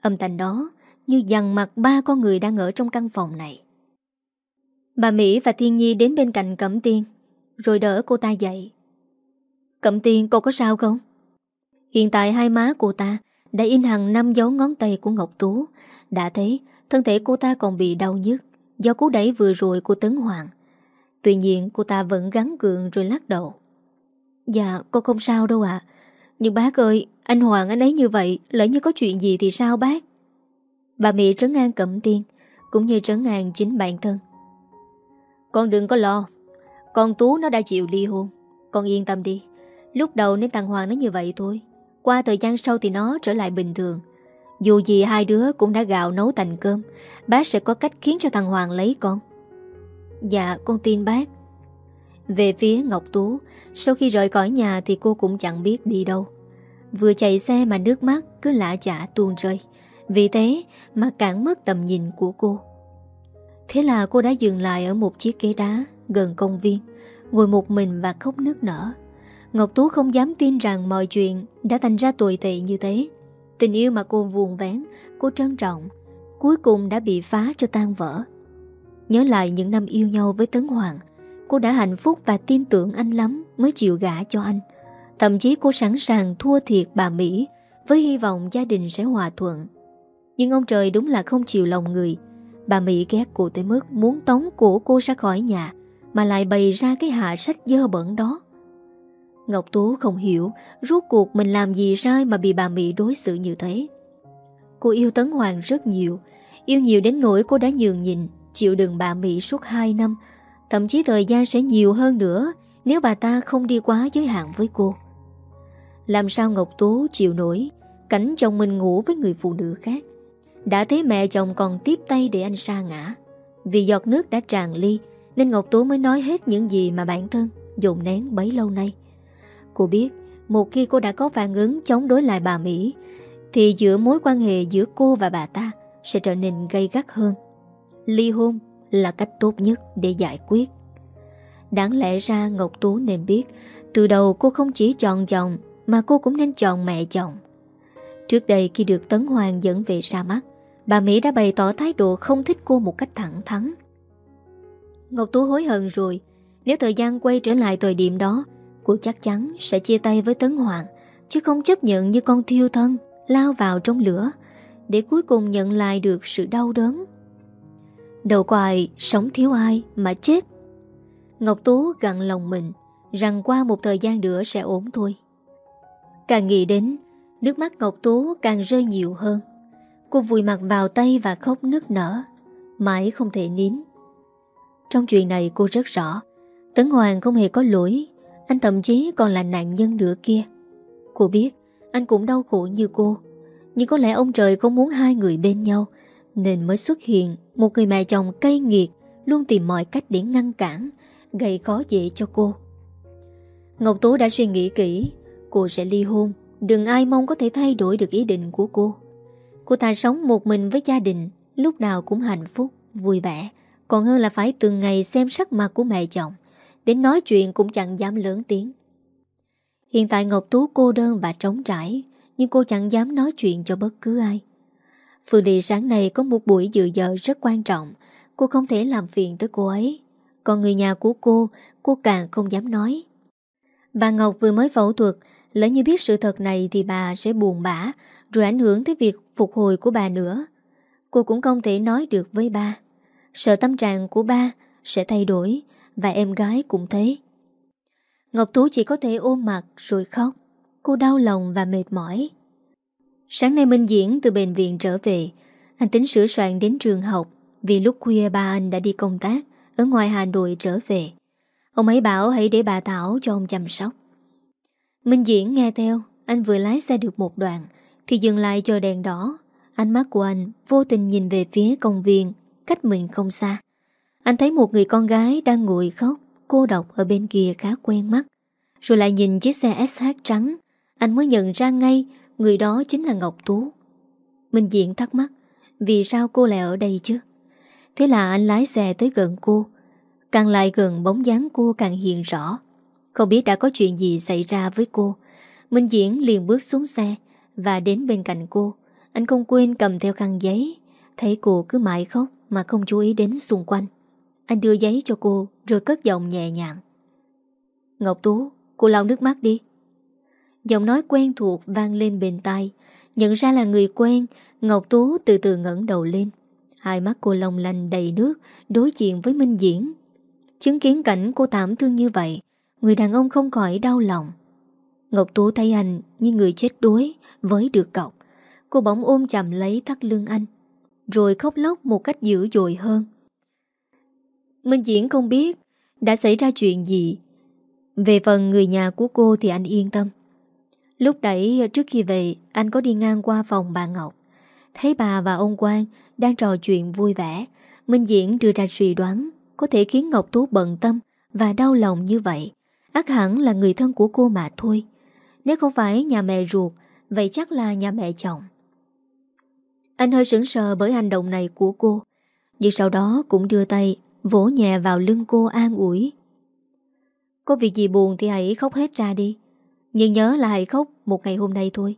Âm thanh đó Như dằn mặt ba con người đang ở trong căn phòng này. Bà Mỹ và Thiên Nhi đến bên cạnh Cẩm Tiên, Rồi đỡ cô ta dậy. Cẩm Tiên cô có sao không? Hiện tại hai má cô ta đã in hằng năm dấu ngón tay của Ngọc Tú. Đã thấy Thân thể cô ta còn bị đau nhức. Do cú đẩy vừa rồi của Tấn Hoàng. Tuy nhiên, cô ta vẫn gắn cường rồi lắc đầu. Dạ cô không sao đâu ạ. Nhưng bác ơi, Anh Hoàng anh ấy như vậy, Lỡ như có chuyện gì thì sao bác? Bà Mỹ trấn an Cẩm Tiên, Cũng như trấn an chính bản thân. Con đừng có lo. Con Tú nó đã chịu ly hôn. Con yên tâm đi. Lúc đầu nên thằng Hoàng nó như vậy thôi. Qua thời gian sau thì nó trở lại bình thường. Dù gì hai đứa cũng đã gạo nấu thành cơm, Bác sẽ có cách khiến cho thằng Hoàng lấy con. Dạ con tin bác. Về phía Ngọc Tú, Sau khi rời khỏi nhà thì cô cũng chẳng biết đi đâu. Vừa chạy xe mà nước mắt cứ lạ chả tuôn rơi. Vì thế mà cản mất tầm nhìn của cô. Thế là cô đã dừng lại ở một chiếc ghế đá gần công viên, Ngồi một mình và khóc nước nở. Ngọc Tú không dám tin rằng mọi chuyện đã thành ra tồi tệ như thế. Tình yêu mà cô vuồn vén, cô trân trọng Cuối cùng đã bị phá cho tan vỡ. Nhớ lại những năm yêu nhau với Tấn Hoàng Cô đã hạnh phúc và tin tưởng anh lắm Mới chịu gả cho anh. Thậm chí cô sẵn sàng thua thiệt bà Mỹ Với hy vọng gia đình sẽ hòa thuận. Nhưng ông trời đúng là không chịu lòng người. Bà Mỹ ghét cô tới mức muốn tống cổ cô ra khỏi nhà Mà lại bày ra cái hạ sách dơ bẩn đó. Ngọc Tú không hiểu Rốt cuộc mình làm gì sai mà bị bà Mỹ đối xử như thế. Cô yêu Tấn Hoàng rất nhiều, Yêu nhiều đến nỗi cô đã nhường nhịn, Chịu đựng bà Mỹ suốt 2 năm. Thậm chí thời gian sẽ nhiều hơn nữa Nếu bà ta không đi quá giới hạn với cô. Làm sao Ngọc Tú chịu nổi Cảnh chồng mình ngủ với người phụ nữ khác? Đã thấy mẹ chồng còn tiếp tay để anh sa ngã. Vì giọt nước đã tràn ly, Nên Ngọc Tú mới nói hết những gì mà bản thân Dồn nén bấy lâu nay. Cô biết, Một khi cô đã có phản ứng chống đối lại bà Mỹ, Thì giữa mối quan hệ giữa cô và bà ta Sẽ trở nên gây gắt hơn. Ly hôn là cách tốt nhất để giải quyết. Đáng lẽ ra Ngọc Tú nên biết, Từ đầu cô không chỉ chọn chồng Mà cô cũng nên chọn mẹ chồng. Trước đây khi được Tấn Hoàng dẫn về ra mắt, Bà Mỹ đã bày tỏ thái độ không thích cô một cách thẳng thắn. Ngọc Tú hối hận rồi. Nếu thời gian quay trở lại thời điểm đó Cô chắc chắn sẽ chia tay với Tấn Hoàng, Chứ không chấp nhận như con thiêu thân Lao vào trong lửa, Để cuối cùng nhận lại được sự đau đớn. Đầu quài sống thiếu ai mà chết. Ngọc Tú gặn lòng mình Rằng qua một thời gian nữa sẽ ổn thôi. Càng nghĩ đến, Nước mắt Ngọc Tú càng rơi nhiều hơn. Cô vùi mặt vào tay và khóc nức nở, Mãi không thể nín. Trong chuyện này cô rất rõ, Tấn Hoàng không hề có lỗi. Anh thậm chí còn là nạn nhân nữa kia. Cô biết Anh cũng đau khổ như cô. Nhưng có lẽ ông trời không muốn hai người bên nhau Nên mới xuất hiện Một người mẹ chồng cay nghiệt Luôn tìm mọi cách để ngăn cản Gây khó dễ cho cô. Ngọc Tú đã suy nghĩ kỹ Cô sẽ ly hôn Đừng ai mong có thể thay đổi được ý định của cô. Cô ta sống một mình với gia đình Lúc nào cũng hạnh phúc, vui vẻ Còn hơn là phải từng ngày xem sắc mặt của mẹ chồng. Đến nói chuyện cũng chẳng dám lớn tiếng. Hiện tại Ngọc Tú cô đơn và trống trải, Nhưng cô chẳng dám nói chuyện cho bất cứ ai. Phương Đi sáng nay có một buổi dự giờ rất quan trọng, Cô không thể làm phiền tới cô ấy. Còn người nhà của cô Cô càng không dám nói. Bà Ngọc vừa mới phẫu thuật, Lỡ như biết sự thật này thì bà sẽ buồn bã, Rồi ảnh hưởng tới việc phục hồi của bà nữa. Cô cũng không thể nói được với ba. Sợ tâm trạng của ba sẽ thay đổi và em gái cũng thế. Ngọc Tú chỉ có thể ôm mặt rồi khóc. Cô đau lòng và mệt mỏi. Sáng nay Minh Diễn từ bệnh viện trở về. Anh tính sửa soạn đến trường học Vì lúc khuya ba anh đã đi công tác Ở ngoài Hà Nội trở về. Ông ấy bảo hãy để bà Thảo cho ông chăm sóc. Minh Diễn nghe theo, Anh vừa lái xe được một đoạn Thì dừng lại chờ đèn đỏ. Ánh mắt của anh vô tình nhìn về phía công viên Cách mình không xa. Anh thấy một người con gái đang ngồi khóc, Cô độc ở bên kia khá quen mắt. Rồi lại nhìn chiếc xe SH trắng. Anh mới nhận ra ngay, Người đó chính là Ngọc Tú. Minh Diễn thắc mắc, Vì sao cô lại ở đây chứ? Thế là anh lái xe tới gần cô. Càng lại gần, bóng dáng cô càng hiện rõ. Không biết đã có chuyện gì xảy ra với cô. Minh Diễn liền bước xuống xe Và đến bên cạnh cô. Anh không quên cầm theo khăn giấy. Thấy cô cứ mãi khóc Mà không chú ý đến xung quanh. Anh đưa giấy cho cô Rồi cất giọng nhẹ nhàng. Ngọc Tú, cô lau nước mắt đi. Giọng nói quen thuộc vang lên bên tai Nhận ra là người quen Ngọc Tú từ từ ngẩng đầu lên. Hai mắt cô long lanh đầy nước Đối diện với Minh Diễn. Chứng kiến cảnh cô thảm thương như vậy Người đàn ông không khỏi đau lòng. Ngọc Tú thấy anh như người chết đuối Với được cọc Cô bỗng ôm chầm lấy thắt lưng anh Rồi khóc lóc một cách dữ dội hơn. Minh Diễn không biết Đã xảy ra chuyện gì. Về phần người nhà của cô thì anh yên tâm. Lúc đẩy trước khi về, Anh có đi ngang qua phòng bà Ngọc. Thấy bà và ông Quang Đang trò chuyện vui vẻ, Minh Diễn đưa ra suy đoán Có thể khiến Ngọc Tú bận tâm Và đau lòng như vậy. Ác hẳn là người thân của cô mà thôi. Nếu không phải nhà mẹ ruột, Vậy chắc là nhà mẹ chồng. Anh hơi sững sờ bởi hành động này của cô, Nhưng sau đó cũng đưa tay Vỗ nhẹ vào lưng cô an ủi Có việc gì buồn thì hãy khóc hết ra đi Nhưng nhớ là hãy khóc một ngày hôm nay thôi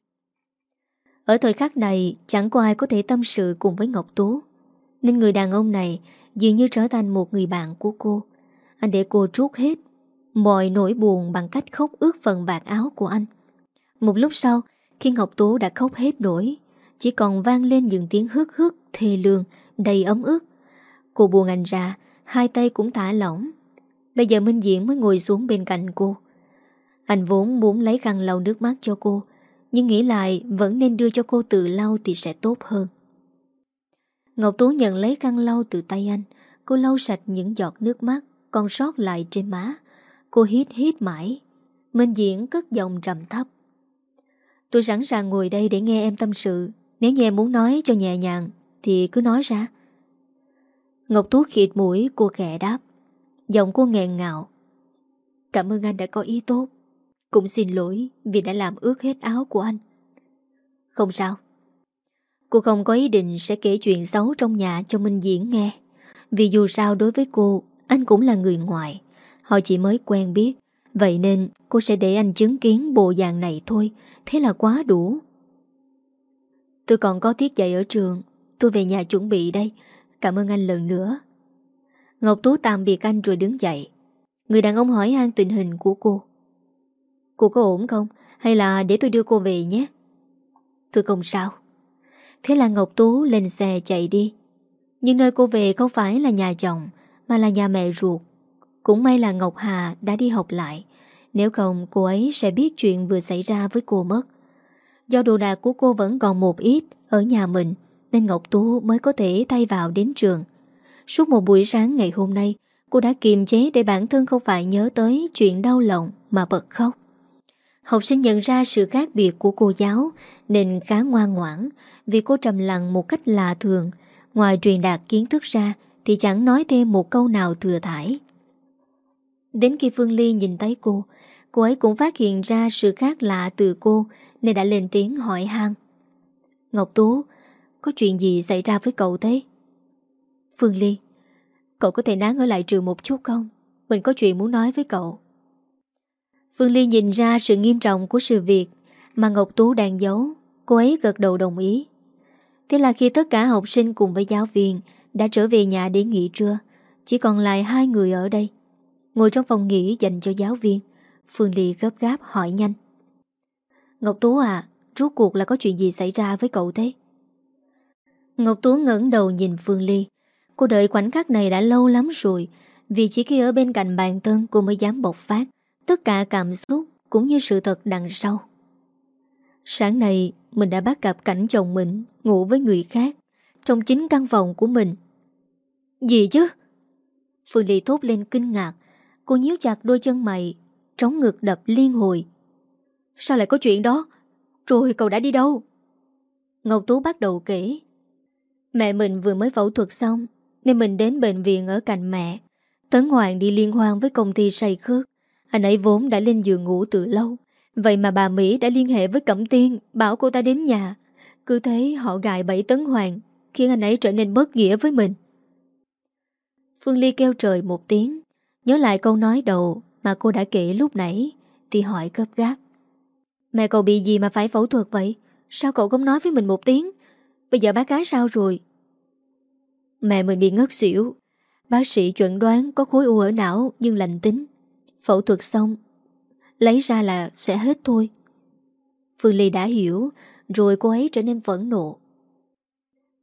Ở thời khắc này Chẳng có ai có thể tâm sự cùng với Ngọc Tú Nên người đàn ông này Dường như trở thành một người bạn của cô Anh để cô trút hết mọi nỗi buồn bằng cách khóc ướt phần vạt áo của anh. Một lúc sau, khi Ngọc tú đã khóc hết nổi, chỉ còn vang lên những tiếng hức hức, thê lương, đầy ấm ức. Cô buồn anh ra, hai tay cũng thả lỏng. Bây giờ Minh Diễn mới ngồi xuống bên cạnh cô. Anh vốn muốn lấy khăn lau nước mắt cho cô, Nhưng nghĩ lại vẫn nên đưa cho cô tự lau thì sẽ tốt hơn. Ngọc Tú nhận lấy khăn lau từ tay anh. Cô lau sạch những giọt nước mắt, Còn sót lại trên má. Cô hít hít mãi. Minh Diễn cất giọng trầm thấp. Tôi sẵn sàng ngồi đây để nghe em tâm sự. Nếu như em muốn nói cho nhẹ nhàng, Thì cứ nói ra. Ngọc Tú khịt mũi, cô khẽ đáp. Giọng cô nghẹn ngào. Cảm ơn anh đã có ý tốt. Cũng xin lỗi vì đã làm ướt hết áo của anh. Không sao. Cô không có ý định sẽ kể chuyện xấu trong nhà cho Minh Diễn nghe. Vì dù sao đối với cô, Anh cũng là người ngoài. Họ chỉ mới quen biết. Vậy nên cô sẽ để anh chứng kiến bộ dạng này thôi. Thế là quá đủ. Tôi còn có tiết dạy ở trường. Tôi về nhà chuẩn bị đây. Cảm ơn anh lần nữa. Ngọc Tú tạm biệt anh rồi đứng dậy. Người đàn ông hỏi han tình hình của cô. Cô có ổn không? Hay là để tôi đưa cô về nhé? Tôi không sao. Thế là Ngọc Tú lên xe chạy đi. Nhưng nơi cô về không phải là nhà chồng, Mà là nhà mẹ ruột. Cũng may là Ngọc Hà đã đi học lại. Nếu không, cô ấy sẽ biết chuyện vừa xảy ra với cô mất. Do đồ đạc của cô vẫn còn một ít Ở nhà mình nên Ngọc Tú mới có thể thay vào đến trường. Suốt một buổi sáng ngày hôm nay, Cô đã kiềm chế để bản thân không phải nhớ tới Chuyện đau lòng mà bật khóc. Học sinh nhận ra sự khác biệt của cô giáo Nên khá ngoan ngoãn Vì cô trầm lặng một cách lạ thường. Ngoài truyền đạt kiến thức ra Thì chẳng nói thêm một câu nào thừa thải. Đến khi Phương Ly nhìn thấy cô Cô ấy cũng phát hiện ra sự khác lạ từ cô Nên đã lên tiếng hỏi han. Ngọc Tú có chuyện gì xảy ra với cậu thế? Phương Ly, Cậu có thể nán ở lại trường một chút không? Mình có chuyện muốn nói với cậu. Phương Ly nhìn ra sự nghiêm trọng của sự việc Mà Ngọc Tú đang giấu. Cô ấy gật đầu đồng ý. Thế là khi tất cả học sinh cùng với giáo viên Đã trở về nhà để nghỉ trưa, Chỉ còn lại hai người ở đây. Ngồi trong phòng nghỉ dành cho giáo viên, Phương Ly gấp gáp hỏi nhanh. Ngọc Tú à Rốt cuộc là có chuyện gì xảy ra với cậu thế? Ngọc Tú ngẩng đầu nhìn Phương Ly. Cô đợi khoảnh khắc này đã lâu lắm rồi, Vì chỉ khi ở bên cạnh bàn tân Cô mới dám bộc phát. Tất cả cảm xúc cũng như sự thật đằng sau. Sáng nay, Mình đã bắt gặp cảnh chồng mình Ngủ với người khác Trong chính căn phòng của mình. Gì chứ? Phương Ly thốt lên kinh ngạc. Cô nhíu chặt đôi chân mày, Trống ngực đập liên hồi. Sao lại có chuyện đó? Rồi cậu đã đi đâu? Ngọc Tú bắt đầu kể. Mẹ mình vừa mới phẫu thuật xong, Nên mình đến bệnh viện ở cạnh mẹ. Tấn Hoàng đi liên hoan với công ty say khước. Anh ấy vốn đã lên giường ngủ từ lâu. Vậy mà bà Mỹ đã liên hệ với Cẩm Tiên, Bảo cô ta đến nhà. Cứ thế họ gài bẫy Tấn Hoàng, Khiến anh ấy trở nên bất nghĩa với mình. Phương Ly kêu trời một tiếng. Nhớ lại câu nói đầu Mà cô đã kể lúc nãy, Thì hỏi gấp gáp. Mẹ cậu bị gì mà phải phẫu thuật vậy? Sao cậu không nói với mình một tiếng? Bây giờ bác gái sao rồi? Mẹ mình bị ngất xỉu. Bác sĩ chuẩn đoán có khối u ở não Nhưng lành tính. Phẫu thuật xong, Lấy ra là sẽ hết thôi. Phương Ly đã hiểu, Rồi cô ấy trở nên phẫn nộ.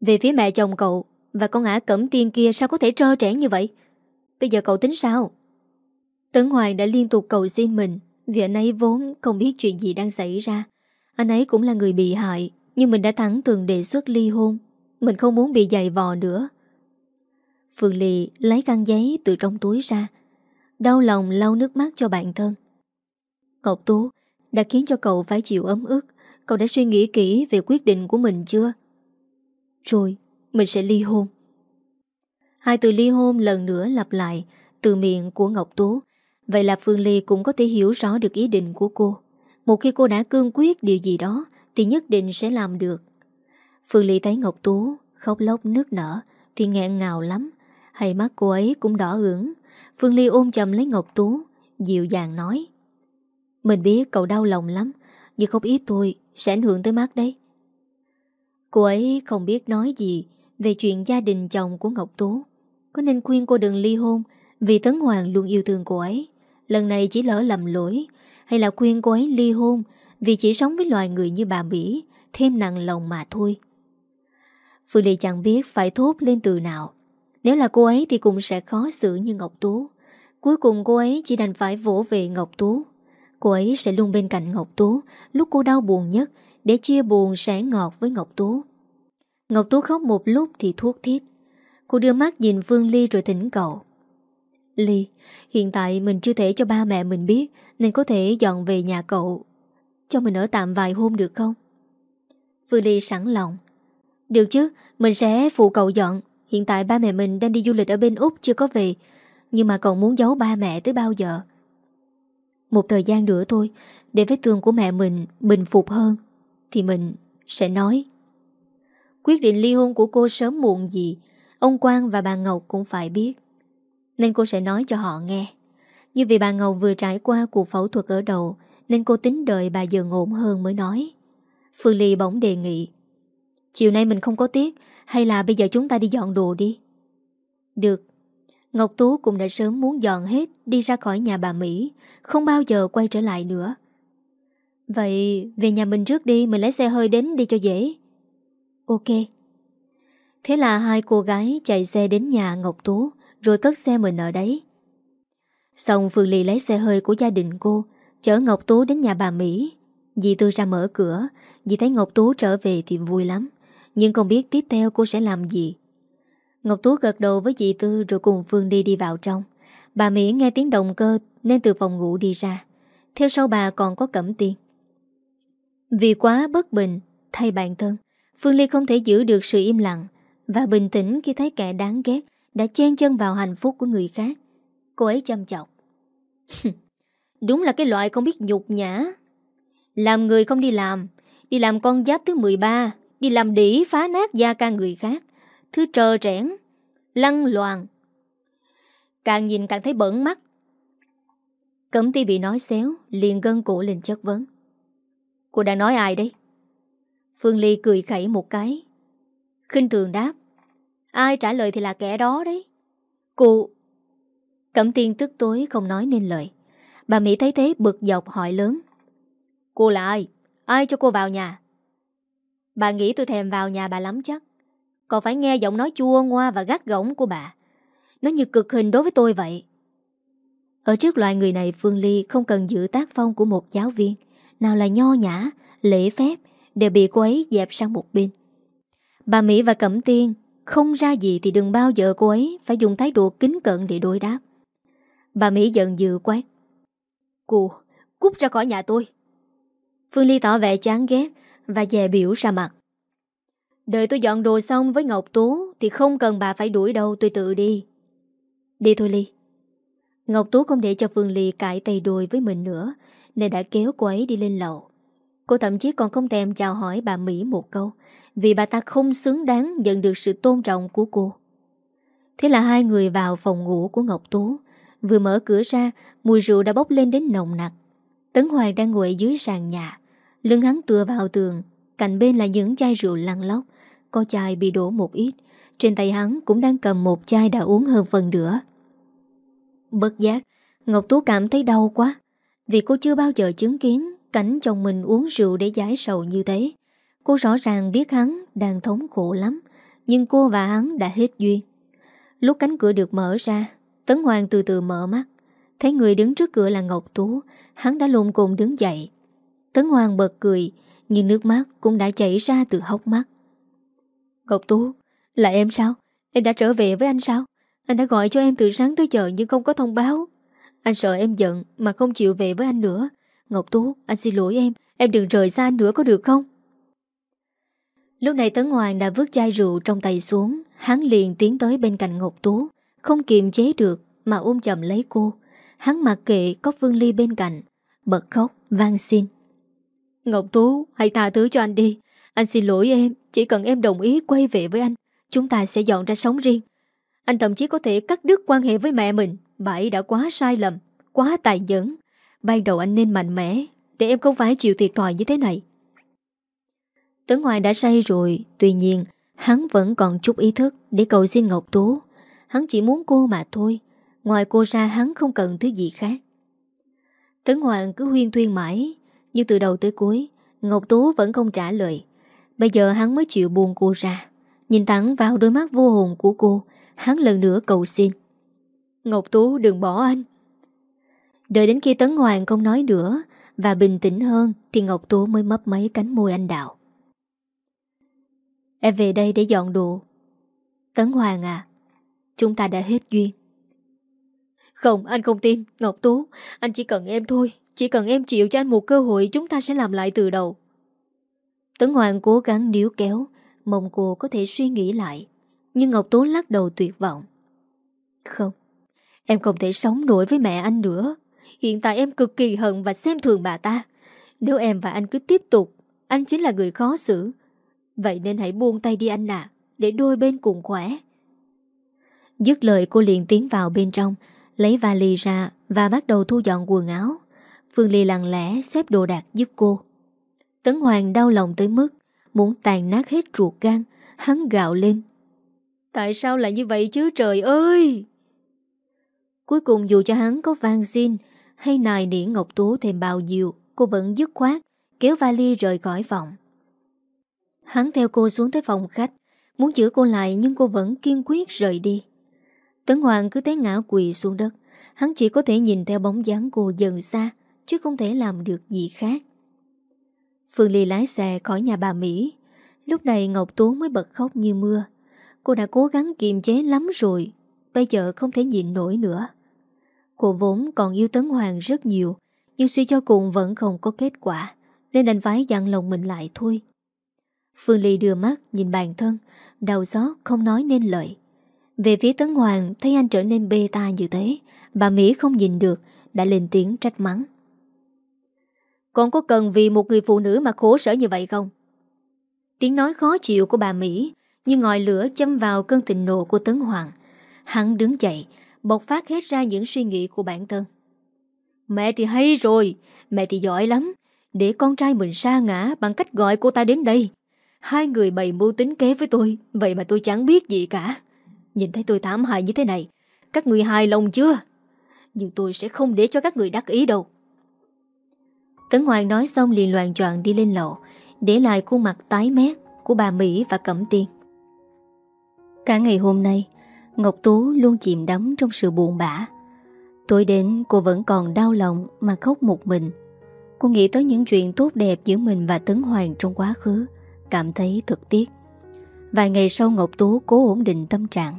Về phía mẹ chồng cậu, Và con ả cẩm tiên kia sao có thể trơ trẻ như vậy? Bây giờ cậu tính sao? Tấn Hoàng đã liên tục cầu xin mình, Vì anh ấy vốn không biết chuyện gì đang xảy ra. Anh ấy cũng là người bị hại. Nhưng mình đã thẳng thường đề xuất ly hôn. Mình không muốn bị dày vò nữa. Phương Ly lấy căn giấy từ trong túi ra Đau lòng lau nước mắt cho bạn thân. Ngọc Tú đã khiến cho cậu phải chịu ấm ức. Cậu đã suy nghĩ kỹ về quyết định của mình chưa? Rồi, mình sẽ ly hôn. Hai từ ly hôn lần nữa lặp lại Từ miệng của Ngọc Tú. Vậy là Phương Ly cũng có thể hiểu rõ được ý định của cô. Một khi cô đã cương quyết điều gì đó thì nhất định sẽ làm được. Phương Ly thấy Ngọc Tú khóc lóc nước nở Thì nghẹn ngào lắm hay mắt cô ấy cũng đỏ ửng. Phương Ly ôm chầm lấy Ngọc Tú, Dịu dàng nói, Mình biết cậu đau lòng lắm, Nhưng không ít tôi sẽ ảnh hưởng tới mắt đấy. Cô ấy không biết nói gì Về chuyện gia đình chồng của Ngọc Tú. Có nên khuyên cô đừng ly hôn Vì Tấn Hoàng luôn yêu thương cô ấy? Lần này chỉ lỡ lầm lỗi Hay là khuyên cô ấy ly hôn vì chỉ sống với loài người như bà Mỹ, Thêm nặng lòng mà thôi. Phương Ly chẳng biết phải thốt lên từ nào. Nếu là cô ấy thì cũng sẽ khó xử như Ngọc Tú. Cuối cùng cô ấy chỉ đành phải vỗ về Ngọc Tú. Cô ấy sẽ luôn bên cạnh Ngọc Tú Lúc cô đau buồn nhất Để chia buồn sẻ ngọt với Ngọc Tú. Ngọc Tú khóc một lúc thì thuốc thiết Cô đưa mắt nhìn Phương Ly rồi thỉnh cầu. Ly, Hiện tại mình chưa thể cho ba mẹ mình biết Nên có thể dọn về nhà cậu. Cho mình ở tạm vài hôm được không? Phương Ly sẵn lòng. Được chứ, Mình sẽ phụ cậu dọn. Hiện tại ba mẹ mình đang đi du lịch ở bên Úc chưa có về, Nhưng mà cậu muốn giấu ba mẹ tới bao giờ? Một thời gian nữa thôi, Để vết thương của mẹ mình bình phục hơn, Thì mình sẽ nói. Quyết định ly hôn của cô sớm muộn gì, Ông Quang và bà Ngọc cũng phải biết. Nên cô sẽ nói cho họ nghe. Như vì bà Ngọc vừa trải qua cuộc phẫu thuật ở đầu nên cô tính đợi bà dần ổn hơn mới nói. Phương Ly bỗng đề nghị, Chiều nay mình không có tiếc Hay là bây giờ chúng ta đi dọn đồ đi? Được. Ngọc Tú cũng đã sớm muốn dọn hết, Đi ra khỏi nhà bà Mỹ, Không bao giờ quay trở lại nữa. Vậy về nhà mình trước đi, Mình lấy xe hơi đến đi cho dễ. Ok. Thế là hai cô gái chạy xe đến nhà Ngọc Tú, Rồi cất xe mình ở đấy. Xong Phương Ly lấy xe hơi của gia đình cô Chở Ngọc Tú đến nhà bà Mỹ. Dì Tư ra mở cửa Dì thấy Ngọc Tú trở về thì vui lắm. Nhưng không biết tiếp theo cô sẽ làm gì. Ngọc Tú gật đầu với dì Tư Rồi cùng Phương đi đi vào trong. Bà Mỹ nghe tiếng động cơ Nên từ phòng ngủ đi ra. Theo sau bà còn có Cẩm Tiên. Vì quá bất bình, Thay bản thân, Phương Ly không thể giữ được sự im lặng. Và bình tĩnh khi thấy kẻ đáng ghét Đã chen chân vào hạnh phúc của người khác. Cô ấy chăm chọc. *laughs* Đúng là cái loại không biết nhục nhã. Làm người không đi làm Đi làm con giáp thứ 13 Đi làm đỉ phá nát gia ca người khác, Thứ trơ trẽn, Lăng loàn. Càng nhìn càng thấy bẩn mắt. Cẩm ti bị nói xéo, Liền gân cổ lên chất vấn. Cô đang nói ai đấy? Phương Ly cười khẩy một cái. Khinh thường đáp. Ai trả lời thì là kẻ đó đấy. Cô Cẩm tiên tức tối không nói nên lời. Bà Mỹ thấy thế bực dọc hỏi lớn. Cô là ai? Ai cho cô vào nhà? Bà nghĩ tôi thèm vào nhà bà lắm chắc. Còn phải nghe giọng nói chua ngoa và gắt gỏng của bà. Nó như cực hình đối với tôi vậy. Ở trước loại người này Phương Ly không cần giữ tác phong của một giáo viên. Nào là nho nhã, lễ phép Đều bị cô ấy dẹp sang một bên. Bà Mỹ và Cẩm Tiên Không ra gì thì đừng bao giờ cô ấy Phải dùng thái độ kính cận để đối đáp. Bà Mỹ giận dữ quát. Cô, cút ra khỏi nhà tôi. Phương Ly tỏ vẻ chán ghét Và dè biểu ra mặt. Đợi tôi dọn đồ xong với Ngọc Tú Thì không cần bà phải đuổi đâu tôi tự đi. Đi thôi Ly. Ngọc Tú không để cho Phương Ly cãi tay đôi với mình nữa Nên đã kéo cô ấy đi lên lầu. Cô thậm chí còn không thèm chào hỏi bà Mỹ một câu Vì bà ta không xứng đáng nhận được sự tôn trọng của cô. Thế là hai người vào phòng ngủ của Ngọc Tú Vừa mở cửa ra, Mùi rượu đã bốc lên đến nồng nặc. Tấn Hoàng đang ngồi dưới sàn nhà. Lưng hắn tựa vào tường, Cạnh bên là những chai rượu lăn lóc. Có chai bị đổ một ít, Trên tay hắn cũng đang cầm một chai đã uống hơn phần nữa Bất giác, Ngọc Tú cảm thấy đau quá. Vì cô chưa bao giờ chứng kiến Cảnh chồng mình uống rượu để giải sầu như thế. Cô rõ ràng biết hắn đang thống khổ lắm, Nhưng cô và hắn đã hết duyên. Lúc cánh cửa được mở ra Tấn Hoàng từ từ mở mắt. Thấy người đứng trước cửa là Ngọc Tú Hắn đã lùn cùng đứng dậy. Tấn Hoàng bật cười Nhưng nước mắt cũng đã chảy ra từ hốc mắt. Ngọc Tú Là em sao? Em đã trở về với anh sao? Anh đã gọi cho em từ sáng tới giờ nhưng không có thông báo. Anh sợ em giận mà không chịu về với anh nữa. Ngọc Tú, anh xin lỗi em. Em đừng rời xa anh nữa có được không? Lúc này Tấn Hoàng đã vứt chai rượu trong tay xuống. Hắn liền tiến tới bên cạnh Ngọc Tú. Không kiềm chế được Mà ôm chầm lấy cô. Hắn mặc kệ có Phương Ly bên cạnh Bật khóc, van xin. Ngọc Tú, hãy tha thứ cho anh đi. Anh xin lỗi em Chỉ cần em đồng ý quay về với anh Chúng ta sẽ dọn ra sống riêng. Anh thậm chí có thể cắt đứt quan hệ với mẹ mình. Bà ấy đã quá sai lầm Quá tài nhẫn. Ban đầu anh nên mạnh mẽ Để em không phải chịu thiệt thòi như thế này. Tấn Hoài đã say rồi Tuy nhiên hắn vẫn còn chút ý thức Để cầu xin Ngọc Tú. Hắn chỉ muốn cô mà thôi. Ngoài cô ra hắn không cần thứ gì khác. Tấn Hoàng cứ huyên thuyên mãi, Nhưng từ đầu tới cuối, Ngọc Tú vẫn không trả lời. Bây giờ hắn mới chịu buông cô ra. Nhìn thẳng vào đôi mắt vô hồn của cô, Hắn lần nữa cầu xin. Ngọc Tú, đừng bỏ anh. Đợi đến khi Tấn Hoàng không nói nữa Và bình tĩnh hơn, Thì Ngọc Tú mới mấp mấy cánh môi anh Đạo. Em về đây để dọn đồ. Tấn Hoàng à Chúng ta đã hết duyên. Không, anh không tin, Ngọc Tú. Anh chỉ cần em thôi. Chỉ cần em chịu cho anh một cơ hội, Chúng ta sẽ làm lại từ đầu. Tấn Hoàng cố gắng níu kéo, Mong cô có thể suy nghĩ lại. Nhưng Ngọc Tú lắc đầu tuyệt vọng. Không, Em không thể sống nổi với mẹ anh nữa. Hiện tại em cực kỳ hận và xem thường bà ta. Nếu em và anh cứ tiếp tục, Anh chính là người khó xử. Vậy nên hãy buông tay đi anh ạ, Để đôi bên cùng khỏe. Dứt lời, cô liền tiến vào bên trong, Lấy vali ra Và bắt đầu thu dọn quần áo. Phương Ly lặng lẽ xếp đồ đạc giúp cô. Tấn Hoàng đau lòng tới mức Muốn tàn nát hết ruột gan, Hắn gạo lên. Tại sao lại như vậy chứ, trời ơi? Cuối cùng dù cho hắn có vang xin Hay nài nỉ Ngọc Tú thêm bao nhiêu, Cô vẫn dứt khoát Kéo vali rời khỏi phòng. Hắn theo cô xuống tới phòng khách, Muốn giữ cô lại nhưng cô vẫn kiên quyết rời đi. Tấn Hoàng cứ té ngã quỳ xuống đất. Hắn chỉ có thể nhìn theo bóng dáng cô dần xa, Chứ không thể làm được gì khác. Phương Ly lái xe khỏi nhà bà Mỹ. Lúc này Ngọc Tú mới bật khóc như mưa. Cô đã cố gắng kiềm chế lắm rồi, Bây giờ không thể nhịn nổi nữa. Cô vốn còn yêu Tấn Hoàng rất nhiều, Nhưng suy cho cùng vẫn không có kết quả, Nên đành phải dặn lòng mình lại thôi. Phương Ly đưa mắt nhìn bản thân, Đầu gió không nói nên lời. Về phía Tấn Hoàng, Thấy anh trở nên bê ta như thế, Bà Mỹ không nhìn được, Đã lên tiếng trách mắng. Con có cần vì một người phụ nữ mà khổ sở như vậy không? Tiếng nói khó chịu của bà Mỹ Như ngòi lửa châm vào cơn thịnh nộ của Tấn Hoàng. Hắn đứng dậy, Bộc phát hết ra những suy nghĩ của bản thân. Mẹ thì hay rồi, Mẹ thì giỏi lắm. Để con trai mình sa ngã bằng cách gọi cô ta đến đây. Hai người bày mưu tính kế với tôi, Vậy mà tôi chẳng biết gì cả. Nhìn thấy tôi thảm hại như thế này, Các người hài lòng chưa? Nhưng tôi sẽ không để cho các người đắc ý đâu. Tấn Hoàng nói xong liền loàn trọn đi lên lầu, Để lại khuôn mặt tái mét Của bà Mỹ và Cẩm Tiên. Cả ngày hôm nay, Ngọc Tú luôn chìm đắm trong sự buồn bã. Tối đến, cô vẫn còn đau lòng Mà khóc một mình. Cô nghĩ tới những chuyện tốt đẹp giữa mình và Tấn Hoàng trong quá khứ, Cảm thấy thật tiếc. Vài ngày sau Ngọc Tú cố ổn định tâm trạng.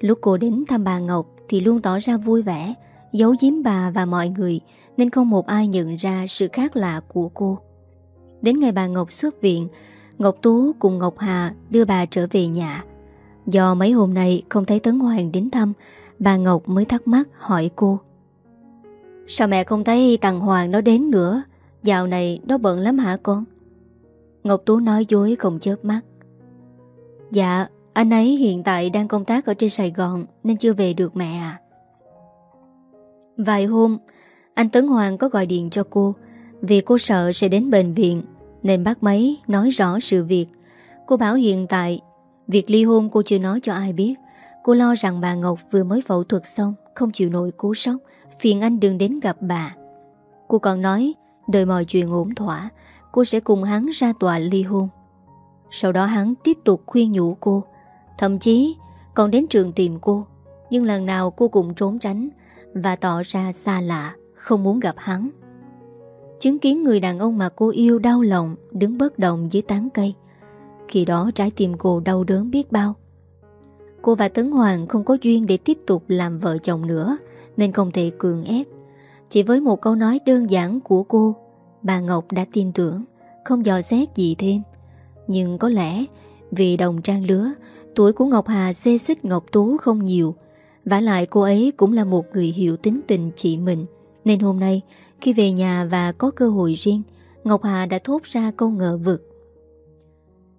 Lúc cô đến thăm bà Ngọc Thì luôn tỏ ra vui vẻ, Giấu giếm bà và mọi người, Nên không một ai nhận ra sự khác lạ của cô. Đến ngày bà Ngọc xuất viện, Ngọc Tú cùng Ngọc Hà đưa bà trở về nhà. Do mấy hôm nay không thấy Tấn Hoàng đến thăm, Bà Ngọc mới thắc mắc hỏi cô. Sao mẹ không thấy Tàng Hoàng nó đến nữa? Dạo này nó bận lắm hả con? Ngọc Tú nói dối không chớp mắt. Dạ Anh ấy hiện tại đang công tác ở trên Sài Gòn Nên chưa về được mẹ à Vài hôm, Anh Tấn Hoàng có gọi điện cho cô, Vì cô sợ sẽ đến bệnh viện Nên bác máy nói rõ sự việc. Cô bảo hiện tại, Việc ly hôn cô chưa nói cho ai biết. Cô lo rằng bà Ngọc vừa mới phẫu thuật xong, Không chịu nổi cú sốc, Phiền anh đừng đến gặp bà. Cô còn nói Đợi mọi chuyện ổn thỏa, Cô sẽ cùng hắn ra tòa ly hôn. Sau đó hắn tiếp tục khuyên nhủ cô. Thậm chí còn đến trường tìm cô. Nhưng lần nào cô cũng trốn tránh Và tỏ ra xa lạ, Không muốn gặp hắn. Chứng kiến người đàn ông mà cô yêu đau lòng Đứng bất động dưới tán cây. Khi đó trái tim cô đau đớn biết bao. Cô và Tấn Hoàng không có duyên để tiếp tục làm vợ chồng nữa, Nên không thể cường ép. Chỉ với một câu nói đơn giản của cô, Bà Ngọc đã tin tưởng, Không dò xét gì thêm. Nhưng có lẽ Vì đồng trang lứa Tuổi của Ngọc Hà xê xích Ngọc Tú không nhiều và lại cô ấy cũng là một người hiểu tính tình chị mình Nên hôm nay Khi về nhà và có cơ hội riêng Ngọc Hà đã thốt ra câu ngờ vực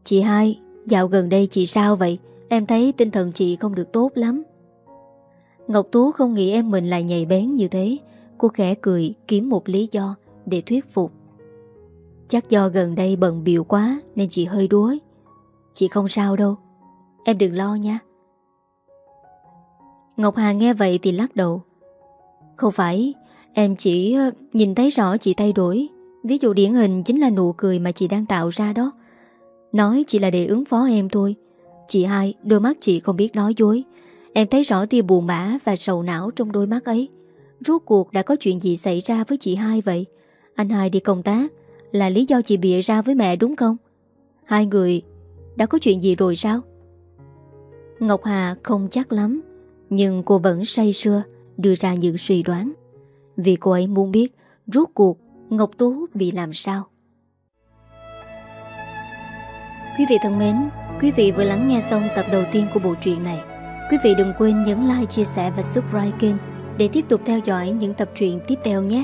Chị hai, dạo gần đây chị sao vậy? Em thấy tinh thần chị không được tốt lắm. Ngọc Tú không nghĩ em mình lại nhạy bén như thế. Cô khẽ cười kiếm một lý do để thuyết phục. Chắc do gần đây bận biểu quá nên chị hơi đuối. Chị không sao đâu. Em đừng lo nha. Ngọc Hà nghe vậy thì lắc đầu. Không phải, em chỉ ờ, nhìn thấy rõ chị thay đổi. Ví dụ điển hình chính là nụ cười mà chị đang tạo ra đó. Nói chỉ là để ứng phó em thôi Chị hai đôi mắt chị không biết nói dối Em thấy rõ tia buồn bã và sầu não trong đôi mắt ấy Rốt cuộc đã có chuyện gì xảy ra với chị hai vậy Anh hai đi công tác là lý do chị bịa ra với mẹ đúng không? Hai người Đã có chuyện gì rồi sao? Ngọc Hà không chắc lắm Nhưng cô vẫn say sưa Đưa ra những suy đoán. Vì cô ấy muốn biết Rốt cuộc Ngọc Tú bị làm sao. Quý vị thân mến Quý vị vừa lắng nghe xong tập đầu tiên của bộ truyện này. Quý vị đừng quên nhấn like, chia sẻ và subscribe kênh Để tiếp tục theo dõi những tập truyện tiếp theo nhé.